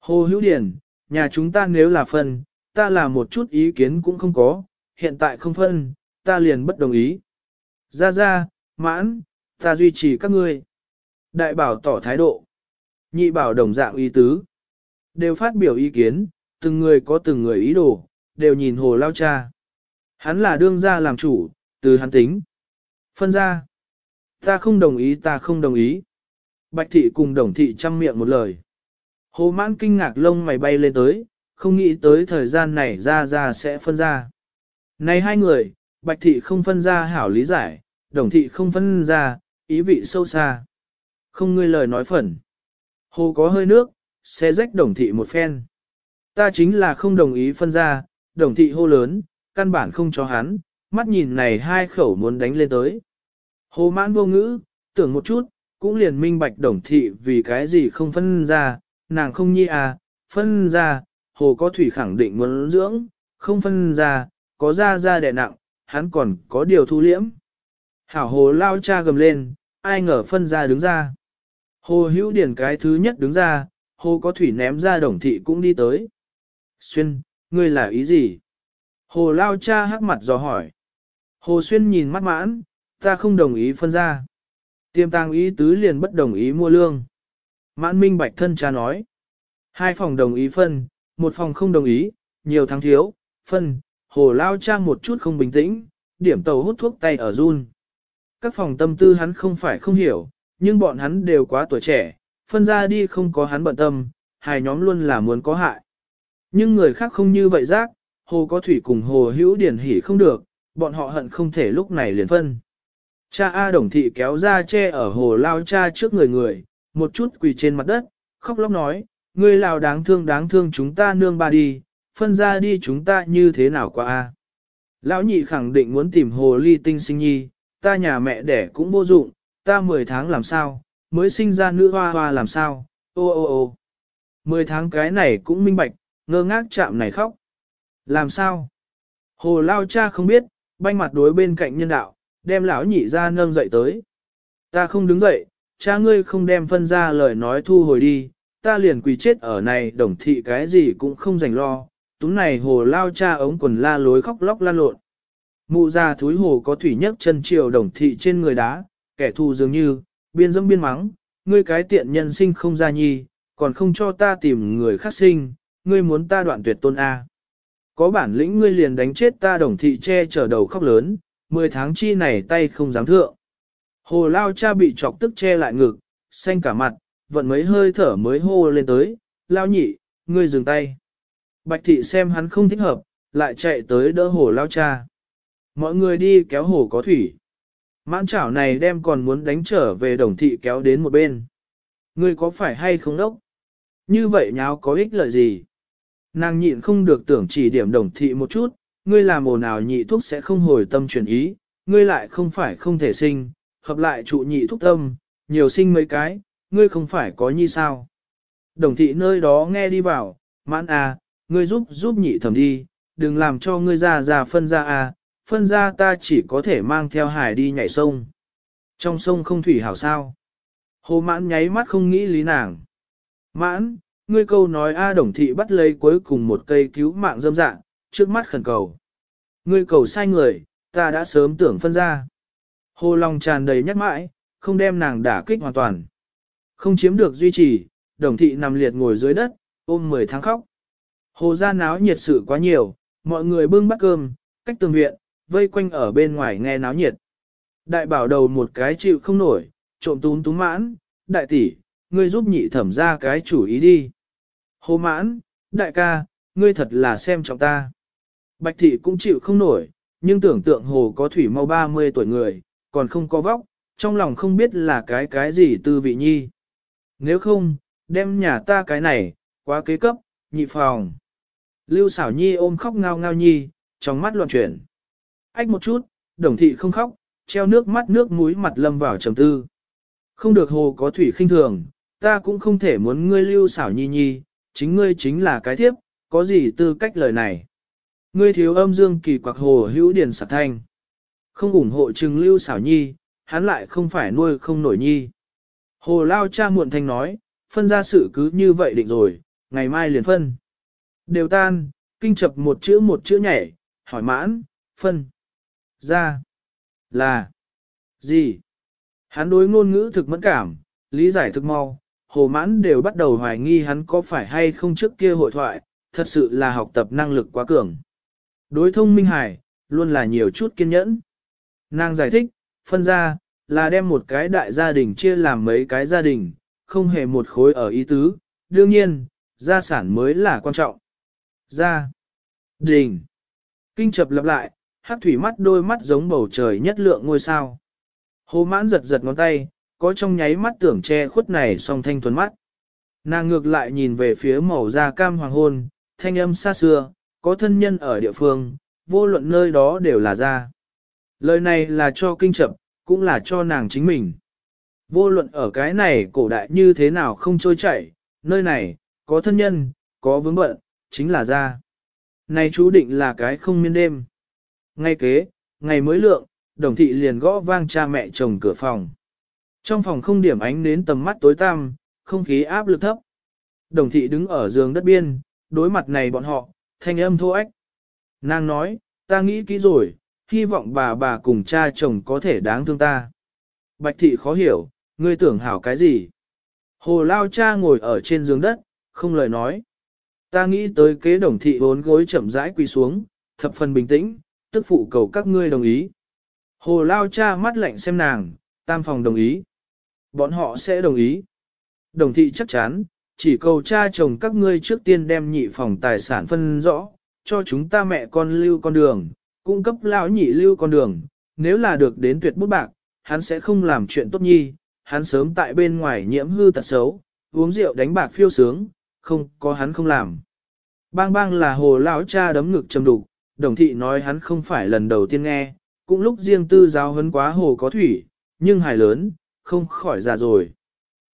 A: Hồ Hữu Điển, nhà chúng ta nếu là phân, ta là một chút ý kiến cũng không có, hiện tại không phân, ta liền bất đồng ý. Ra ra, mãn, ta duy trì các ngươi. Đại bảo tỏ thái độ. Nhị bảo đồng dạng ý tứ. Đều phát biểu ý kiến, từng người có từng người ý đồ, đều nhìn hồ lao cha. Hắn là đương gia làm chủ, từ hắn tính. Phân ra. Ta không đồng ý ta không đồng ý. Bạch thị cùng đồng thị chăm miệng một lời. Hồ mãn kinh ngạc lông mày bay lên tới, không nghĩ tới thời gian này ra ra sẽ phân ra. Này hai người, bạch thị không phân ra hảo lý giải, đồng thị không phân ra, ý vị sâu xa. Không ngươi lời nói phần. Hồ có hơi nước, sẽ rách đồng thị một phen. Ta chính là không đồng ý phân ra, đồng thị hô lớn, căn bản không cho hắn, mắt nhìn này hai khẩu muốn đánh lên tới. Hồ mãn vô ngữ, tưởng một chút, cũng liền minh bạch đồng thị vì cái gì không phân ra, nàng không nhi à, phân ra, hồ có thủy khẳng định muốn dưỡng, không phân ra, có ra ra đẻ nặng, hắn còn có điều thu liễm. Hảo hồ lao cha gầm lên, ai ngờ phân ra đứng ra. Hồ hữu điển cái thứ nhất đứng ra, hồ có thủy ném ra đồng thị cũng đi tới. Xuyên, ngươi là ý gì? Hồ lao cha hắc mặt dò hỏi. Hồ xuyên nhìn mắt mãn, ta không đồng ý phân ra. Tiêm tàng ý tứ liền bất đồng ý mua lương. Mãn minh bạch thân cha nói. Hai phòng đồng ý phân, một phòng không đồng ý, nhiều tháng thiếu, phân, hồ lao cha một chút không bình tĩnh, điểm tàu hút thuốc tay ở run. Các phòng tâm tư hắn không phải không hiểu, nhưng bọn hắn đều quá tuổi trẻ, phân ra đi không có hắn bận tâm, hai nhóm luôn là muốn có hại. Nhưng người khác không như vậy giác, hồ có thủy cùng hồ hữu điển hỉ không được, bọn họ hận không thể lúc này liền phân. Cha A đồng thị kéo ra che ở hồ lao cha trước người người, một chút quỳ trên mặt đất, khóc lóc nói, người lào đáng thương đáng thương chúng ta nương ba đi, phân ra đi chúng ta như thế nào qua A. Lão nhị khẳng định muốn tìm hồ ly tinh sinh nhi, ta nhà mẹ đẻ cũng vô dụng, ta 10 tháng làm sao, mới sinh ra nữ hoa hoa làm sao, ô ô ô. 10 tháng cái này cũng minh bạch, ngơ ngác chạm này khóc. Làm sao? Hồ lao cha không biết, banh mặt đối bên cạnh nhân đạo, đem lão nhị ra nâng dậy tới. Ta không đứng dậy, cha ngươi không đem phân ra lời nói thu hồi đi, ta liền quỳ chết ở này đồng thị cái gì cũng không dành lo, túng này hồ lao cha ống quần la lối khóc lóc lan lộn. Mụ già thúi hồ có thủy nhất chân chiều đồng thị trên người đá, kẻ thù dường như, biên dâm biên mắng, ngươi cái tiện nhân sinh không ra nhi, còn không cho ta tìm người khác sinh, ngươi muốn ta đoạn tuyệt tôn A. Có bản lĩnh ngươi liền đánh chết ta đồng thị che chở đầu khóc lớn, 10 tháng chi này tay không dám thượng. Hồ lao cha bị chọc tức che lại ngực, xanh cả mặt, vận mấy hơi thở mới hô lên tới, lao nhị, ngươi dừng tay. Bạch thị xem hắn không thích hợp, lại chạy tới đỡ hồ lao cha. Mọi người đi kéo hồ có thủy. Mãn chảo này đem còn muốn đánh trở về đồng thị kéo đến một bên. Ngươi có phải hay không đốc? Như vậy nháo có ích lợi gì? Nàng nhịn không được tưởng chỉ điểm đồng thị một chút, ngươi làm ồn nào nhị thuốc sẽ không hồi tâm chuyển ý, ngươi lại không phải không thể sinh, hợp lại trụ nhị thuốc tâm, nhiều sinh mấy cái, ngươi không phải có nhi sao. Đồng thị nơi đó nghe đi vào, mãn à, ngươi giúp giúp nhị thẩm đi, đừng làm cho ngươi ra ra phân ra à, phân ra ta chỉ có thể mang theo hải đi nhảy sông. Trong sông không thủy hảo sao. Hồ mãn nháy mắt không nghĩ lý nàng. Mãn, ngươi câu nói A đồng thị bắt lấy cuối cùng một cây cứu mạng dâm dạng, trước mắt khẩn cầu. Ngươi cầu sai người, ta đã sớm tưởng phân ra. Hồ lòng tràn đầy nhắc mãi, không đem nàng đả kích hoàn toàn. Không chiếm được duy trì, đồng thị nằm liệt ngồi dưới đất, ôm 10 tháng khóc. Hồ ra náo nhiệt sự quá nhiều, mọi người bưng bát cơm, cách tường viện, vây quanh ở bên ngoài nghe náo nhiệt. Đại bảo đầu một cái chịu không nổi, trộm túm túm mãn, đại tỷ, ngươi giúp nhị thẩm ra cái chủ ý đi. Hồ mãn, đại ca, ngươi thật là xem trọng ta. Bạch thị cũng chịu không nổi, nhưng tưởng tượng hồ có thủy mau 30 tuổi người, còn không có vóc, trong lòng không biết là cái cái gì tư vị nhi. Nếu không, đem nhà ta cái này, quá kế cấp, nhị phòng. Lưu xảo nhi ôm khóc ngao ngao nhi, trong mắt loạn chuyển. Ách một chút, đồng thị không khóc, treo nước mắt nước mũi mặt lâm vào trầm tư. Không được hồ có thủy khinh thường, ta cũng không thể muốn ngươi lưu xảo nhi nhi, chính ngươi chính là cái thiếp, có gì tư cách lời này. Ngươi thiếu âm dương kỳ quặc hồ hữu điền sạc thanh. Không ủng hộ trừng lưu xảo nhi, hắn lại không phải nuôi không nổi nhi. Hồ lao cha muộn thanh nói, phân ra sự cứ như vậy định rồi, ngày mai liền phân. Đều tan, kinh chập một chữ một chữ nhảy, hỏi mãn, phân, ra, là, gì. Hắn đối ngôn ngữ thực mẫn cảm, lý giải thực mau, hồ mãn đều bắt đầu hoài nghi hắn có phải hay không trước kia hội thoại, thật sự là học tập năng lực quá cường. Đối thông minh hải, luôn là nhiều chút kiên nhẫn. Nàng giải thích, phân ra, là đem một cái đại gia đình chia làm mấy cái gia đình, không hề một khối ở ý tứ, đương nhiên, gia sản mới là quan trọng. Gia đình. Kinh chập lặp lại, hát thủy mắt đôi mắt giống bầu trời nhất lượng ngôi sao. Hồ mãn giật giật ngón tay, có trong nháy mắt tưởng che khuất này song thanh thuần mắt. Nàng ngược lại nhìn về phía màu da cam hoàng hôn, thanh âm xa xưa, có thân nhân ở địa phương, vô luận nơi đó đều là ra. Lời này là cho kinh chậm, cũng là cho nàng chính mình. Vô luận ở cái này cổ đại như thế nào không trôi chảy, nơi này, có thân nhân, có vướng bận, chính là ra. Này chú định là cái không miên đêm. Ngay kế, ngày mới lượng, đồng thị liền gõ vang cha mẹ chồng cửa phòng. Trong phòng không điểm ánh đến tầm mắt tối tăm, không khí áp lực thấp. Đồng thị đứng ở giường đất biên, đối mặt này bọn họ, thanh âm thô ách. Nàng nói, ta nghĩ kỹ rồi, hy vọng bà bà cùng cha chồng có thể đáng thương ta. Bạch thị khó hiểu, ngươi tưởng hảo cái gì? Hồ lao cha ngồi ở trên giường đất, không lời nói. Ta nghĩ tới kế đồng thị vốn gối chậm rãi quỳ xuống, thập phần bình tĩnh, tức phụ cầu các ngươi đồng ý. Hồ lao cha mắt lạnh xem nàng, tam phòng đồng ý. Bọn họ sẽ đồng ý. Đồng thị chắc chắn, chỉ cầu cha chồng các ngươi trước tiên đem nhị phòng tài sản phân rõ, cho chúng ta mẹ con lưu con đường, cung cấp lão nhị lưu con đường, nếu là được đến tuyệt bút bạc, hắn sẽ không làm chuyện tốt nhi, hắn sớm tại bên ngoài nhiễm hư tật xấu, uống rượu đánh bạc phiêu sướng, không có hắn không làm. Bang bang là hồ lão cha đấm ngực trầm đục, đồng thị nói hắn không phải lần đầu tiên nghe, cũng lúc riêng tư giáo hấn quá hồ có thủy, nhưng hài lớn, không khỏi già rồi.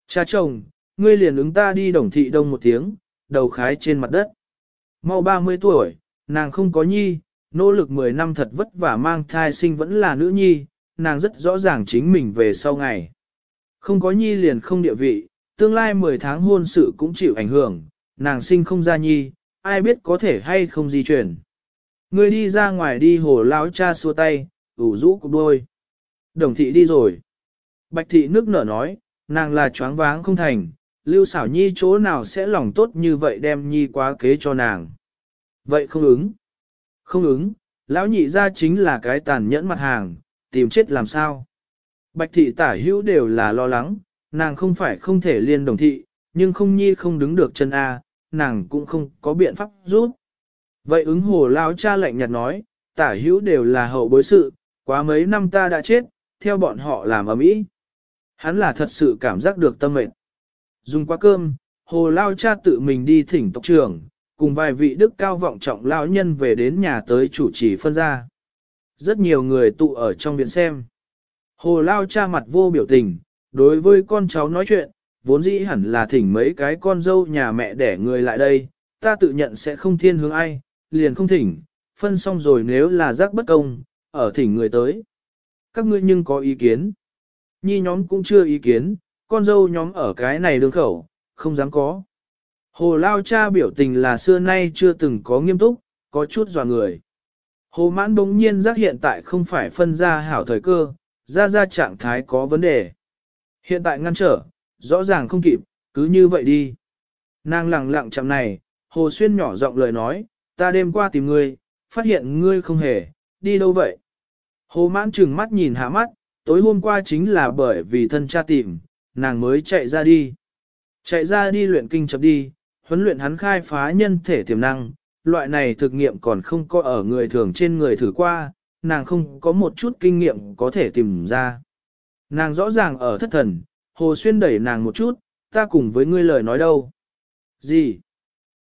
A: Cha chồng, ngươi liền ứng ta đi đồng thị đông một tiếng, đầu khái trên mặt đất. Mau 30 tuổi, nàng không có nhi, nỗ lực 10 năm thật vất vả mang thai sinh vẫn là nữ nhi, nàng rất rõ ràng chính mình về sau ngày. Không có nhi liền không địa vị, tương lai 10 tháng hôn sự cũng chịu ảnh hưởng, nàng sinh không ra nhi, ai biết có thể hay không di chuyển. Người đi ra ngoài đi hồ lão cha xua tay, ủ rũ cục đôi. Đồng thị đi rồi. Bạch thị nước nở nói, nàng là choáng váng không thành, lưu xảo nhi chỗ nào sẽ lòng tốt như vậy đem nhi quá kế cho nàng. Vậy không ứng. Không ứng, lão nhị ra chính là cái tàn nhẫn mặt hàng, tìm chết làm sao. Bạch thị tả hữu đều là lo lắng, nàng không phải không thể liên đồng thị, nhưng không nhi không đứng được chân A, nàng cũng không có biện pháp giúp. Vậy ứng hồ lao cha lạnh nhạt nói, tả hữu đều là hậu bối sự, quá mấy năm ta đã chết, theo bọn họ làm ở mỹ. Hắn là thật sự cảm giác được tâm mệnh. Dùng qua cơm, hồ lao cha tự mình đi thỉnh tộc trưởng, cùng vài vị đức cao vọng trọng lão nhân về đến nhà tới chủ trì phân ra. Rất nhiều người tụ ở trong viện xem. Hồ lao cha mặt vô biểu tình, đối với con cháu nói chuyện, vốn dĩ hẳn là thỉnh mấy cái con dâu nhà mẹ để người lại đây, ta tự nhận sẽ không thiên hướng ai, liền không thỉnh, phân xong rồi nếu là giác bất công, ở thỉnh người tới. Các ngươi nhưng có ý kiến. Nhi nhóm cũng chưa ý kiến, con dâu nhóm ở cái này đường khẩu, không dám có. Hồ Lao cha biểu tình là xưa nay chưa từng có nghiêm túc, có chút dò người. Hồ mãn bỗng nhiên giác hiện tại không phải phân ra hảo thời cơ, ra ra trạng thái có vấn đề. Hiện tại ngăn trở, rõ ràng không kịp, cứ như vậy đi. Nàng lặng lặng chậm này, Hồ Xuyên nhỏ giọng lời nói, ta đêm qua tìm ngươi, phát hiện ngươi không hề, đi đâu vậy? Hồ mãn trừng mắt nhìn hạ mắt, tối hôm qua chính là bởi vì thân cha tìm, nàng mới chạy ra đi. Chạy ra đi luyện kinh chập đi, huấn luyện hắn khai phá nhân thể tiềm năng, loại này thực nghiệm còn không có ở người thường trên người thử qua, nàng không có một chút kinh nghiệm có thể tìm ra. Nàng rõ ràng ở thất thần, Hồ Xuyên đẩy nàng một chút, ta cùng với ngươi lời nói đâu. Gì?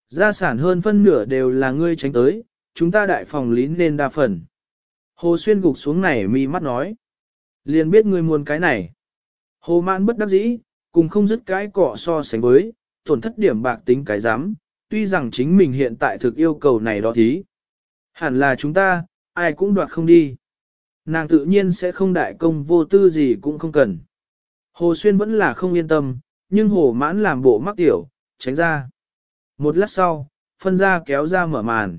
A: Gia sản hơn phân nửa đều là ngươi tránh tới, chúng ta đại phòng lý nên đa phần. Hồ Xuyên gục xuống này mi mắt nói. Liền biết ngươi muốn cái này. Hồ mãn bất đắc dĩ, cùng không dứt cái cọ so sánh với, tổn thất điểm bạc tính cái dám, tuy rằng chính mình hiện tại thực yêu cầu này đó thí. Hẳn là chúng ta, ai cũng đoạt không đi. Nàng tự nhiên sẽ không đại công vô tư gì cũng không cần. Hồ Xuyên vẫn là không yên tâm, nhưng hồ mãn làm bộ mắc tiểu, tránh ra. Một lát sau, phân ra kéo ra mở màn.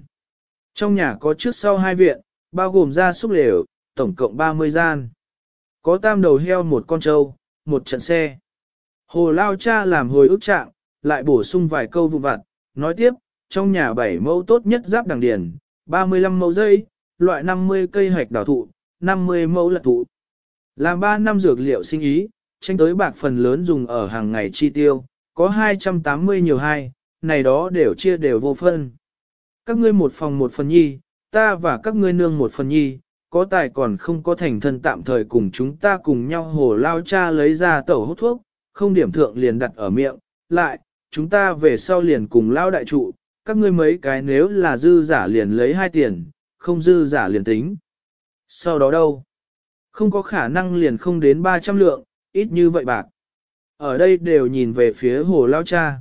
A: Trong nhà có trước sau hai viện, bao gồm ra xúc lều, tổng cộng 30 gian. Có tam đầu heo một con trâu, một trận xe. Hồ Lao Cha làm hồi ức trạng, lại bổ sung vài câu vụ vặt, nói tiếp, trong nhà bảy mẫu tốt nhất giáp đằng điền, 35 mẫu dây, loại 50 cây hạch đào thụ, 50 mẫu lật thụ. Làm 3 năm dược liệu sinh ý, tranh tới bạc phần lớn dùng ở hàng ngày chi tiêu, có 280 nhiều hai, này đó đều chia đều vô phân. Các ngươi một phòng một phần nhi, ta và các ngươi nương một phần nhi, có tài còn không có thành thân tạm thời cùng chúng ta cùng nhau hồ lao cha lấy ra tẩu hút thuốc, không điểm thượng liền đặt ở miệng, lại, chúng ta về sau liền cùng lao đại trụ, các ngươi mấy cái nếu là dư giả liền lấy hai tiền, không dư giả liền tính. Sau đó đâu? Không có khả năng liền không đến 300 lượng, ít như vậy bạc. Ở đây đều nhìn về phía hồ lao cha.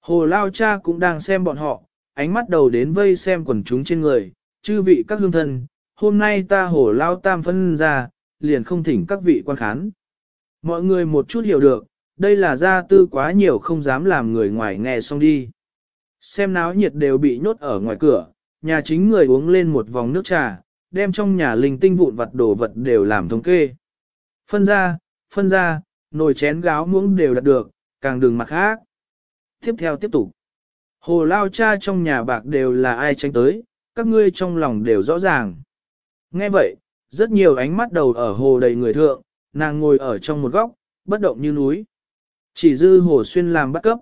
A: Hồ lao cha cũng đang xem bọn họ, ánh mắt đầu đến vây xem quần chúng trên người, chư vị các hương thân, hôm nay ta hồ lao tam phân ra, liền không thỉnh các vị quan khán. Mọi người một chút hiểu được, đây là gia tư quá nhiều không dám làm người ngoài nghe xong đi. Xem náo nhiệt đều bị nhốt ở ngoài cửa, nhà chính người uống lên một vòng nước trà, đem trong nhà linh tinh vụn vật đồ vật đều làm thống kê. Phân ra, phân ra, nồi chén gáo muỗng đều đặt được, càng đừng mặc khác. Tiếp theo tiếp tục. Hồ lao cha trong nhà bạc đều là ai tranh tới, các ngươi trong lòng đều rõ ràng. Nghe vậy, rất nhiều ánh mắt đầu ở hồ đầy người thượng, nàng ngồi ở trong một góc, bất động như núi. Chỉ dư hồ xuyên làm bắt cấp.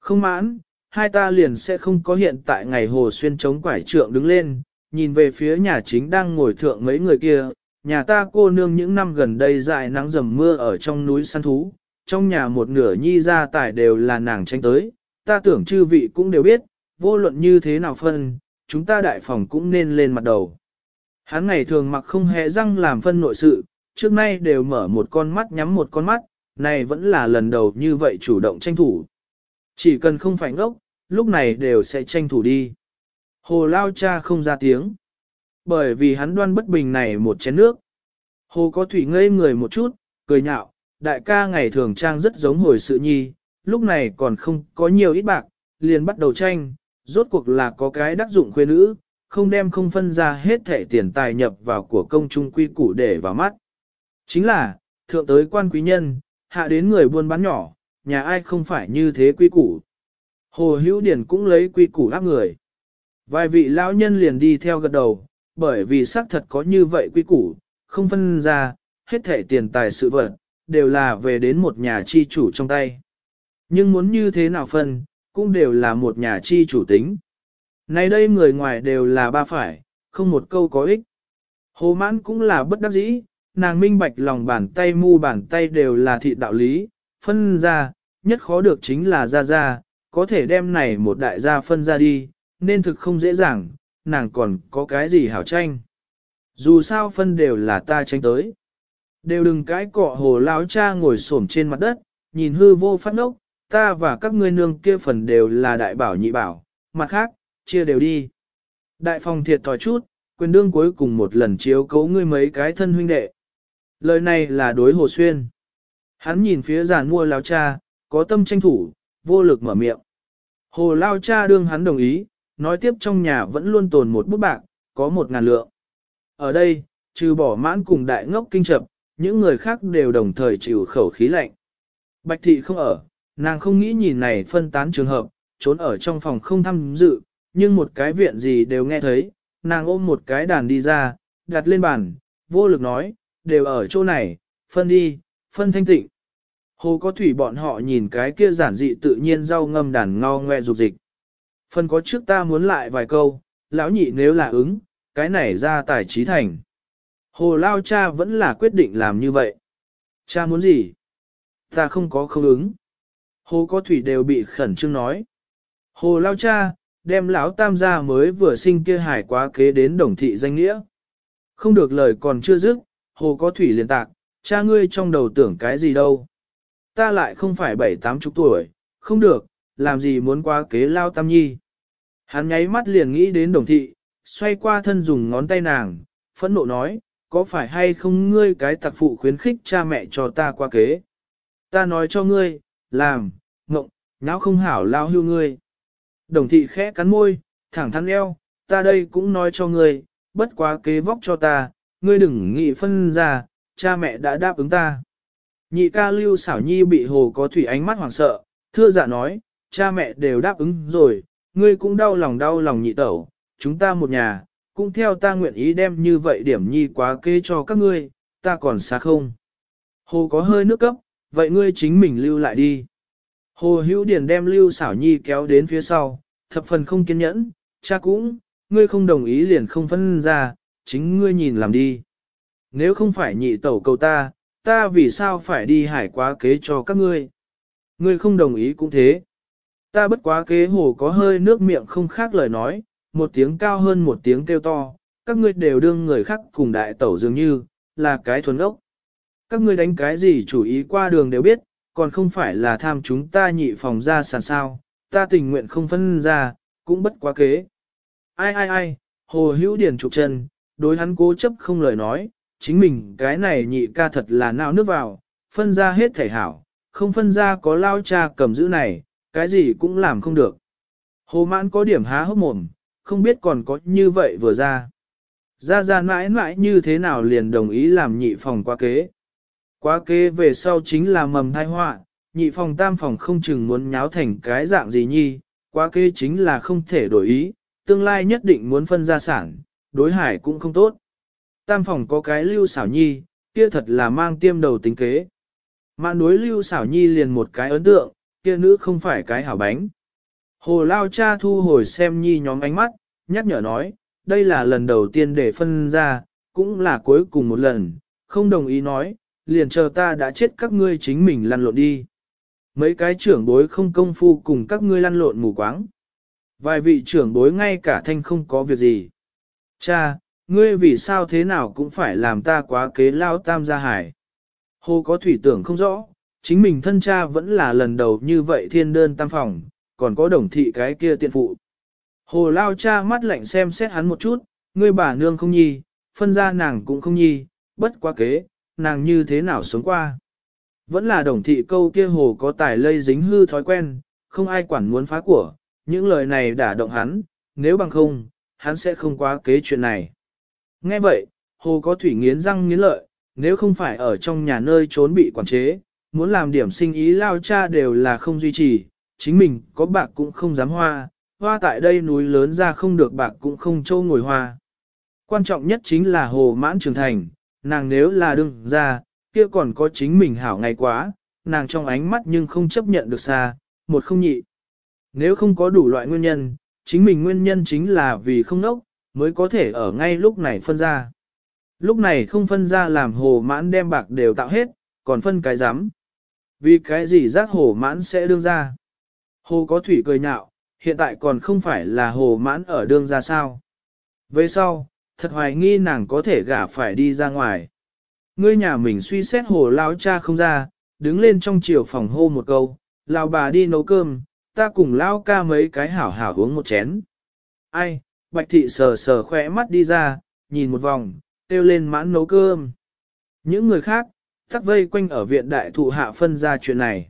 A: Không mãn, hai ta liền sẽ không có hiện tại ngày hồ xuyên chống quải trượng đứng lên, nhìn về phía nhà chính đang ngồi thượng mấy người kia, nhà ta cô nương những năm gần đây dài nắng dầm mưa ở trong núi săn thú, trong nhà một nửa nhi gia tài đều là nàng tranh tới, ta tưởng chư vị cũng đều biết, vô luận như thế nào phân, chúng ta đại phòng cũng nên lên mặt đầu. Hắn ngày thường mặc không hề răng làm phân nội sự, trước nay đều mở một con mắt nhắm một con mắt, này vẫn là lần đầu như vậy chủ động tranh thủ. Chỉ cần không phải ngốc, lúc này đều sẽ tranh thủ đi. Hồ lao cha không ra tiếng. Bởi vì hắn đoan bất bình này một chén nước. Hồ có thủy ngây người một chút, cười nhạo, đại ca ngày thường trang rất giống hồi sự nhi, lúc này còn không có nhiều ít bạc, liền bắt đầu tranh, rốt cuộc là có cái đắc dụng khuê nữ, không đem không phân ra hết thẻ tiền tài nhập vào của công trung quy củ để vào mắt. Chính là, thượng tới quan quý nhân, hạ đến người buôn bán nhỏ, nhà ai không phải như thế quy củ. Hồ Hữu Điển cũng lấy quy củ áp người. Vài vị lão nhân liền đi theo gật đầu, bởi vì xác thật có như vậy quy củ, không phân ra, hết thể tiền tài sự vật, đều là về đến một nhà chi chủ trong tay. Nhưng muốn như thế nào phân, cũng đều là một nhà chi chủ tính. nay đây người ngoài đều là ba phải, không một câu có ích. Hồ mãn cũng là bất đắc dĩ, nàng minh bạch lòng bàn tay mu bàn tay đều là thị đạo lý, phân ra, nhất khó được chính là ra ra, có thể đem này một đại gia phân ra đi, nên thực không dễ dàng, nàng còn có cái gì hảo tranh. Dù sao phân đều là ta tranh tới. Đều đừng cái cọ hồ lão cha ngồi xổm trên mặt đất, nhìn hư vô phát nốc. ta và các ngươi nương kia phần đều là đại bảo nhị bảo, mặt khác, chia đều đi. Đại phòng thiệt thòi chút, quyền đương cuối cùng một lần chiếu cấu ngươi mấy cái thân huynh đệ. Lời này là đối hồ xuyên. Hắn nhìn phía giàn mua lão cha, có tâm tranh thủ, vô lực mở miệng. Hồ lao cha đương hắn đồng ý, nói tiếp trong nhà vẫn luôn tồn một bút bạc, có một ngàn lượng. Ở đây, trừ bỏ mãn cùng đại ngốc kinh chập, những người khác đều đồng thời chịu khẩu khí lạnh. Bạch thị không ở, nàng không nghĩ nhìn này phân tán trường hợp, trốn ở trong phòng không tham dự, nhưng một cái viện gì đều nghe thấy, nàng ôm một cái đàn đi ra, đặt lên bàn, vô lực nói, đều ở chỗ này, phân đi, phân thanh tịnh. Hồ có thủy bọn họ nhìn cái kia giản dị tự nhiên rau ngâm đàn ngao ngoe dục dịch. Phần có trước ta muốn lại vài câu, lão nhị nếu là ứng, cái này ra tài trí thành. Hồ lao cha vẫn là quyết định làm như vậy. Cha muốn gì? Ta không có không ứng. Hồ có thủy đều bị khẩn trương nói. Hồ lao cha, đem lão tam gia mới vừa sinh kia hải quá kế đến đồng thị danh nghĩa. Không được lời còn chưa dứt, hồ có thủy liền tạc, cha ngươi trong đầu tưởng cái gì đâu. Ta lại không phải bảy tám chục tuổi, không được, làm gì muốn qua kế lao tam nhi. Hắn nháy mắt liền nghĩ đến đồng thị, xoay qua thân dùng ngón tay nàng, phẫn nộ nói, có phải hay không ngươi cái tặc phụ khuyến khích cha mẹ cho ta qua kế. Ta nói cho ngươi, làm, ngộng, não không hảo lao hưu ngươi. Đồng thị khẽ cắn môi, thẳng thắn eo, ta đây cũng nói cho ngươi, bất quá kế vóc cho ta, ngươi đừng nghĩ phân ra, cha mẹ đã đáp ứng ta. Nhị ca lưu xảo nhi bị hồ có thủy ánh mắt hoảng sợ, thưa dạ nói, cha mẹ đều đáp ứng rồi, ngươi cũng đau lòng đau lòng nhị tẩu, chúng ta một nhà, cũng theo ta nguyện ý đem như vậy điểm nhi quá kê cho các ngươi, ta còn xa không. Hồ có hơi nước cấp, vậy ngươi chính mình lưu lại đi. Hồ hữu điển đem lưu xảo nhi kéo đến phía sau, thập phần không kiên nhẫn, cha cũng, ngươi không đồng ý liền không phân ra, chính ngươi nhìn làm đi. Nếu không phải nhị tẩu cầu ta, ta vì sao phải đi hải quá kế cho các ngươi? Ngươi không đồng ý cũng thế. Ta bất quá kế hồ có hơi nước miệng không khác lời nói, một tiếng cao hơn một tiếng kêu to, các ngươi đều đương người khác cùng đại tẩu dường như, là cái thuần ốc. Các ngươi đánh cái gì chủ ý qua đường đều biết, còn không phải là tham chúng ta nhị phòng ra sàn sao, ta tình nguyện không phân ra, cũng bất quá kế. Ai ai ai, hồ hữu điển trục chân, đối hắn cố chấp không lời nói, chính mình cái này nhị ca thật là nao nước vào, phân ra hết thể hảo, không phân ra có lao cha cầm giữ này, cái gì cũng làm không được. Hồ mãn có điểm há hốc mồm, không biết còn có như vậy vừa ra. Ra ra mãi mãi như thế nào liền đồng ý làm nhị phòng quá kế. Quá kế về sau chính là mầm thai họa, nhị phòng tam phòng không chừng muốn nháo thành cái dạng gì nhi, quá kế chính là không thể đổi ý, tương lai nhất định muốn phân gia sản, đối hải cũng không tốt. Tam phòng có cái lưu xảo nhi, kia thật là mang tiêm đầu tính kế. Mà đối lưu xảo nhi liền một cái ấn tượng, kia nữ không phải cái hảo bánh. Hồ Lao cha thu hồi xem nhi nhóm ánh mắt, nhắc nhở nói, đây là lần đầu tiên để phân ra, cũng là cuối cùng một lần, không đồng ý nói, liền chờ ta đã chết các ngươi chính mình lăn lộn đi. Mấy cái trưởng bối không công phu cùng các ngươi lăn lộn mù quáng. Vài vị trưởng bối ngay cả thanh không có việc gì. Cha, ngươi vì sao thế nào cũng phải làm ta quá kế lao tam gia hải. Hồ có thủy tưởng không rõ, chính mình thân cha vẫn là lần đầu như vậy thiên đơn tam phòng, còn có đồng thị cái kia tiện phụ. Hồ lao cha mắt lạnh xem xét hắn một chút, ngươi bà nương không nhi, phân ra nàng cũng không nhi, bất quá kế, nàng như thế nào sống qua. Vẫn là đồng thị câu kia hồ có tài lây dính hư thói quen, không ai quản muốn phá của, những lời này đả động hắn, nếu bằng không, hắn sẽ không quá kế chuyện này. Nghe vậy, hồ có thủy nghiến răng nghiến lợi, nếu không phải ở trong nhà nơi trốn bị quản chế, muốn làm điểm sinh ý lao cha đều là không duy trì, chính mình có bạc cũng không dám hoa, hoa tại đây núi lớn ra không được bạc cũng không trâu ngồi hoa. Quan trọng nhất chính là hồ mãn trưởng thành, nàng nếu là đương ra, kia còn có chính mình hảo ngày quá, nàng trong ánh mắt nhưng không chấp nhận được xa, một không nhị. Nếu không có đủ loại nguyên nhân, chính mình nguyên nhân chính là vì không nốc, mới có thể ở ngay lúc này phân ra. Lúc này không phân ra làm hồ mãn đem bạc đều tạo hết, còn phân cái giám. Vì cái gì rác hồ mãn sẽ đương ra. Hồ có thủy cười nhạo, hiện tại còn không phải là hồ mãn ở đương ra sao. Về sau, thật hoài nghi nàng có thể gả phải đi ra ngoài. Ngươi nhà mình suy xét hồ lao cha không ra, đứng lên trong chiều phòng hô một câu, lao bà đi nấu cơm, ta cùng lao ca mấy cái hảo hảo uống một chén. Ai, bạch thị sờ sờ khỏe mắt đi ra, nhìn một vòng, kêu lên mãn nấu cơm. Những người khác, tắc vây quanh ở viện đại thụ hạ phân ra chuyện này.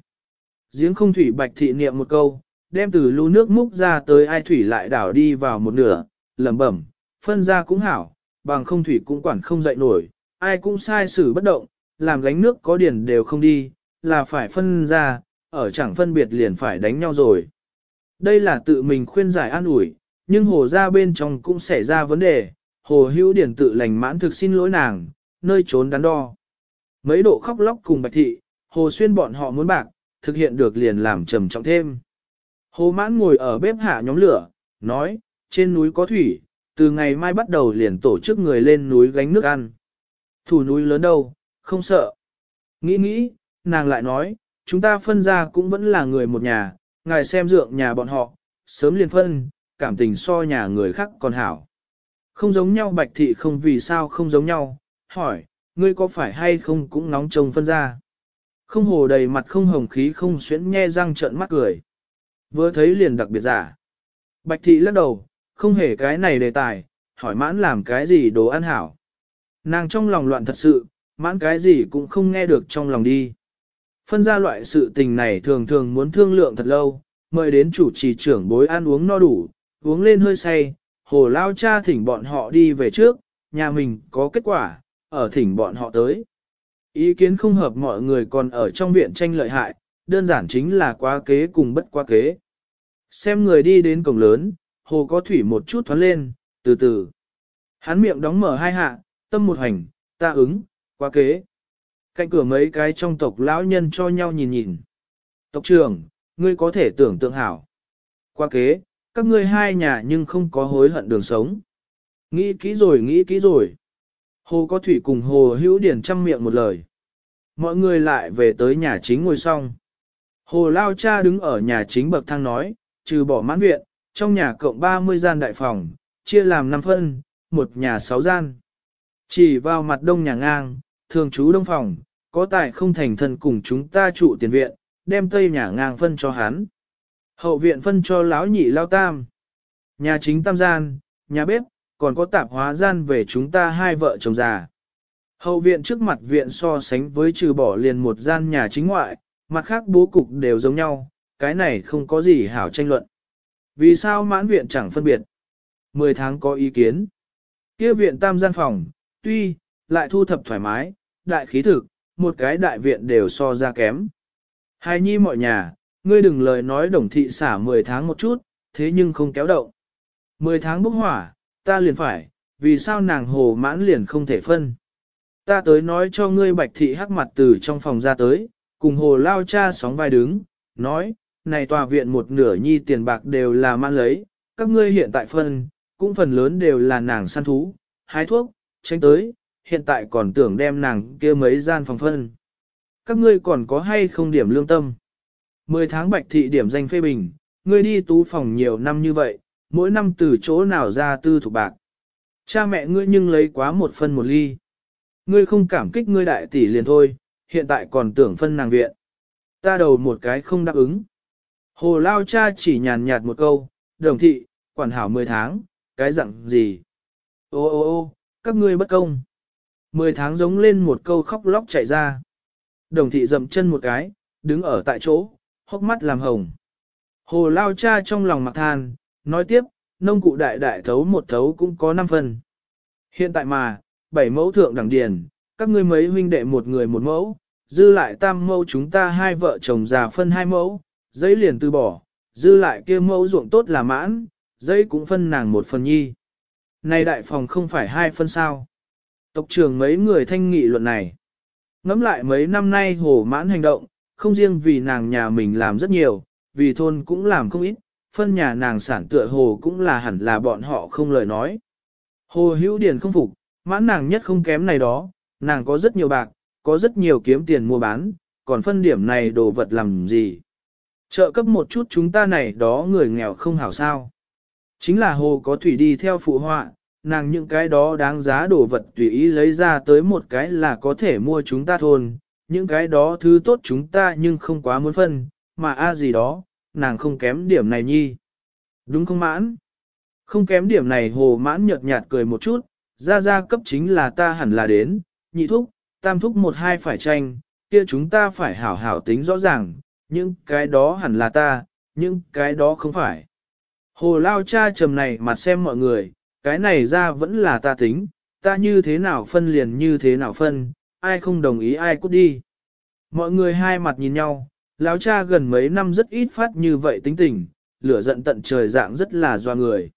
A: Giếng không thủy bạch thị niệm một câu, đem từ lưu nước múc ra tới ai thủy lại đảo đi vào một nửa, lẩm bẩm, phân ra cũng hảo, bằng không thủy cũng quản không dậy nổi, ai cũng sai xử bất động, làm gánh nước có điển đều không đi, là phải phân ra, ở chẳng phân biệt liền phải đánh nhau rồi. Đây là tự mình khuyên giải an ủi, nhưng hồ ra bên trong cũng xảy ra vấn đề, hồ hữu điển tự lành mãn thực xin lỗi nàng, nơi trốn đắn đo. Mấy độ khóc lóc cùng bạch thị, hồ xuyên bọn họ muốn bạc, thực hiện được liền làm trầm trọng thêm. Hồ mãn ngồi ở bếp hạ nhóm lửa, nói, trên núi có thủy, từ ngày mai bắt đầu liền tổ chức người lên núi gánh nước ăn. Thủ núi lớn đâu, không sợ. Nghĩ nghĩ, nàng lại nói, chúng ta phân ra cũng vẫn là người một nhà, ngài xem dượng nhà bọn họ, sớm liền phân, cảm tình so nhà người khác còn hảo. Không giống nhau bạch thị không vì sao không giống nhau, hỏi, ngươi có phải hay không cũng nóng trông phân ra. Không hồ đầy mặt không hồng khí không xuyến nhe răng trợn mắt cười. Vừa thấy liền đặc biệt giả. Bạch thị lắc đầu, không hề cái này đề tài, hỏi mãn làm cái gì đồ ăn hảo. Nàng trong lòng loạn thật sự, mãn cái gì cũng không nghe được trong lòng đi. Phân ra loại sự tình này thường thường muốn thương lượng thật lâu, mời đến chủ trì trưởng bối ăn uống no đủ, uống lên hơi say, hồ lao cha thỉnh bọn họ đi về trước, nhà mình có kết quả, ở thỉnh bọn họ tới. Ý kiến không hợp mọi người còn ở trong viện tranh lợi hại, đơn giản chính là quá kế cùng bất quá kế. Xem người đi đến cổng lớn, hồ có thủy một chút thoát lên, từ từ. Hắn miệng đóng mở hai hạ, tâm một hành, ta ứng, quá kế. Cạnh cửa mấy cái trong tộc lão nhân cho nhau nhìn nhìn. Tộc trưởng, ngươi có thể tưởng tượng hảo. Quá kế, các ngươi hai nhà nhưng không có hối hận đường sống. Nghĩ kỹ rồi nghĩ kỹ rồi. Hồ có thủy cùng hồ hữu điển chăm miệng một lời. Mọi người lại về tới nhà chính ngồi xong. Hồ lao cha đứng ở nhà chính bậc thang nói, trừ bỏ mãn viện, trong nhà cộng 30 gian đại phòng, chia làm 5 phân, một nhà 6 gian. Chỉ vào mặt đông nhà ngang, thường trú đông phòng, có tài không thành thân cùng chúng ta trụ tiền viện, đem tây nhà ngang phân cho hắn. Hậu viện phân cho lão nhị lao tam. Nhà chính tam gian, nhà bếp, còn có tạp hóa gian về chúng ta hai vợ chồng già. Hậu viện trước mặt viện so sánh với trừ bỏ liền một gian nhà chính ngoại, mặt khác bố cục đều giống nhau, cái này không có gì hảo tranh luận. Vì sao mãn viện chẳng phân biệt? Mười tháng có ý kiến. kia viện tam gian phòng, tuy, lại thu thập thoải mái, đại khí thực, một cái đại viện đều so ra kém. Hai nhi mọi nhà, ngươi đừng lời nói đồng thị xả 10 tháng một chút, thế nhưng không kéo động. 10 tháng bốc hỏa, ta liền phải, vì sao nàng hồ mãn liền không thể phân. Ta tới nói cho ngươi bạch thị hắc mặt từ trong phòng ra tới, cùng hồ lao cha sóng vai đứng, nói, này tòa viện một nửa nhi tiền bạc đều là mãn lấy, các ngươi hiện tại phân, cũng phần lớn đều là nàng săn thú, hái thuốc, tránh tới, hiện tại còn tưởng đem nàng kia mấy gian phòng phân. Các ngươi còn có hay không điểm lương tâm? Mười tháng bạch thị điểm danh phê bình, ngươi đi tú phòng nhiều năm như vậy, mỗi năm từ chỗ nào ra tư thuộc bạc. Cha mẹ ngươi nhưng lấy quá một phân một ly. Ngươi không cảm kích ngươi đại tỷ liền thôi, hiện tại còn tưởng phân nàng viện. Ta đầu một cái không đáp ứng. Hồ lao cha chỉ nhàn nhạt một câu, đồng thị, quản hảo mười tháng, cái dặn gì? Ô ô ô, các ngươi bất công. Mười tháng giống lên một câu khóc lóc chạy ra. Đồng thị dậm chân một cái, đứng ở tại chỗ, hốc mắt làm hồng. Hồ lao cha trong lòng mặc than, nói tiếp, nông cụ đại đại thấu một thấu cũng có năm phần. Hiện tại mà, bảy mẫu thượng đẳng điền, các ngươi mấy huynh đệ một người một mẫu, dư lại tam mẫu chúng ta hai vợ chồng già phân hai mẫu, giấy liền từ bỏ, dư lại kia mẫu ruộng tốt là mãn, giấy cũng phân nàng một phần nhi. Này đại phòng không phải hai phân sao. Tộc trưởng mấy người thanh nghị luận này. Ngắm lại mấy năm nay hồ mãn hành động, không riêng vì nàng nhà mình làm rất nhiều, vì thôn cũng làm không ít, phân nhà nàng sản tựa hồ cũng là hẳn là bọn họ không lời nói. Hồ hữu điền không phục, mãn nàng nhất không kém này đó, nàng có rất nhiều bạc, có rất nhiều kiếm tiền mua bán, còn phân điểm này đồ vật làm gì. Trợ cấp một chút chúng ta này đó người nghèo không hảo sao. Chính là hồ có thủy đi theo phụ họa, nàng những cái đó đáng giá đồ vật tùy ý lấy ra tới một cái là có thể mua chúng ta thôn, những cái đó thứ tốt chúng ta nhưng không quá muốn phân, mà a gì đó, nàng không kém điểm này nhi. Đúng không mãn? Không kém điểm này hồ mãn nhợt nhạt cười một chút, ra ra cấp chính là ta hẳn là đến, nhị thúc, tam thúc một hai phải tranh, kia chúng ta phải hảo hảo tính rõ ràng, những cái đó hẳn là ta, những cái đó không phải. Hồ lao cha trầm này mặt xem mọi người, cái này ra vẫn là ta tính, ta như thế nào phân liền như thế nào phân, ai không đồng ý ai cút đi. Mọi người hai mặt nhìn nhau, lão cha gần mấy năm rất ít phát như vậy tính tình, lửa giận tận trời dạng rất là doa người.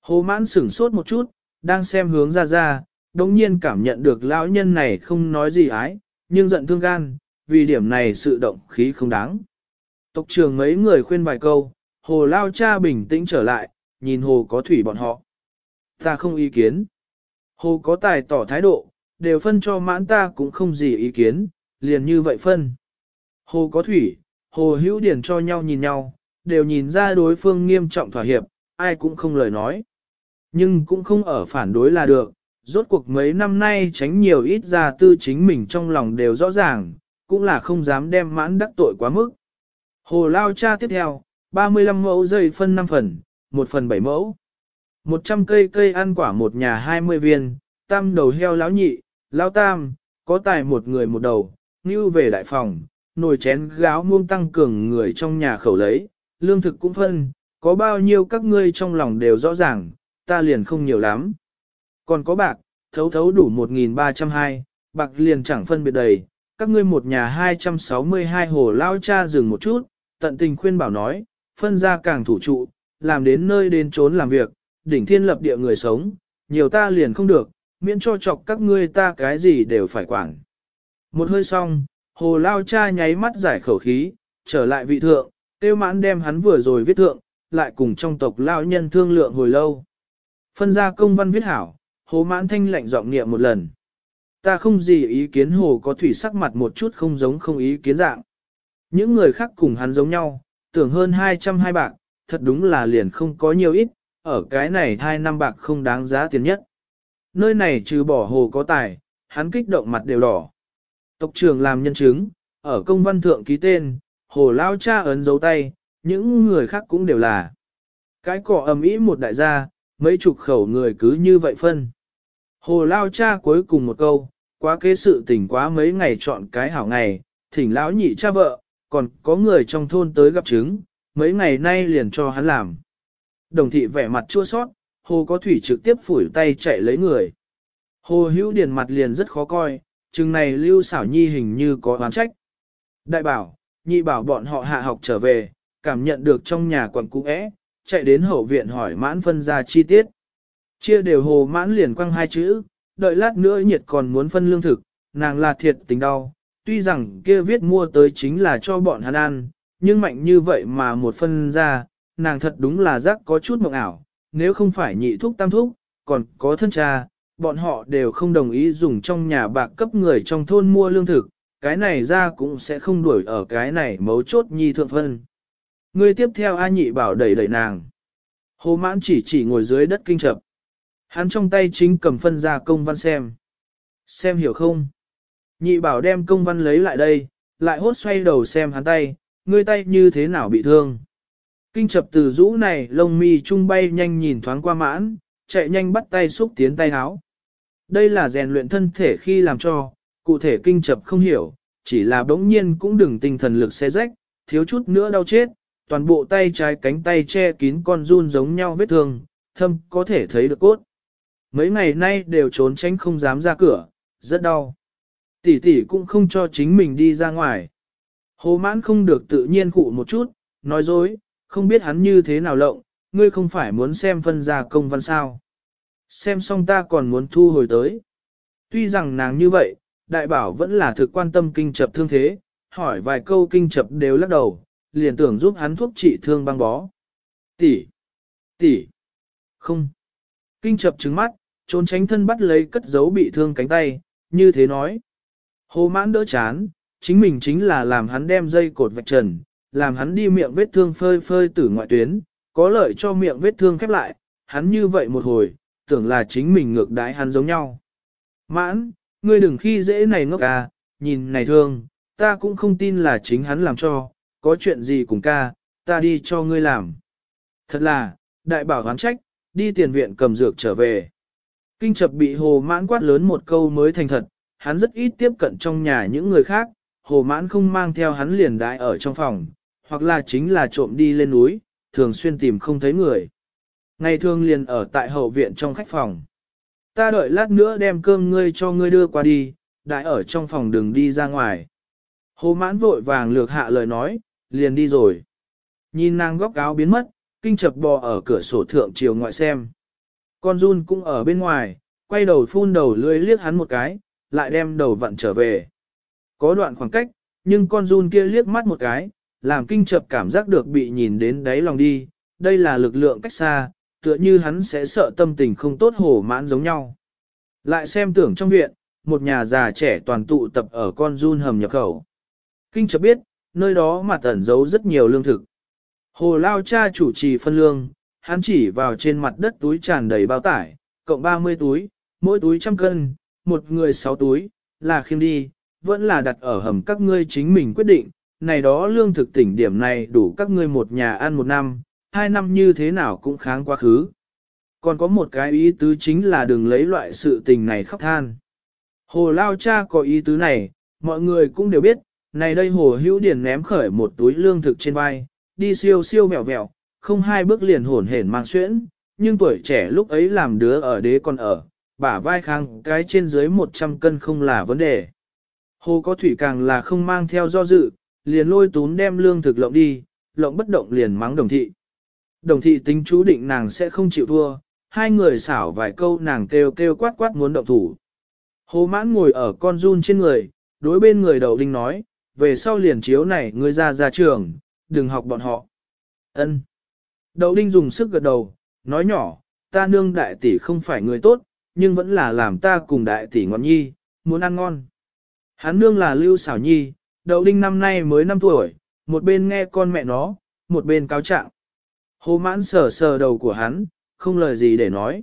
A: Hồ mãn sửng sốt một chút, đang xem hướng ra ra, đồng nhiên cảm nhận được lão nhân này không nói gì ái, nhưng giận thương gan, vì điểm này sự động khí không đáng. Tộc trường mấy người khuyên vài câu, hồ lao cha bình tĩnh trở lại, nhìn hồ có thủy bọn họ. Ta không ý kiến. Hồ có tài tỏ thái độ, đều phân cho mãn ta cũng không gì ý kiến, liền như vậy phân. Hồ có thủy, hồ hữu điển cho nhau nhìn nhau, đều nhìn ra đối phương nghiêm trọng thỏa hiệp, ai cũng không lời nói. Nhưng cũng không ở phản đối là được, rốt cuộc mấy năm nay tránh nhiều ít ra tư chính mình trong lòng đều rõ ràng, cũng là không dám đem mãn đắc tội quá mức. Hồ lao cha tiếp theo, 35 mẫu dây phân 5 phần, 1 phần 7 mẫu. 100 cây cây ăn quả một nhà 20 viên, tam đầu heo lão nhị, lao tam, có tài một người một đầu, như về đại phòng, nồi chén gáo muông tăng cường người trong nhà khẩu lấy, lương thực cũng phân, có bao nhiêu các ngươi trong lòng đều rõ ràng, ta liền không nhiều lắm. Còn có bạc, thấu thấu đủ 1.302, bạc liền chẳng phân biệt đầy, các ngươi một nhà 262 hồ lao cha dừng một chút, tận tình khuyên bảo nói, phân ra càng thủ trụ, làm đến nơi đến trốn làm việc, đỉnh thiên lập địa người sống, nhiều ta liền không được, miễn cho chọc các ngươi ta cái gì đều phải quản. Một hơi xong, hồ lao cha nháy mắt giải khẩu khí, trở lại vị thượng, tiêu mãn đem hắn vừa rồi viết thượng, lại cùng trong tộc lao nhân thương lượng hồi lâu. Phân ra công văn viết hảo, hồ mãn thanh lạnh giọng niệm một lần. Ta không gì ý kiến hồ có thủy sắc mặt một chút không giống không ý kiến dạng. Những người khác cùng hắn giống nhau, tưởng hơn 200 hai bạc, thật đúng là liền không có nhiều ít, ở cái này hai năm bạc không đáng giá tiền nhất. Nơi này trừ bỏ hồ có tài, hắn kích động mặt đều đỏ. Tộc trưởng làm nhân chứng, ở công văn thượng ký tên, hồ lao cha ấn dấu tay, những người khác cũng đều là. Cái cỏ ầm ĩ một đại gia, mấy chục khẩu người cứ như vậy phân. Hồ lao cha cuối cùng một câu, quá kế sự tình quá mấy ngày chọn cái hảo ngày, thỉnh lão nhị cha vợ, còn có người trong thôn tới gặp chứng, mấy ngày nay liền cho hắn làm. Đồng thị vẻ mặt chua sót, hồ có thủy trực tiếp phủi tay chạy lấy người. Hồ hữu điền mặt liền rất khó coi, chừng này lưu xảo nhi hình như có oán trách. Đại bảo, nhị bảo bọn họ hạ học trở về, cảm nhận được trong nhà quần cũ é, chạy đến hậu viện hỏi mãn phân ra chi tiết. Chia đều hồ mãn liền quăng hai chữ, đợi lát nữa nhiệt còn muốn phân lương thực, nàng là thiệt tình đau, tuy rằng kia viết mua tới chính là cho bọn hắn ăn, nhưng mạnh như vậy mà một phân ra, nàng thật đúng là giác có chút mộng ảo, nếu không phải nhị thuốc tam thuốc còn có thân cha, bọn họ đều không đồng ý dùng trong nhà bạc cấp người trong thôn mua lương thực, cái này ra cũng sẽ không đuổi ở cái này mấu chốt nhi thượng phân. Người tiếp theo A nhị bảo đẩy đẩy nàng. Hồ mãn chỉ chỉ ngồi dưới đất kinh chập. Hắn trong tay chính cầm phân ra công văn xem. Xem hiểu không? Nhị bảo đem công văn lấy lại đây, lại hốt xoay đầu xem hắn tay, ngươi tay như thế nào bị thương. Kinh chập từ rũ này lông mi trung bay nhanh nhìn thoáng qua mãn, chạy nhanh bắt tay xúc tiến tay háo. Đây là rèn luyện thân thể khi làm cho, cụ thể kinh chập không hiểu, chỉ là bỗng nhiên cũng đừng tinh thần lực xe rách, thiếu chút nữa đau chết, toàn bộ tay trái cánh tay che kín con run giống nhau vết thương, thâm có thể thấy được cốt. Mấy ngày nay đều trốn tránh không dám ra cửa, rất đau. Tỷ tỷ cũng không cho chính mình đi ra ngoài. Hồ mãn không được tự nhiên cụ một chút, nói dối, không biết hắn như thế nào lộng, ngươi không phải muốn xem phân gia công văn sao. Xem xong ta còn muốn thu hồi tới. Tuy rằng nàng như vậy, đại bảo vẫn là thực quan tâm kinh chập thương thế, hỏi vài câu kinh chập đều lắc đầu, liền tưởng giúp hắn thuốc trị thương băng bó. Tỷ, tỷ, không. Kinh chập trứng mắt, trốn tránh thân bắt lấy cất giấu bị thương cánh tay, như thế nói. Hồ mãn đỡ chán, chính mình chính là làm hắn đem dây cột vạch trần, làm hắn đi miệng vết thương phơi phơi tử ngoại tuyến, có lợi cho miệng vết thương khép lại, hắn như vậy một hồi, tưởng là chính mình ngược đãi hắn giống nhau. Mãn, ngươi đừng khi dễ này ngốc à, nhìn này thương, ta cũng không tin là chính hắn làm cho, có chuyện gì cùng ca, ta đi cho ngươi làm. Thật là, đại bảo hắn trách, đi tiền viện cầm dược trở về. Kinh chập bị hồ mãn quát lớn một câu mới thành thật, hắn rất ít tiếp cận trong nhà những người khác, hồ mãn không mang theo hắn liền đại ở trong phòng, hoặc là chính là trộm đi lên núi, thường xuyên tìm không thấy người. Ngày thường liền ở tại hậu viện trong khách phòng. Ta đợi lát nữa đem cơm ngươi cho ngươi đưa qua đi, đại ở trong phòng đừng đi ra ngoài. Hồ mãn vội vàng lược hạ lời nói, liền đi rồi. Nhìn nàng góc áo biến mất, kinh chập bò ở cửa sổ thượng chiều ngoại xem. Con run cũng ở bên ngoài, quay đầu phun đầu lưỡi liếc hắn một cái, lại đem đầu vặn trở về. Có đoạn khoảng cách, nhưng con run kia liếc mắt một cái, làm kinh chập cảm giác được bị nhìn đến đáy lòng đi, đây là lực lượng cách xa, tựa như hắn sẽ sợ tâm tình không tốt hổ mãn giống nhau. Lại xem tưởng trong viện, một nhà già trẻ toàn tụ tập ở con run hầm nhập khẩu. Kinh chập biết, nơi đó mà tẩn giấu rất nhiều lương thực. Hồ Lao cha chủ trì phân lương, hắn chỉ vào trên mặt đất túi tràn đầy bao tải, cộng 30 túi, mỗi túi trăm cân, một người 6 túi, là khiêm đi, vẫn là đặt ở hầm các ngươi chính mình quyết định, này đó lương thực tỉnh điểm này đủ các ngươi một nhà ăn một năm, hai năm như thế nào cũng kháng quá khứ. Còn có một cái ý tứ chính là đừng lấy loại sự tình này khóc than. Hồ Lao cha có ý tứ này, mọi người cũng đều biết, này đây hồ hữu điển ném khởi một túi lương thực trên vai, đi siêu siêu vẹo vẹo, không hai bước liền hổn hển mang xuyễn, nhưng tuổi trẻ lúc ấy làm đứa ở đế còn ở, bả vai khang cái trên dưới 100 cân không là vấn đề. Hồ có thủy càng là không mang theo do dự, liền lôi tún đem lương thực lộng đi, lộng bất động liền mắng đồng thị. Đồng thị tính chú định nàng sẽ không chịu thua, hai người xảo vài câu nàng kêu kêu quát quát muốn động thủ. Hồ mãn ngồi ở con run trên người, đối bên người đầu đinh nói, về sau liền chiếu này ngươi ra ra trường, đừng học bọn họ. Ân. Đậu đinh dùng sức gật đầu, nói nhỏ, ta nương đại tỷ không phải người tốt, nhưng vẫn là làm ta cùng đại tỷ ngon nhi, muốn ăn ngon. Hắn nương là lưu xảo nhi, đậu đinh năm nay mới 5 tuổi, một bên nghe con mẹ nó, một bên cáo trạng. Hồ mãn sờ sờ đầu của hắn, không lời gì để nói.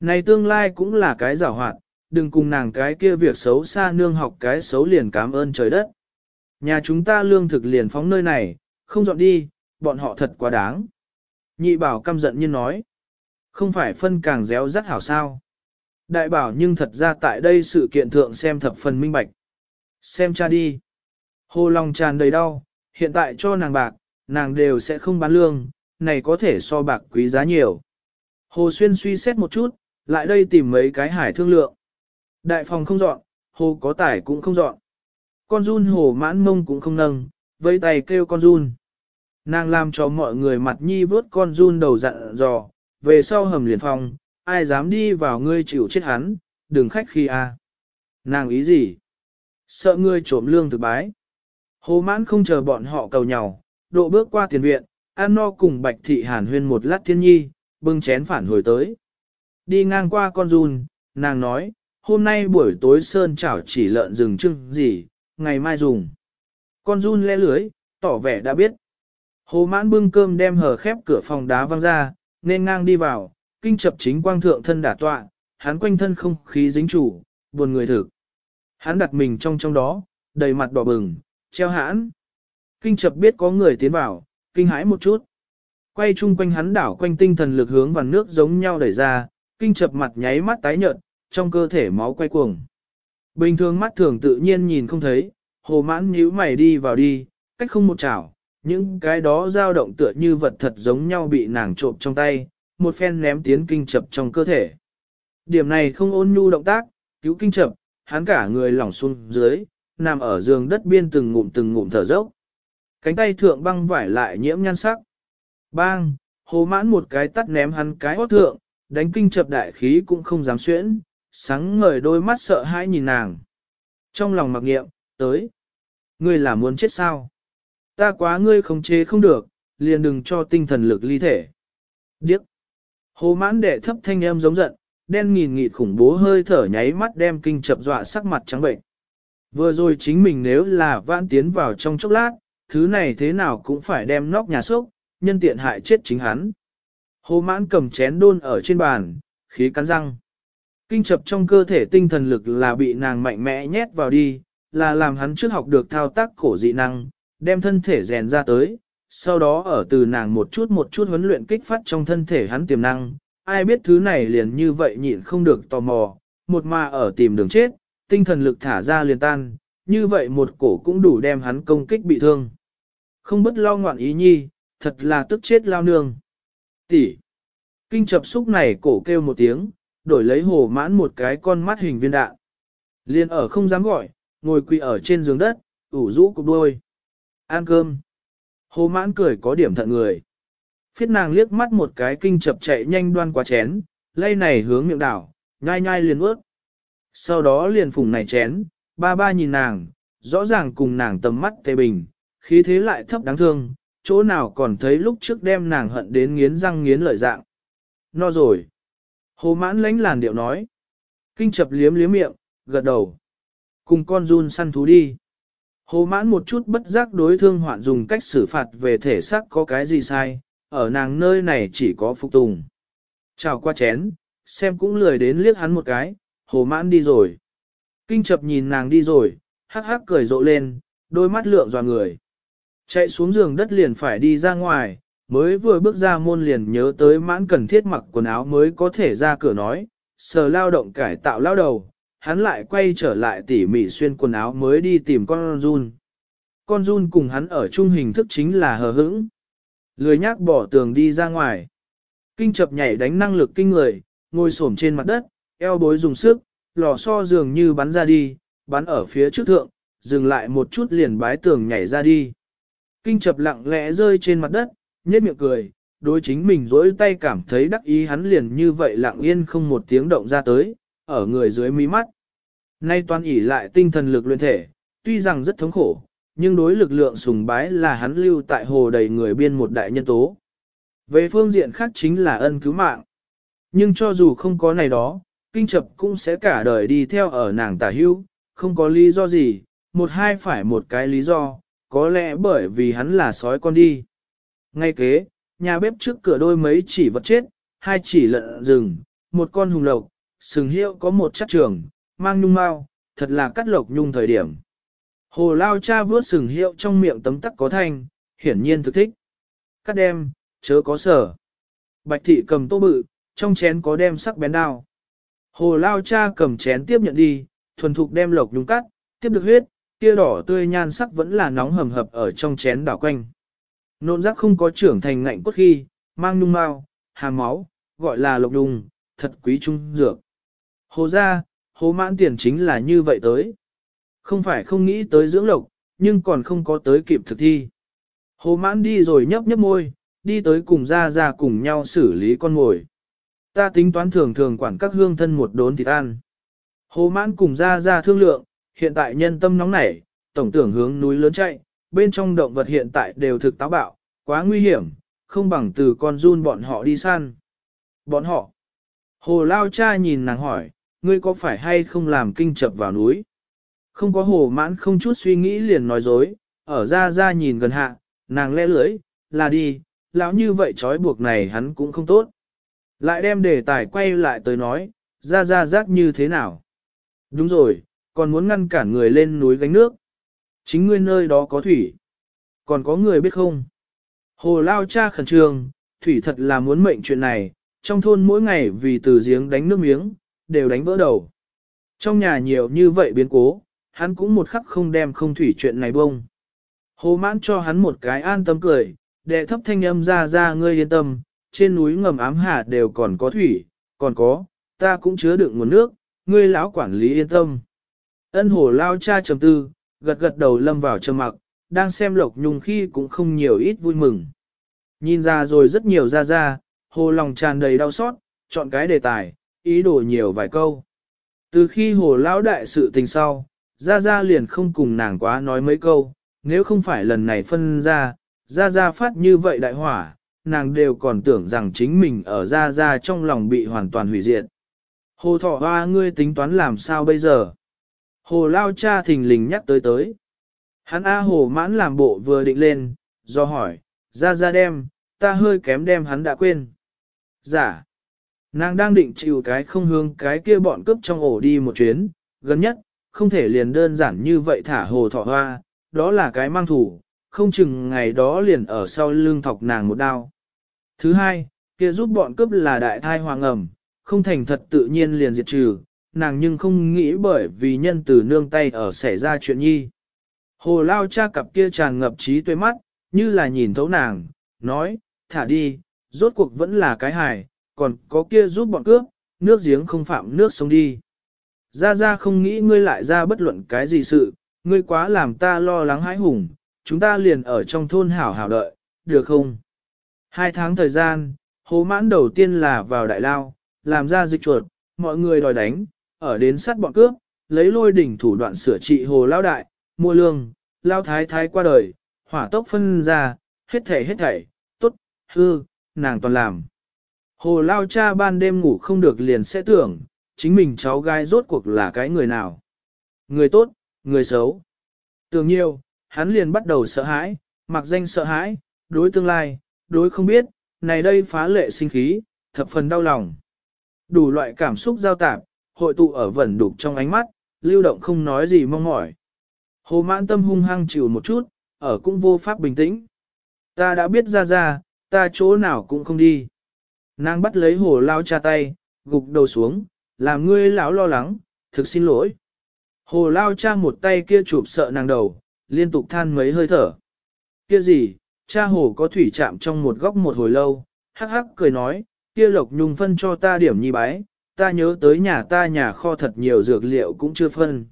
A: Này tương lai cũng là cái giảo hoạt, đừng cùng nàng cái kia việc xấu xa nương học cái xấu liền cảm ơn trời đất. Nhà chúng ta lương thực liền phóng nơi này, không dọn đi, bọn họ thật quá đáng. Nhị bảo căm giận như nói. Không phải phân càng réo rắt hảo sao. Đại bảo nhưng thật ra tại đây sự kiện thượng xem thập phần minh bạch. Xem cha đi. Hồ lòng tràn đầy đau, hiện tại cho nàng bạc, nàng đều sẽ không bán lương, này có thể so bạc quý giá nhiều. Hồ Xuyên suy xét một chút, lại đây tìm mấy cái hải thương lượng. Đại phòng không dọn, hồ có tải cũng không dọn. Con run hồ mãn mông cũng không nâng, vây tay kêu con run. Nàng làm cho mọi người mặt nhi vớt con run đầu dặn dò, về sau hầm liền phòng, ai dám đi vào ngươi chịu chết hắn, đừng khách khi a. Nàng ý gì? Sợ ngươi trộm lương thực bái. Hồ mãn không chờ bọn họ cầu nhau, độ bước qua tiền viện, An no cùng bạch thị hàn huyên một lát thiên nhi, bưng chén phản hồi tới. Đi ngang qua con run, nàng nói, hôm nay buổi tối sơn chảo chỉ lợn rừng trưng gì, ngày mai dùng. Con run le lưới, tỏ vẻ đã biết. Hồ mãn bưng cơm đem hở khép cửa phòng đá văng ra, nên ngang đi vào, kinh chập chính quang thượng thân đả tọa, hắn quanh thân không khí dính chủ, buồn người thực. Hắn đặt mình trong trong đó, đầy mặt đỏ bừng, treo hãn. Kinh chập biết có người tiến vào, kinh hãi một chút. Quay chung quanh hắn đảo quanh tinh thần lực hướng vào nước giống nhau đẩy ra, kinh chập mặt nháy mắt tái nhợt, trong cơ thể máu quay cuồng. Bình thường mắt thường tự nhiên nhìn không thấy, hồ mãn nhíu mày đi vào đi, cách không một chảo, những cái đó dao động tựa như vật thật giống nhau bị nàng trộm trong tay, một phen ném tiến kinh chập trong cơ thể. Điểm này không ôn nhu động tác, cứu kinh chập, hắn cả người lỏng xuống dưới, nằm ở giường đất biên từng ngụm từng ngụm thở dốc. Cánh tay thượng băng vải lại nhiễm nhan sắc. Bang, hồ mãn một cái tắt ném hắn cái hót thượng, đánh kinh chập đại khí cũng không dám xuyễn, sáng ngời đôi mắt sợ hãi nhìn nàng. Trong lòng mặc nghiệm, tới. Ngươi là muốn chết sao? Ta quá ngươi không chế không được, liền đừng cho tinh thần lực ly thể. Điếc. Hồ mãn đệ thấp thanh em giống giận, đen nghìn nghịt khủng bố hơi thở nháy mắt đem kinh chập dọa sắc mặt trắng bệnh. Vừa rồi chính mình nếu là vãn tiến vào trong chốc lát, thứ này thế nào cũng phải đem nóc nhà sốc, nhân tiện hại chết chính hắn. Hồ mãn cầm chén đôn ở trên bàn, khí cắn răng. Kinh chập trong cơ thể tinh thần lực là bị nàng mạnh mẽ nhét vào đi, là làm hắn trước học được thao tác cổ dị năng, đem thân thể rèn ra tới, sau đó ở từ nàng một chút một chút huấn luyện kích phát trong thân thể hắn tiềm năng, ai biết thứ này liền như vậy nhịn không được tò mò, một mà ở tìm đường chết, tinh thần lực thả ra liền tan, như vậy một cổ cũng đủ đem hắn công kích bị thương. Không bất lo ngoạn ý nhi, thật là tức chết lao nương. Tỷ. Kinh chập xúc này cổ kêu một tiếng, đổi lấy hồ mãn một cái con mắt hình viên đạn. Liên ở không dám gọi, ngồi quỳ ở trên giường đất, ủ rũ cục đôi. Ăn cơm. Hồ mãn cười có điểm thận người. Phiết nàng liếc mắt một cái kinh chập chạy nhanh đoan qua chén, lây này hướng miệng đảo, nhai nhai liền ướt. Sau đó liền phùng này chén, ba ba nhìn nàng, rõ ràng cùng nàng tầm mắt tê bình, khí thế lại thấp đáng thương, chỗ nào còn thấy lúc trước đem nàng hận đến nghiến răng nghiến lợi dạng. No rồi. Hồ mãn lánh làn điệu nói. Kinh chập liếm liếm miệng, gật đầu. Cùng con run săn thú đi. Hồ mãn một chút bất giác đối thương hoạn dùng cách xử phạt về thể xác có cái gì sai, ở nàng nơi này chỉ có phục tùng. Chào qua chén, xem cũng lười đến liếc hắn một cái, hồ mãn đi rồi. Kinh chập nhìn nàng đi rồi, hắc hắc cười rộ lên, đôi mắt lượng dò người. Chạy xuống giường đất liền phải đi ra ngoài, mới vừa bước ra môn liền nhớ tới mãn cần thiết mặc quần áo mới có thể ra cửa nói, sờ lao động cải tạo lao đầu, hắn lại quay trở lại tỉ mỉ xuyên quần áo mới đi tìm con Jun Con Jun cùng hắn ở chung hình thức chính là hờ hững. Lười nhác bỏ tường đi ra ngoài. Kinh chập nhảy đánh năng lực kinh người, ngồi xổm trên mặt đất, eo bối dùng sức, lò xo dường như bắn ra đi, bắn ở phía trước thượng, dừng lại một chút liền bái tường nhảy ra đi. Kinh chập lặng lẽ rơi trên mặt đất, nhếch miệng cười, đối chính mình dỗi tay cảm thấy đắc ý hắn liền như vậy lặng yên không một tiếng động ra tới, ở người dưới mí mắt. Nay toàn ỉ lại tinh thần lực luyện thể, tuy rằng rất thống khổ, nhưng đối lực lượng sùng bái là hắn lưu tại hồ đầy người biên một đại nhân tố. Về phương diện khác chính là ân cứu mạng. Nhưng cho dù không có này đó, kinh chập cũng sẽ cả đời đi theo ở nàng tả hưu, không có lý do gì, một hai phải một cái lý do, có lẽ bởi vì hắn là sói con đi. Ngay kế, nhà bếp trước cửa đôi mấy chỉ vật chết, hai chỉ lợn rừng, một con hùng lộc, sừng hiệu có một chắc trường, mang nhung mau, thật là cắt lộc nhung thời điểm. Hồ lao cha vướt sừng hiệu trong miệng tấm tắc có thanh, hiển nhiên thực thích. Cắt đem, chớ có sở. Bạch thị cầm tô bự, trong chén có đem sắc bén đao. Hồ lao cha cầm chén tiếp nhận đi, thuần thục đem lộc nhung cắt, tiếp được huyết, kia đỏ tươi nhan sắc vẫn là nóng hầm hập ở trong chén đảo quanh. Nộn giác không có trưởng thành ngạnh cốt khi, mang nhung mau, hàm máu, gọi là lộc đùng, thật quý trung dược. Hồ ra, hồ mãn tiền chính là như vậy tới. Không phải không nghĩ tới dưỡng lộc, nhưng còn không có tới kịp thực thi. Hồ mãn đi rồi nhấp nhấp môi, đi tới cùng ra ra cùng nhau xử lý con ngồi. Ta tính toán thường thường quản các hương thân một đốn thịt ăn. Hồ mãn cùng ra ra thương lượng, hiện tại nhân tâm nóng nảy, tổng tưởng hướng núi lớn chạy, bên trong động vật hiện tại đều thực táo bạo, quá nguy hiểm, không bằng từ con run bọn họ đi săn. Bọn họ. Hồ lao cha nhìn nàng hỏi, ngươi có phải hay không làm kinh chập vào núi? Không có hồ mãn không chút suy nghĩ liền nói dối, ở ra ra nhìn gần hạ, nàng lẽ lưỡi, là đi, lão như vậy trói buộc này hắn cũng không tốt. Lại đem đề tài quay lại tới nói, ra ra rác như thế nào? Đúng rồi, còn muốn ngăn cản người lên núi gánh nước. Chính ngươi nơi đó có thủy. Còn có người biết không? Hồ Lao cha khẩn trương, thủy thật là muốn mệnh chuyện này, trong thôn mỗi ngày vì từ giếng đánh nước miếng, đều đánh vỡ đầu. Trong nhà nhiều như vậy biến cố, hắn cũng một khắc không đem không thủy chuyện này bông. Hồ mãn cho hắn một cái an tâm cười, đệ thấp thanh âm ra ra ngươi yên tâm, trên núi ngầm ám hà đều còn có thủy, còn có, ta cũng chứa đựng nguồn nước, ngươi lão quản lý yên tâm. Ân hồ lao cha trầm tư, gật gật đầu lâm vào trầm mặc, đang xem lộc nhung khi cũng không nhiều ít vui mừng. Nhìn ra rồi rất nhiều ra ra, hồ lòng tràn đầy đau xót, chọn cái đề tài, ý đồ nhiều vài câu. Từ khi hồ lão đại sự tình sau, ra ra liền không cùng nàng quá nói mấy câu, nếu không phải lần này phân ra, ra ra phát như vậy đại hỏa, nàng đều còn tưởng rằng chính mình ở ra ra trong lòng bị hoàn toàn hủy diệt. Hồ thọ hoa ngươi tính toán làm sao bây giờ? Hồ lao cha thình lình nhắc tới tới. Hắn A hồ mãn làm bộ vừa định lên, do hỏi, ra ra đem, ta hơi kém đem hắn đã quên. Giả. Dạ. Nàng đang định chịu cái không hướng cái kia bọn cướp trong ổ đi một chuyến, gần nhất, không thể liền đơn giản như vậy thả hồ thọ hoa, đó là cái mang thủ, không chừng ngày đó liền ở sau lưng thọc nàng một đao. Thứ hai, kia giúp bọn cướp là đại thai hoàng ẩm, không thành thật tự nhiên liền diệt trừ, nàng nhưng không nghĩ bởi vì nhân từ nương tay ở xảy ra chuyện nhi. Hồ lao cha cặp kia tràn ngập trí tuệ mắt, như là nhìn thấu nàng, nói, thả đi, rốt cuộc vẫn là cái hài, còn có kia giúp bọn cướp, nước giếng không phạm nước sông đi. Ra ra không nghĩ ngươi lại ra bất luận cái gì sự, ngươi quá làm ta lo lắng hãi hùng, chúng ta liền ở trong thôn hảo hảo đợi, được không? Hai tháng thời gian, hồ mãn đầu tiên là vào đại lao, làm ra dịch chuột, mọi người đòi đánh, ở đến sát bọn cướp, lấy lôi đỉnh thủ đoạn sửa trị hồ lao đại, mua lương, lao thái thái qua đời, hỏa tốc phân ra, hết thảy hết thảy, tốt, hư, nàng toàn làm. Hồ lao cha ban đêm ngủ không được liền sẽ tưởng, chính mình cháu gái rốt cuộc là cái người nào. Người tốt, người xấu. Tưởng nhiều, hắn liền bắt đầu sợ hãi, mặc danh sợ hãi, đối tương lai, đối không biết, này đây phá lệ sinh khí, thập phần đau lòng. Đủ loại cảm xúc giao tạp, hội tụ ở vẩn đục trong ánh mắt, lưu động không nói gì mong mỏi. Hồ mãn tâm hung hăng chịu một chút, ở cũng vô pháp bình tĩnh. Ta đã biết ra ra, ta chỗ nào cũng không đi. Nàng bắt lấy hồ lao cha tay, gục đầu xuống, làm ngươi lão lo lắng, thực xin lỗi. Hồ lao cha một tay kia chụp sợ nàng đầu, liên tục than mấy hơi thở. Kia gì, cha hồ có thủy chạm trong một góc một hồi lâu, hắc hắc cười nói, kia lộc nhung phân cho ta điểm nhi bái, ta nhớ tới nhà ta nhà kho thật nhiều dược liệu cũng chưa phân.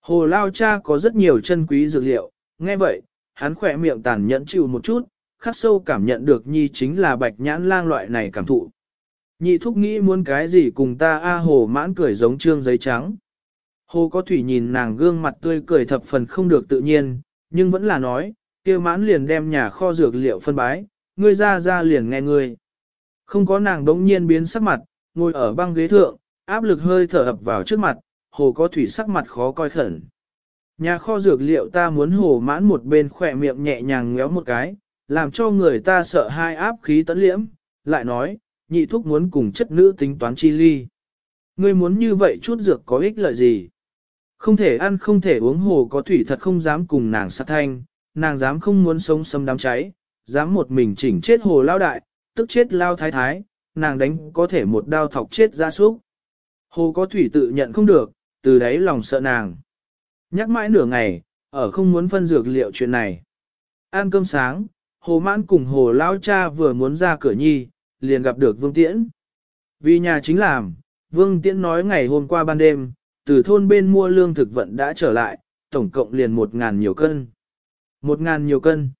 A: Hồ lao cha có rất nhiều chân quý dược liệu, nghe vậy, hắn khỏe miệng tàn nhẫn chịu một chút, khắc sâu cảm nhận được nhi chính là bạch nhãn lang loại này cảm thụ. Nhị thúc nghĩ muốn cái gì cùng ta a hồ mãn cười giống trương giấy trắng. Hồ có thủy nhìn nàng gương mặt tươi cười thập phần không được tự nhiên, nhưng vẫn là nói, kia mãn liền đem nhà kho dược liệu phân bái, ngươi ra ra liền nghe ngươi. Không có nàng đống nhiên biến sắc mặt, ngồi ở băng ghế thượng, áp lực hơi thở ập vào trước mặt, hồ có thủy sắc mặt khó coi khẩn. Nhà kho dược liệu ta muốn hồ mãn một bên khỏe miệng nhẹ nhàng ngéo một cái, làm cho người ta sợ hai áp khí tấn liễm, lại nói, nhị thúc muốn cùng chất nữ tính toán chi ly. Ngươi muốn như vậy chút dược có ích lợi gì? Không thể ăn không thể uống hồ có thủy thật không dám cùng nàng sát thanh, nàng dám không muốn sống sâm đám cháy, dám một mình chỉnh chết hồ lao đại, tức chết lao thái thái, nàng đánh có thể một đao thọc chết ra súc. Hồ có thủy tự nhận không được, từ đấy lòng sợ nàng. Nhắc mãi nửa ngày, ở không muốn phân dược liệu chuyện này. Ăn cơm sáng, hồ mãn cùng hồ lao cha vừa muốn ra cửa nhi, liền gặp được Vương Tiễn. Vì nhà chính làm, Vương Tiễn nói ngày hôm qua ban đêm, từ thôn bên mua lương thực vận đã trở lại, tổng cộng liền một ngàn nhiều cân. Một ngàn nhiều cân.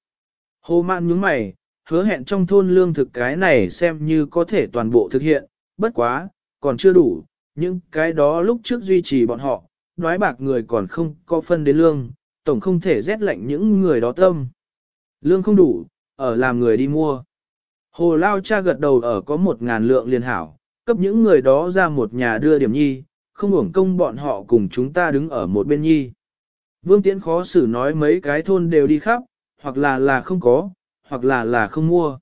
A: Hồ mãn nhướng mày, hứa hẹn trong thôn lương thực cái này xem như có thể toàn bộ thực hiện, bất quá, còn chưa đủ, những cái đó lúc trước duy trì bọn họ, nói bạc người còn không có phân đến lương, tổng không thể rét lạnh những người đó tâm. Lương không đủ, ở làm người đi mua. Hồ Lao cha gật đầu ở có một ngàn lượng liền hảo, cấp những người đó ra một nhà đưa điểm nhi, không uổng công bọn họ cùng chúng ta đứng ở một bên nhi. Vương Tiễn khó xử nói mấy cái thôn đều đi khắp, hoặc là là không có, hoặc là là không mua.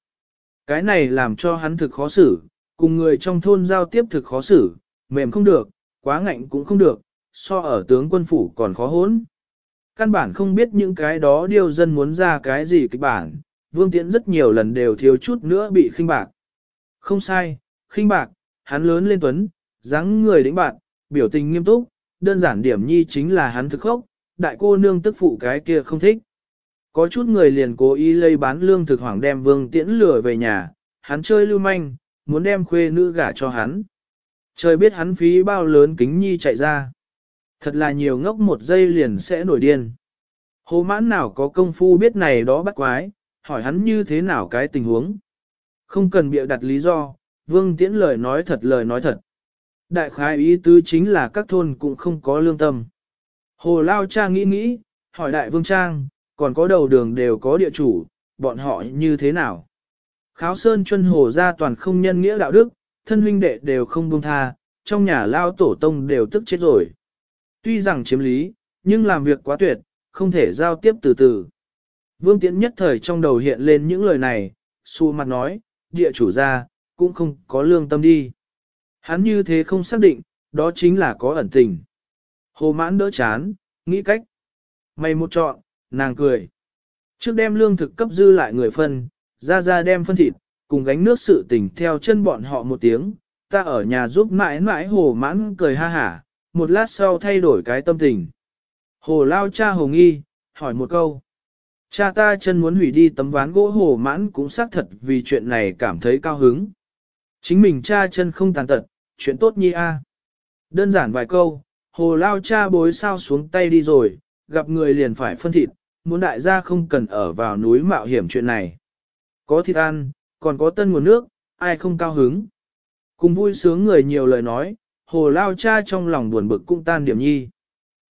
A: Cái này làm cho hắn thực khó xử, cùng người trong thôn giao tiếp thực khó xử, mềm không được, quá ngạnh cũng không được, so ở tướng quân phủ còn khó hốn. Căn bản không biết những cái đó điều dân muốn ra cái gì kịch bản, Vương Tiễn rất nhiều lần đều thiếu chút nữa bị khinh bạc. Không sai, khinh bạc, hắn lớn lên tuấn, dáng người đĩnh bạn, biểu tình nghiêm túc, đơn giản điểm nhi chính là hắn thực khốc, đại cô nương tức phụ cái kia không thích. Có chút người liền cố ý lây bán lương thực hoàng đem Vương Tiễn lừa về nhà, hắn chơi lưu manh, muốn đem khuê nữ gả cho hắn. Trời biết hắn phí bao lớn kính nhi chạy ra. thật là nhiều ngốc một giây liền sẽ nổi điên. Hồ mãn nào có công phu biết này đó bắt quái, hỏi hắn như thế nào cái tình huống. Không cần bịa đặt lý do, vương tiễn lời nói thật lời nói thật. Đại khái ý tứ chính là các thôn cũng không có lương tâm. Hồ Lao Cha nghĩ nghĩ, hỏi đại vương trang, còn có đầu đường đều có địa chủ, bọn họ như thế nào? Kháo Sơn chân hồ ra toàn không nhân nghĩa đạo đức, thân huynh đệ đều không buông tha, trong nhà Lao Tổ Tông đều tức chết rồi. Tuy rằng chiếm lý, nhưng làm việc quá tuyệt, không thể giao tiếp từ từ. Vương Tiễn nhất thời trong đầu hiện lên những lời này, xu mặt nói, địa chủ ra, cũng không có lương tâm đi. Hắn như thế không xác định, đó chính là có ẩn tình. Hồ mãn đỡ chán, nghĩ cách. Mày một chọn, nàng cười. Trước đem lương thực cấp dư lại người phân, ra ra đem phân thịt, cùng gánh nước sự tình theo chân bọn họ một tiếng. Ta ở nhà giúp mãi mãi hồ mãn cười ha hả, một lát sau thay đổi cái tâm tình. Hồ lao cha hồ nghi, hỏi một câu. Cha ta chân muốn hủy đi tấm ván gỗ hồ mãn cũng xác thật vì chuyện này cảm thấy cao hứng. Chính mình cha chân không tàn tật, chuyện tốt nhi a. À. Đơn giản vài câu, hồ lao cha bối sao xuống tay đi rồi, gặp người liền phải phân thịt, muốn đại gia không cần ở vào núi mạo hiểm chuyện này. Có thịt ăn, còn có tân nguồn nước, ai không cao hứng. Cùng vui sướng người nhiều lời nói, hồ lao cha trong lòng buồn bực cũng tan điểm nhi.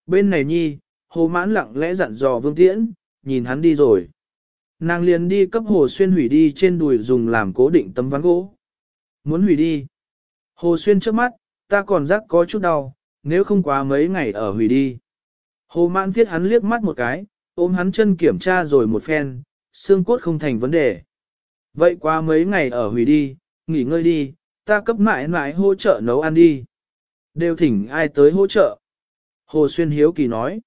A: Bên này nhi, hồ mãn lặng lẽ dặn dò vương tiễn, nhìn hắn đi rồi. Nàng liền đi cấp hồ xuyên hủy đi trên đùi dùng làm cố định tấm ván gỗ. Muốn hủy đi. Hồ xuyên trước mắt, ta còn rắc có chút đau, nếu không quá mấy ngày ở hủy đi. Hồ mãn viết hắn liếc mắt một cái, ôm hắn chân kiểm tra rồi một phen, xương cốt không thành vấn đề. Vậy qua mấy ngày ở hủy đi, nghỉ ngơi đi, ta cấp mãi mãi hỗ trợ nấu ăn đi. Đều thỉnh ai tới hỗ trợ. Hồ Xuyên hiếu kỳ nói.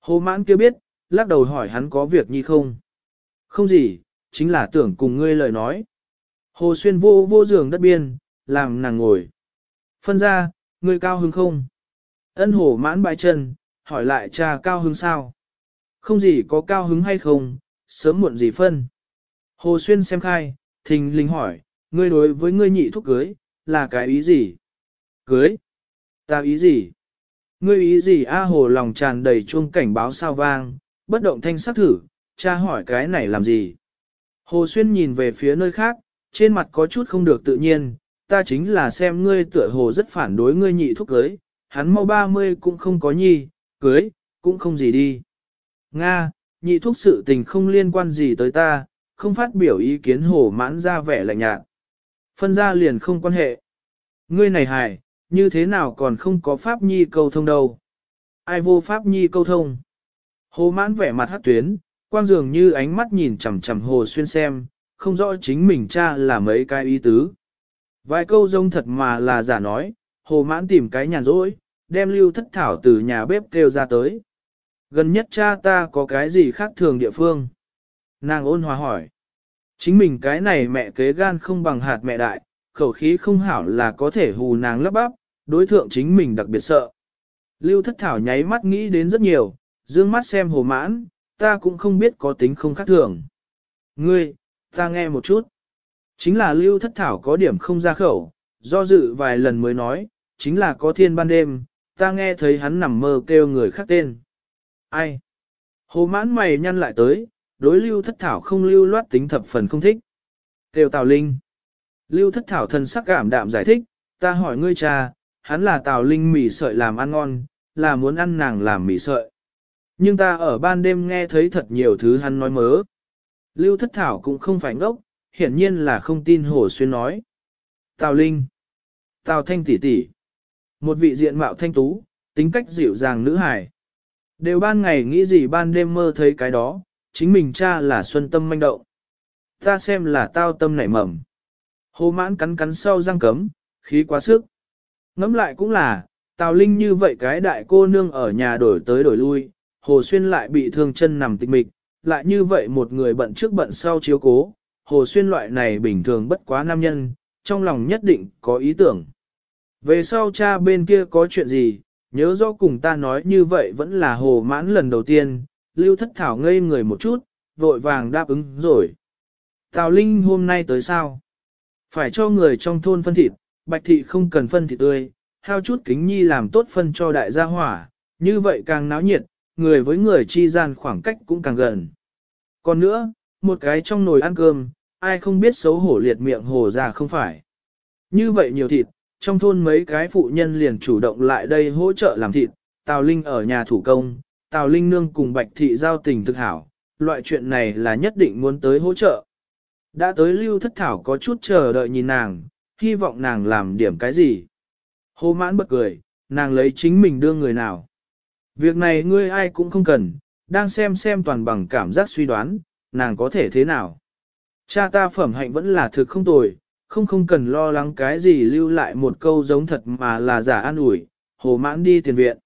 A: Hồ mãn kia biết, lắc đầu hỏi hắn có việc như không. Không gì, chính là tưởng cùng ngươi lời nói. Hồ Xuyên vô vô giường đất biên, làm nàng ngồi. Phân ra, ngươi cao hứng không? Ân hồ mãn bài chân, hỏi lại cha cao hứng sao? Không gì có cao hứng hay không, sớm muộn gì phân. Hồ Xuyên xem khai, thình linh hỏi, ngươi đối với ngươi nhị thúc cưới, là cái ý gì? Cưới? Ta ý gì? Ngươi ý gì A Hồ lòng tràn đầy chuông cảnh báo sao vang, bất động thanh sắc thử, cha hỏi cái này làm gì? Hồ Xuyên nhìn về phía nơi khác, trên mặt có chút không được tự nhiên, ta chính là xem ngươi tựa hồ rất phản đối ngươi nhị thúc cưới, hắn mau 30 cũng không có nhi, cưới, cũng không gì đi. Nga, nhị thúc sự tình không liên quan gì tới ta, không phát biểu ý kiến hồ mãn ra vẻ lạnh nhạt. Phân ra liền không quan hệ. Ngươi này hài, như thế nào còn không có pháp nhi câu thông đâu. Ai vô pháp nhi câu thông. Hồ mãn vẻ mặt hát tuyến, quang dường như ánh mắt nhìn chằm chằm hồ xuyên xem, không rõ chính mình cha là mấy cái ý tứ. Vài câu rông thật mà là giả nói, hồ mãn tìm cái nhàn rỗi, đem lưu thất thảo từ nhà bếp kêu ra tới. Gần nhất cha ta có cái gì khác thường địa phương? Nàng ôn hòa hỏi. Chính mình cái này mẹ kế gan không bằng hạt mẹ đại, khẩu khí không hảo là có thể hù nàng lấp bắp, đối thượng chính mình đặc biệt sợ. Lưu thất thảo nháy mắt nghĩ đến rất nhiều, dương mắt xem hồ mãn, ta cũng không biết có tính không khác thường. Ngươi, ta nghe một chút. Chính là lưu thất thảo có điểm không ra khẩu, do dự vài lần mới nói, chính là có thiên ban đêm, ta nghe thấy hắn nằm mơ kêu người khác tên. Ai? Hồ mãn mày nhăn lại tới, đối lưu thất thảo không lưu loát tính thập phần không thích. Tiêu Tào Linh. Lưu thất thảo thân sắc cảm đạm giải thích, ta hỏi ngươi cha, hắn là Tào Linh mì sợi làm ăn ngon, là muốn ăn nàng làm mì sợi. Nhưng ta ở ban đêm nghe thấy thật nhiều thứ hắn nói mớ. Lưu thất thảo cũng không phải ngốc, hiển nhiên là không tin Hồ Xuyên nói. Tào Linh. Tào Thanh tỷ tỷ. Một vị diện mạo thanh tú, tính cách dịu dàng nữ hài. Đều ban ngày nghĩ gì ban đêm mơ thấy cái đó, chính mình cha là xuân tâm manh động. Ta xem là tao tâm nảy mầm. Hồ mãn cắn cắn sau răng cấm, khí quá sức. Ngắm lại cũng là, Tào Linh như vậy cái đại cô nương ở nhà đổi tới đổi lui, Hồ Xuyên lại bị thương chân nằm tịch mịch, lại như vậy một người bận trước bận sau chiếu cố, Hồ Xuyên loại này bình thường bất quá nam nhân, trong lòng nhất định có ý tưởng. Về sau cha bên kia có chuyện gì, nhớ rõ cùng ta nói như vậy vẫn là hồ mãn lần đầu tiên, lưu thất thảo ngây người một chút, vội vàng đáp ứng rồi. Tào Linh hôm nay tới sao? Phải cho người trong thôn phân thịt, bạch thị không cần phân thịt tươi, hao chút kính nhi làm tốt phân cho đại gia hỏa, như vậy càng náo nhiệt, người với người chi gian khoảng cách cũng càng gần. Còn nữa, một cái trong nồi ăn cơm, ai không biết xấu hổ liệt miệng hồ ra không phải. Như vậy nhiều thịt, trong thôn mấy cái phụ nhân liền chủ động lại đây hỗ trợ làm thịt, Tào Linh ở nhà thủ công, Tào Linh nương cùng Bạch Thị giao tình thực hảo, loại chuyện này là nhất định muốn tới hỗ trợ. Đã tới lưu thất thảo có chút chờ đợi nhìn nàng, hy vọng nàng làm điểm cái gì. hô mãn bật cười, nàng lấy chính mình đưa người nào. Việc này ngươi ai cũng không cần, đang xem xem toàn bằng cảm giác suy đoán, nàng có thể thế nào. Cha ta phẩm hạnh vẫn là thực không tồi, không không cần lo lắng cái gì lưu lại một câu giống thật mà là giả an ủi, hồ mãn đi tiền viện.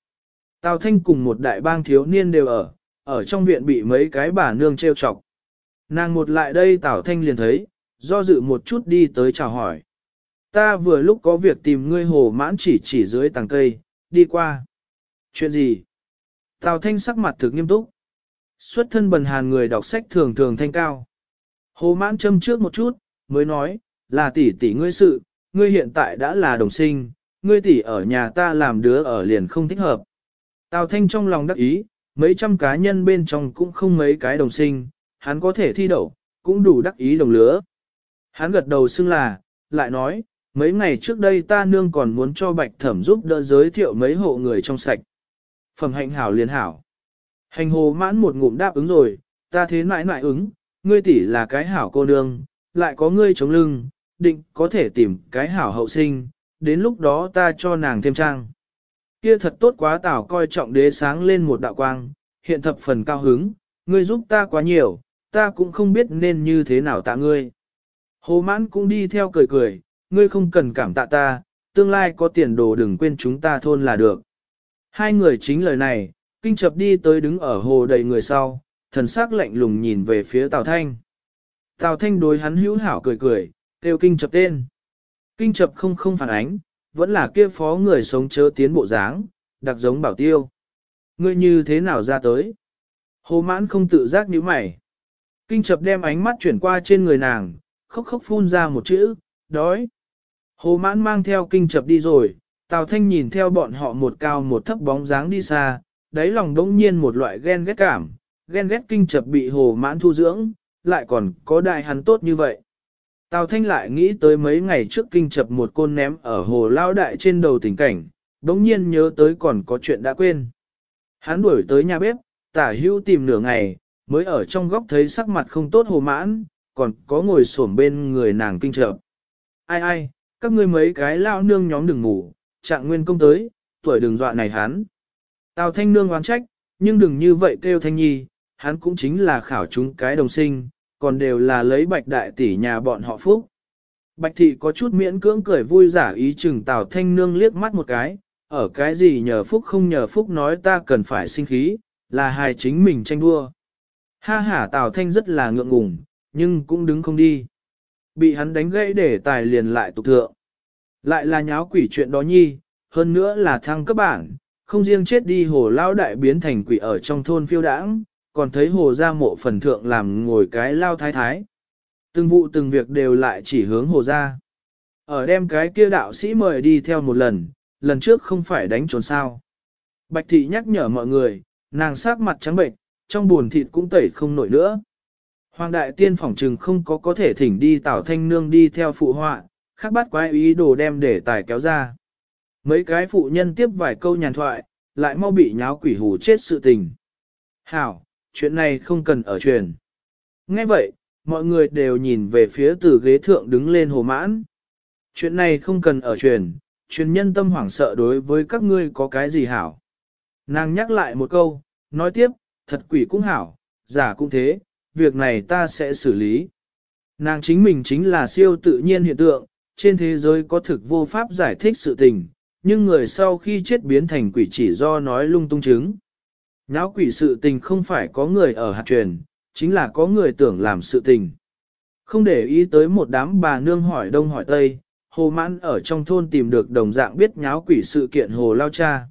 A: Tào Thanh cùng một đại bang thiếu niên đều ở, ở trong viện bị mấy cái bà nương trêu chọc. Nàng một lại đây Tào Thanh liền thấy, do dự một chút đi tới chào hỏi. Ta vừa lúc có việc tìm ngươi hồ mãn chỉ chỉ dưới tàng cây, đi qua. Chuyện gì? Tào Thanh sắc mặt thực nghiêm túc. Xuất thân bần hàn người đọc sách thường thường thanh cao. Hồ mãn châm trước một chút, mới nói, là tỷ tỷ ngươi sự, ngươi hiện tại đã là đồng sinh, ngươi tỷ ở nhà ta làm đứa ở liền không thích hợp. Tào Thanh trong lòng đắc ý, mấy trăm cá nhân bên trong cũng không mấy cái đồng sinh, hắn có thể thi đậu, cũng đủ đắc ý đồng lứa. Hắn gật đầu xưng là, lại nói, mấy ngày trước đây ta nương còn muốn cho bạch thẩm giúp đỡ giới thiệu mấy hộ người trong sạch. Phẩm hạnh hảo liền hảo. Hành hồ mãn một ngụm đáp ứng rồi, ta thế nại nại ứng, ngươi tỷ là cái hảo cô nương, lại có ngươi chống lưng, định có thể tìm cái hảo hậu sinh, đến lúc đó ta cho nàng thêm trang. Kia thật tốt quá tảo coi trọng đế sáng lên một đạo quang, hiện thập phần cao hứng, ngươi giúp ta quá nhiều, ta cũng không biết nên như thế nào tạ ngươi. Hồ mãn cũng đi theo cười cười, ngươi không cần cảm tạ ta, tương lai có tiền đồ đừng quên chúng ta thôn là được. Hai người chính lời này, kinh chập đi tới đứng ở hồ đầy người sau, thần sắc lạnh lùng nhìn về phía Tào Thanh. Tào Thanh đối hắn hữu hảo cười cười, kêu kinh chập tên. Kinh chập không không phản ánh, vẫn là kia phó người sống chớ tiến bộ dáng, đặc giống bảo tiêu. Ngươi như thế nào ra tới? Hồ mãn không tự giác nhíu mày. Kinh chập đem ánh mắt chuyển qua trên người nàng, khóc khóc phun ra một chữ, đói. Hồ mãn mang theo kinh chập đi rồi, Tào Thanh nhìn theo bọn họ một cao một thấp bóng dáng đi xa, đáy lòng đống nhiên một loại ghen ghét cảm, ghen ghét kinh chập bị hồ mãn thu dưỡng, lại còn có đại hắn tốt như vậy. Tào Thanh lại nghĩ tới mấy ngày trước kinh chập một côn ném ở hồ lao đại trên đầu tình cảnh, đống nhiên nhớ tới còn có chuyện đã quên. Hắn đuổi tới nhà bếp, tả hưu tìm nửa ngày, mới ở trong góc thấy sắc mặt không tốt hồ mãn, còn có ngồi xổm bên người nàng kinh chập. Ai ai, các ngươi mấy cái lao nương nhóm đừng ngủ, trạng nguyên công tới, tuổi đừng dọa này hắn. Tào thanh nương oán trách, nhưng đừng như vậy kêu thanh nhi, hắn cũng chính là khảo chúng cái đồng sinh, còn đều là lấy bạch đại tỷ nhà bọn họ phúc. Bạch thị có chút miễn cưỡng cười vui giả ý chừng Tào thanh nương liếc mắt một cái, ở cái gì nhờ phúc không nhờ phúc nói ta cần phải sinh khí, là hài chính mình tranh đua. Ha ha Tào thanh rất là ngượng ngùng, nhưng cũng đứng không đi. Bị hắn đánh gãy để tài liền lại tục thượng. Lại là nháo quỷ chuyện đó nhi, hơn nữa là thăng cấp bản, không riêng chết đi hồ lao đại biến thành quỷ ở trong thôn phiêu đãng, còn thấy hồ gia mộ phần thượng làm ngồi cái lao thái thái. Từng vụ từng việc đều lại chỉ hướng hồ gia. Ở đem cái kia đạo sĩ mời đi theo một lần, lần trước không phải đánh trốn sao. Bạch thị nhắc nhở mọi người, nàng sát mặt trắng bệnh, trong buồn thịt cũng tẩy không nổi nữa. Hoàng đại tiên phỏng trừng không có có thể thỉnh đi tảo thanh nương đi theo phụ họa, khác bắt quái ý đồ đem để tài kéo ra. Mấy cái phụ nhân tiếp vài câu nhàn thoại, lại mau bị nháo quỷ hù chết sự tình. Hảo, chuyện này không cần ở truyền. Nghe vậy, mọi người đều nhìn về phía từ ghế thượng đứng lên hồ mãn. Chuyện này không cần ở truyền, truyền nhân tâm hoảng sợ đối với các ngươi có cái gì hảo. Nàng nhắc lại một câu, nói tiếp, thật quỷ cũng hảo, giả cũng thế, việc này ta sẽ xử lý. Nàng chính mình chính là siêu tự nhiên hiện tượng, trên thế giới có thực vô pháp giải thích sự tình, nhưng người sau khi chết biến thành quỷ chỉ do nói lung tung chứng. Nháo quỷ sự tình không phải có người ở hạt truyền, chính là có người tưởng làm sự tình. Không để ý tới một đám bà nương hỏi đông hỏi tây, hồ mãn ở trong thôn tìm được đồng dạng biết nháo quỷ sự kiện hồ lao cha.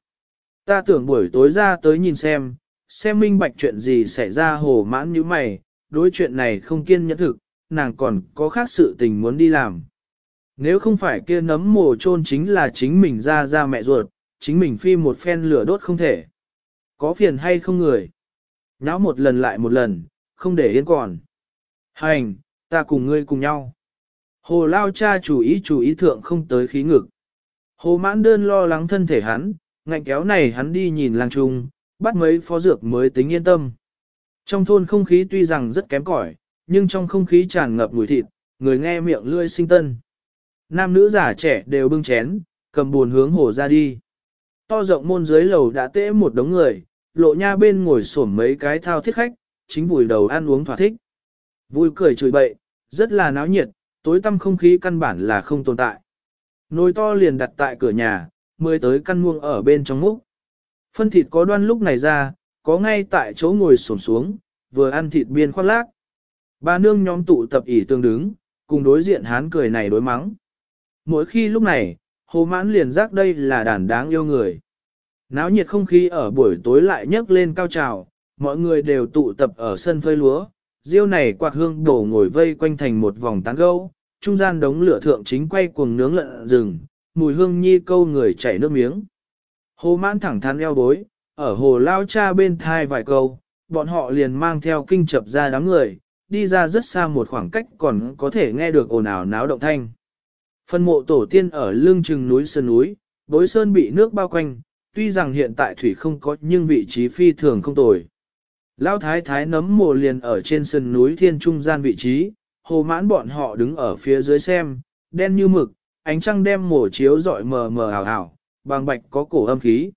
A: Ta tưởng buổi tối ra tới nhìn xem, xem minh bạch chuyện gì xảy ra hồ mãn như mày, đối chuyện này không kiên nhẫn thực, nàng còn có khác sự tình muốn đi làm. Nếu không phải kia nấm mồ chôn chính là chính mình ra ra mẹ ruột, chính mình phi một phen lửa đốt không thể có phiền hay không người. Nháo một lần lại một lần, không để yên còn. Hành, ta cùng ngươi cùng nhau. Hồ lao cha chủ ý chủ ý thượng không tới khí ngực. Hồ mãn đơn lo lắng thân thể hắn, ngạnh kéo này hắn đi nhìn lang trung, bắt mấy phó dược mới tính yên tâm. Trong thôn không khí tuy rằng rất kém cỏi, nhưng trong không khí tràn ngập mùi thịt, người nghe miệng lươi sinh tân. Nam nữ già trẻ đều bưng chén, cầm buồn hướng hồ ra đi. To rộng môn dưới lầu đã tễ một đống người, lộ nha bên ngồi xổm mấy cái thao thiết khách, chính vùi đầu ăn uống thỏa thích. Vui cười chửi bậy, rất là náo nhiệt, tối tăm không khí căn bản là không tồn tại. Nồi to liền đặt tại cửa nhà, mới tới căn muông ở bên trong múc. Phân thịt có đoan lúc này ra, có ngay tại chỗ ngồi xổm xuống, vừa ăn thịt biên khoác lác. Ba nương nhóm tụ tập ỉ tương đứng, cùng đối diện hán cười này đối mắng. Mỗi khi lúc này, hồ mãn liền giác đây là đàn đáng yêu người. Náo nhiệt không khí ở buổi tối lại nhấc lên cao trào, mọi người đều tụ tập ở sân phơi lúa, diêu này quạt hương đổ ngồi vây quanh thành một vòng tán gâu, trung gian đống lửa thượng chính quay cuồng nướng lợn rừng, mùi hương nhi câu người chảy nước miếng. Hồ mãn thẳng thắn eo bối, ở hồ lao cha bên thai vài câu, bọn họ liền mang theo kinh chập ra đám người, đi ra rất xa một khoảng cách còn có thể nghe được ồn ào náo động thanh. Phân mộ tổ tiên ở lưng chừng núi sơn núi, bối sơn bị nước bao quanh, tuy rằng hiện tại thủy không có nhưng vị trí phi thường không tồi. Lão thái thái nấm mồ liền ở trên sân núi thiên trung gian vị trí, hồ mãn bọn họ đứng ở phía dưới xem, đen như mực, ánh trăng đem mổ chiếu rọi mờ mờ ảo ảo, bằng bạch có cổ âm khí.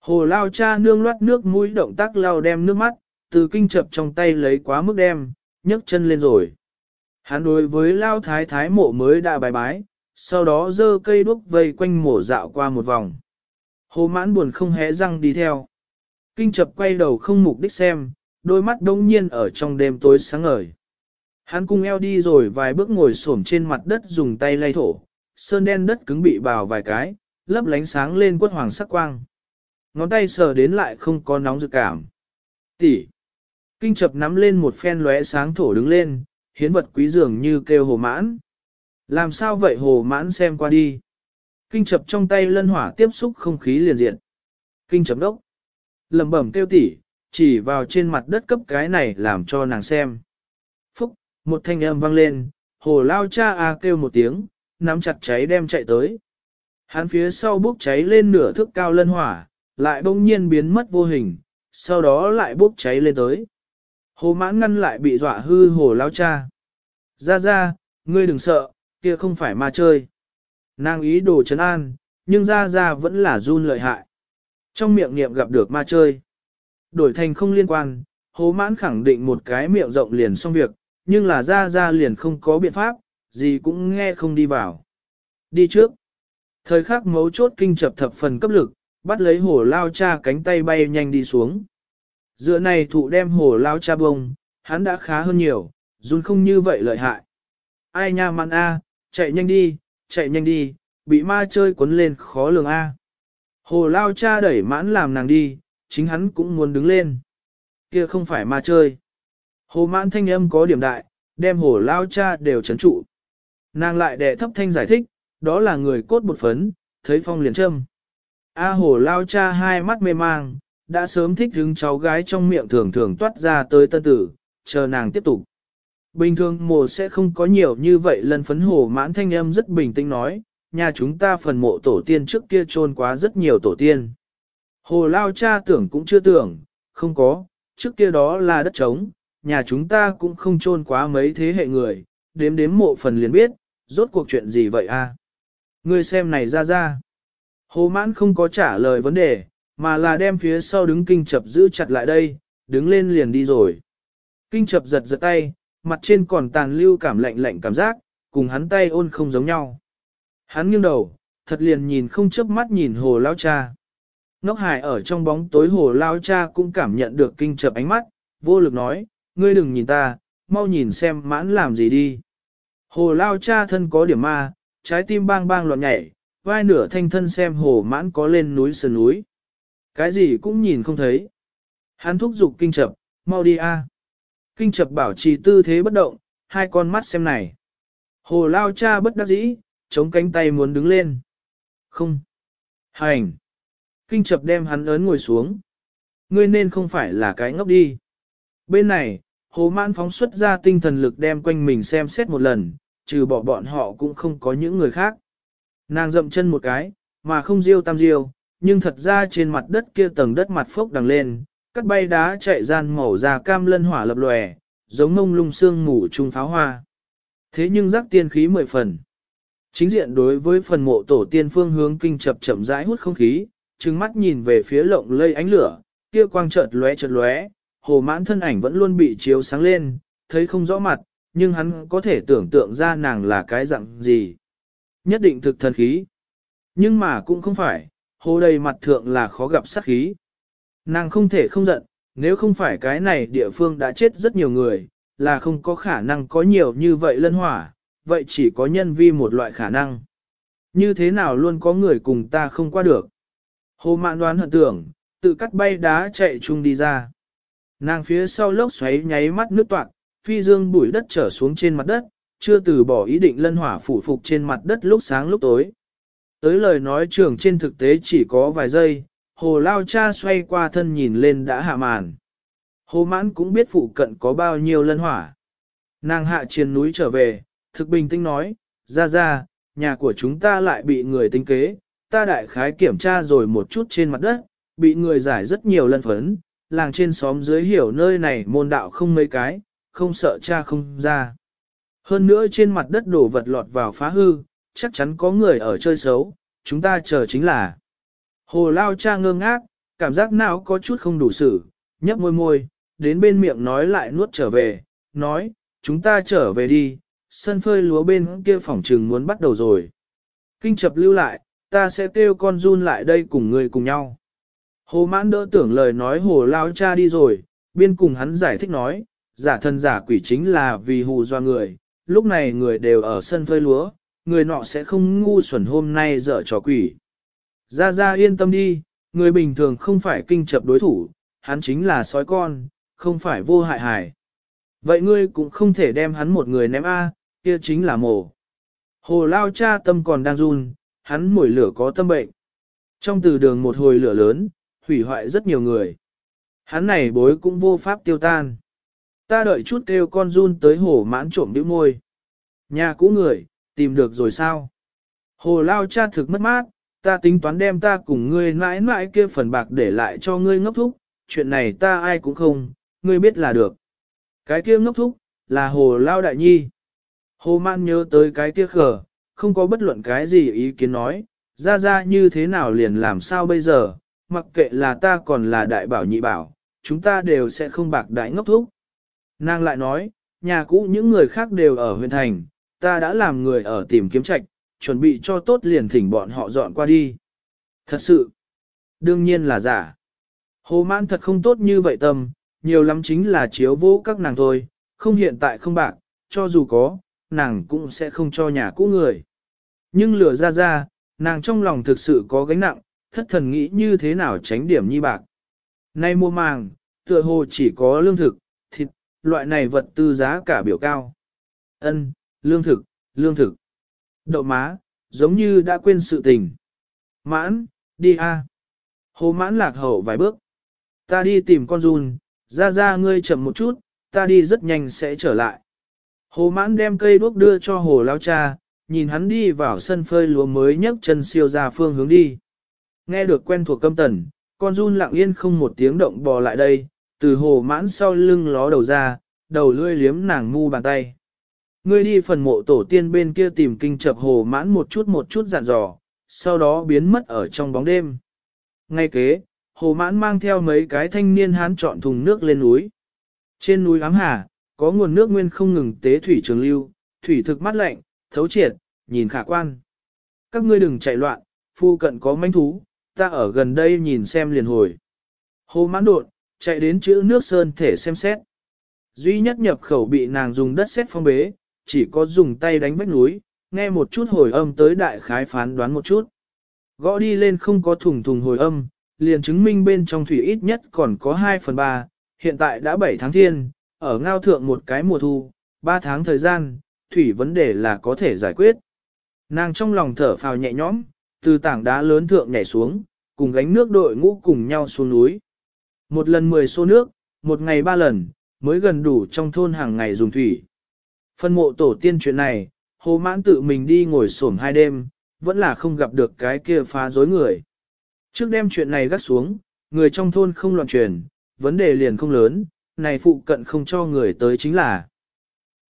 A: Hồ lao cha nương loát nước mũi động tác lao đem nước mắt, từ kinh chập trong tay lấy quá mức đem, nhấc chân lên rồi. Hắn đối với lao thái thái mộ mới đã bài bái, sau đó dơ cây đuốc vây quanh mổ dạo qua một vòng. Hồ mãn buồn không hé răng đi theo. Kinh chập quay đầu không mục đích xem, đôi mắt đông nhiên ở trong đêm tối sáng ngời. Hắn cung eo đi rồi vài bước ngồi xổm trên mặt đất dùng tay lay thổ, sơn đen đất cứng bị bào vài cái, lấp lánh sáng lên quất hoàng sắc quang. Ngón tay sờ đến lại không có nóng dự cảm. Tỷ. Kinh chập nắm lên một phen lóe sáng thổ đứng lên, hiến vật quý dường như kêu hồ mãn. Làm sao vậy hồ mãn xem qua đi. Kinh chập trong tay lân hỏa tiếp xúc không khí liền diện. Kinh chập đốc. lẩm bẩm kêu tỉ, chỉ vào trên mặt đất cấp cái này làm cho nàng xem. Phúc, một thanh âm vang lên, hồ lao cha a à kêu một tiếng, nắm chặt cháy đem chạy tới. Hắn phía sau bốc cháy lên nửa thước cao lân hỏa, lại bỗng nhiên biến mất vô hình, sau đó lại bốc cháy lên tới. Hồ mãn ngăn lại bị dọa hư hồ lao cha. Ra ra, ngươi đừng sợ, kia không phải ma chơi. Nàng ý đồ chấn an, nhưng ra ra vẫn là run lợi hại. Trong miệng niệm gặp được ma chơi. Đổi thành không liên quan, hố mãn khẳng định một cái miệng rộng liền xong việc, nhưng là ra ra liền không có biện pháp, gì cũng nghe không đi vào. Đi trước. Thời khắc mấu chốt kinh chập thập phần cấp lực, bắt lấy hổ lao cha cánh tay bay nhanh đi xuống. Dựa này thụ đem hổ lao cha bông, hắn đã khá hơn nhiều, run không như vậy lợi hại. Ai nha man a, chạy nhanh đi, chạy nhanh đi, bị ma chơi cuốn lên khó lường A. Hồ lao cha đẩy mãn làm nàng đi, chính hắn cũng muốn đứng lên. Kia không phải ma chơi. Hồ mãn thanh âm có điểm đại, đem hồ lao cha đều chấn trụ. Nàng lại đệ thấp thanh giải thích, đó là người cốt bột phấn, thấy phong liền châm. A hồ lao cha hai mắt mê mang, đã sớm thích hứng cháu gái trong miệng thường thường toát ra tới tân tử, chờ nàng tiếp tục. Bình thường mộ sẽ không có nhiều như vậy lần phấn hồ mãn thanh âm rất bình tĩnh nói, nhà chúng ta phần mộ tổ tiên trước kia trôn quá rất nhiều tổ tiên. Hồ lao cha tưởng cũng chưa tưởng, không có, trước kia đó là đất trống, nhà chúng ta cũng không trôn quá mấy thế hệ người, đếm đếm mộ phần liền biết, rốt cuộc chuyện gì vậy a? À? Ngươi xem này ra ra. Hồ mãn không có trả lời vấn đề, mà là đem phía sau đứng kinh chập giữ chặt lại đây, đứng lên liền đi rồi. Kinh chập giật giật tay, mặt trên còn tàn lưu cảm lạnh lạnh cảm giác, cùng hắn tay ôn không giống nhau. Hắn nghiêng đầu, thật liền nhìn không chớp mắt nhìn hồ lao cha. Ngốc hải ở trong bóng tối hồ lao cha cũng cảm nhận được kinh chập ánh mắt, vô lực nói, ngươi đừng nhìn ta, mau nhìn xem mãn làm gì đi. Hồ lao cha thân có điểm ma, trái tim bang bang loạn nhảy, vai nửa thanh thân xem hồ mãn có lên núi sườn núi. Cái gì cũng nhìn không thấy. Hắn thúc giục kinh chập, mau đi a. Kinh chập bảo trì tư thế bất động, hai con mắt xem này. Hồ lao cha bất đắc dĩ, chống cánh tay muốn đứng lên. Không. Hành. Kinh chập đem hắn ấn ngồi xuống. Ngươi nên không phải là cái ngốc đi. Bên này, hồ mãn phóng xuất ra tinh thần lực đem quanh mình xem xét một lần, trừ bỏ bọn họ cũng không có những người khác. Nàng dậm chân một cái, mà không riêu tam riêu, nhưng thật ra trên mặt đất kia tầng đất mặt phốc đằng lên, cắt bay đá chạy gian màu da cam lân hỏa lập lòe, giống ngông lung sương ngủ trung pháo hoa. Thế nhưng rắc tiên khí mười phần. Chính diện đối với phần mộ tổ tiên phương hướng kinh chập chậm rãi hút không khí, trừng mắt nhìn về phía lộng lây ánh lửa, kia quang chợt lóe chợt lóe, hồ mãn thân ảnh vẫn luôn bị chiếu sáng lên, thấy không rõ mặt, nhưng hắn có thể tưởng tượng ra nàng là cái dạng gì. Nhất định thực thần khí. Nhưng mà cũng không phải, hồ đầy mặt thượng là khó gặp sát khí. Nàng không thể không giận, nếu không phải cái này địa phương đã chết rất nhiều người, là không có khả năng có nhiều như vậy lân hỏa, vậy chỉ có nhân vi một loại khả năng. Như thế nào luôn có người cùng ta không qua được. Hồ mạn đoán hận tưởng, tự cắt bay đá chạy chung đi ra. Nàng phía sau lốc xoáy nháy mắt nước toạc, phi dương bụi đất trở xuống trên mặt đất, chưa từ bỏ ý định lân hỏa phủ phục trên mặt đất lúc sáng lúc tối. Tới lời nói trường trên thực tế chỉ có vài giây, hồ lao cha xoay qua thân nhìn lên đã hạ màn. Hồ mãn cũng biết phụ cận có bao nhiêu lân hỏa. Nàng hạ trên núi trở về, thực bình tĩnh nói, ra ra, nhà của chúng ta lại bị người tính kế, ta đại khái kiểm tra rồi một chút trên mặt đất, bị người giải rất nhiều lân phấn, làng trên xóm dưới hiểu nơi này môn đạo không mấy cái, không sợ cha không ra. Hơn nữa trên mặt đất đổ vật lọt vào phá hư, chắc chắn có người ở chơi xấu, chúng ta chờ chính là. Hồ lao cha ngơ ngác, cảm giác não có chút không đủ xử, nhấp môi môi, đến bên miệng nói lại nuốt trở về, nói, chúng ta trở về đi, sân phơi lúa bên kia phòng trừng muốn bắt đầu rồi. Kinh chập lưu lại, ta sẽ kêu con run lại đây cùng người cùng nhau. Hồ mãn đỡ tưởng lời nói hồ lao cha đi rồi, biên cùng hắn giải thích nói, giả thân giả quỷ chính là vì hù do người, lúc này người đều ở sân phơi lúa, người nọ sẽ không ngu xuẩn hôm nay dở trò quỷ. Ra ra yên tâm đi, người bình thường không phải kinh chập đối thủ, hắn chính là sói con, không phải vô hại hải. Vậy ngươi cũng không thể đem hắn một người ném A, kia chính là mổ. Hồ lao cha tâm còn đang run, hắn mồi lửa có tâm bệnh. Trong từ đường một hồi lửa lớn, hủy hoại rất nhiều người. Hắn này bối cũng vô pháp tiêu tan. Ta đợi chút kêu con run tới hồ mãn trộm bĩu môi. Nhà cũ người, tìm được rồi sao? Hồ lao cha thực mất mát, ta tính toán đem ta cùng ngươi mãi mãi kia phần bạc để lại cho ngươi ngốc thúc, chuyện này ta ai cũng không, ngươi biết là được. Cái kia ngốc thúc, là hồ lao đại nhi. Hồ man nhớ tới cái kia khờ, không có bất luận cái gì ý kiến nói, ra ra như thế nào liền làm sao bây giờ, mặc kệ là ta còn là đại bảo nhị bảo, chúng ta đều sẽ không bạc đại ngốc thúc. Nàng lại nói, nhà cũ những người khác đều ở huyện thành, ta đã làm người ở tìm kiếm trạch, chuẩn bị cho tốt liền thỉnh bọn họ dọn qua đi. Thật sự, đương nhiên là giả. Hồ mãn thật không tốt như vậy tâm, nhiều lắm chính là chiếu vô các nàng thôi, không hiện tại không bạc, cho dù có, nàng cũng sẽ không cho nhà cũ người. Nhưng lửa ra ra, nàng trong lòng thực sự có gánh nặng, thất thần nghĩ như thế nào tránh điểm nhi bạc. Nay mua màng, tựa hồ chỉ có lương thực, thịt, loại này vật tư giá cả biểu cao. Ân, lương thực, lương thực. Đậu má, giống như đã quên sự tình. Mãn, đi a. Hồ mãn lạc hậu vài bước. Ta đi tìm con run, ra ra ngươi chậm một chút, ta đi rất nhanh sẽ trở lại. Hồ mãn đem cây đuốc đưa cho hồ lao cha, nhìn hắn đi vào sân phơi lúa mới nhấc chân siêu ra phương hướng đi. Nghe được quen thuộc câm tần, con run lặng yên không một tiếng động bò lại đây, từ hồ mãn sau lưng ló đầu ra, đầu lươi liếm nàng mu bàn tay. Ngươi đi phần mộ tổ tiên bên kia tìm kinh chập hồ mãn một chút một chút dặn dò, sau đó biến mất ở trong bóng đêm. Ngay kế, hồ mãn mang theo mấy cái thanh niên hán chọn thùng nước lên núi. Trên núi ám hà, có nguồn nước nguyên không ngừng tế thủy trường lưu, thủy thực mát lạnh, thấu triệt, nhìn khả quan. Các ngươi đừng chạy loạn, phu cận có manh thú, ta ở gần đây nhìn xem liền hồi. Hồ mãn đột, chạy đến chữ nước sơn thể xem xét. Duy nhất nhập khẩu bị nàng dùng đất xét phong bế, chỉ có dùng tay đánh vách núi, nghe một chút hồi âm tới đại khái phán đoán một chút. Gõ đi lên không có thùng thùng hồi âm, liền chứng minh bên trong thủy ít nhất còn có 2 phần 3, hiện tại đã 7 tháng thiên, ở ngao thượng một cái mùa thu, 3 tháng thời gian, thủy vấn đề là có thể giải quyết. Nàng trong lòng thở phào nhẹ nhõm, từ tảng đá lớn thượng nhảy xuống, cùng gánh nước đội ngũ cùng nhau xuống núi. Một lần 10 xô nước, một ngày ba lần, mới gần đủ trong thôn hàng ngày dùng thủy. Phân mộ tổ tiên chuyện này, hồ mãn tự mình đi ngồi xổm hai đêm, vẫn là không gặp được cái kia phá dối người. Trước đêm chuyện này gắt xuống, người trong thôn không loạn truyền, vấn đề liền không lớn, này phụ cận không cho người tới chính là.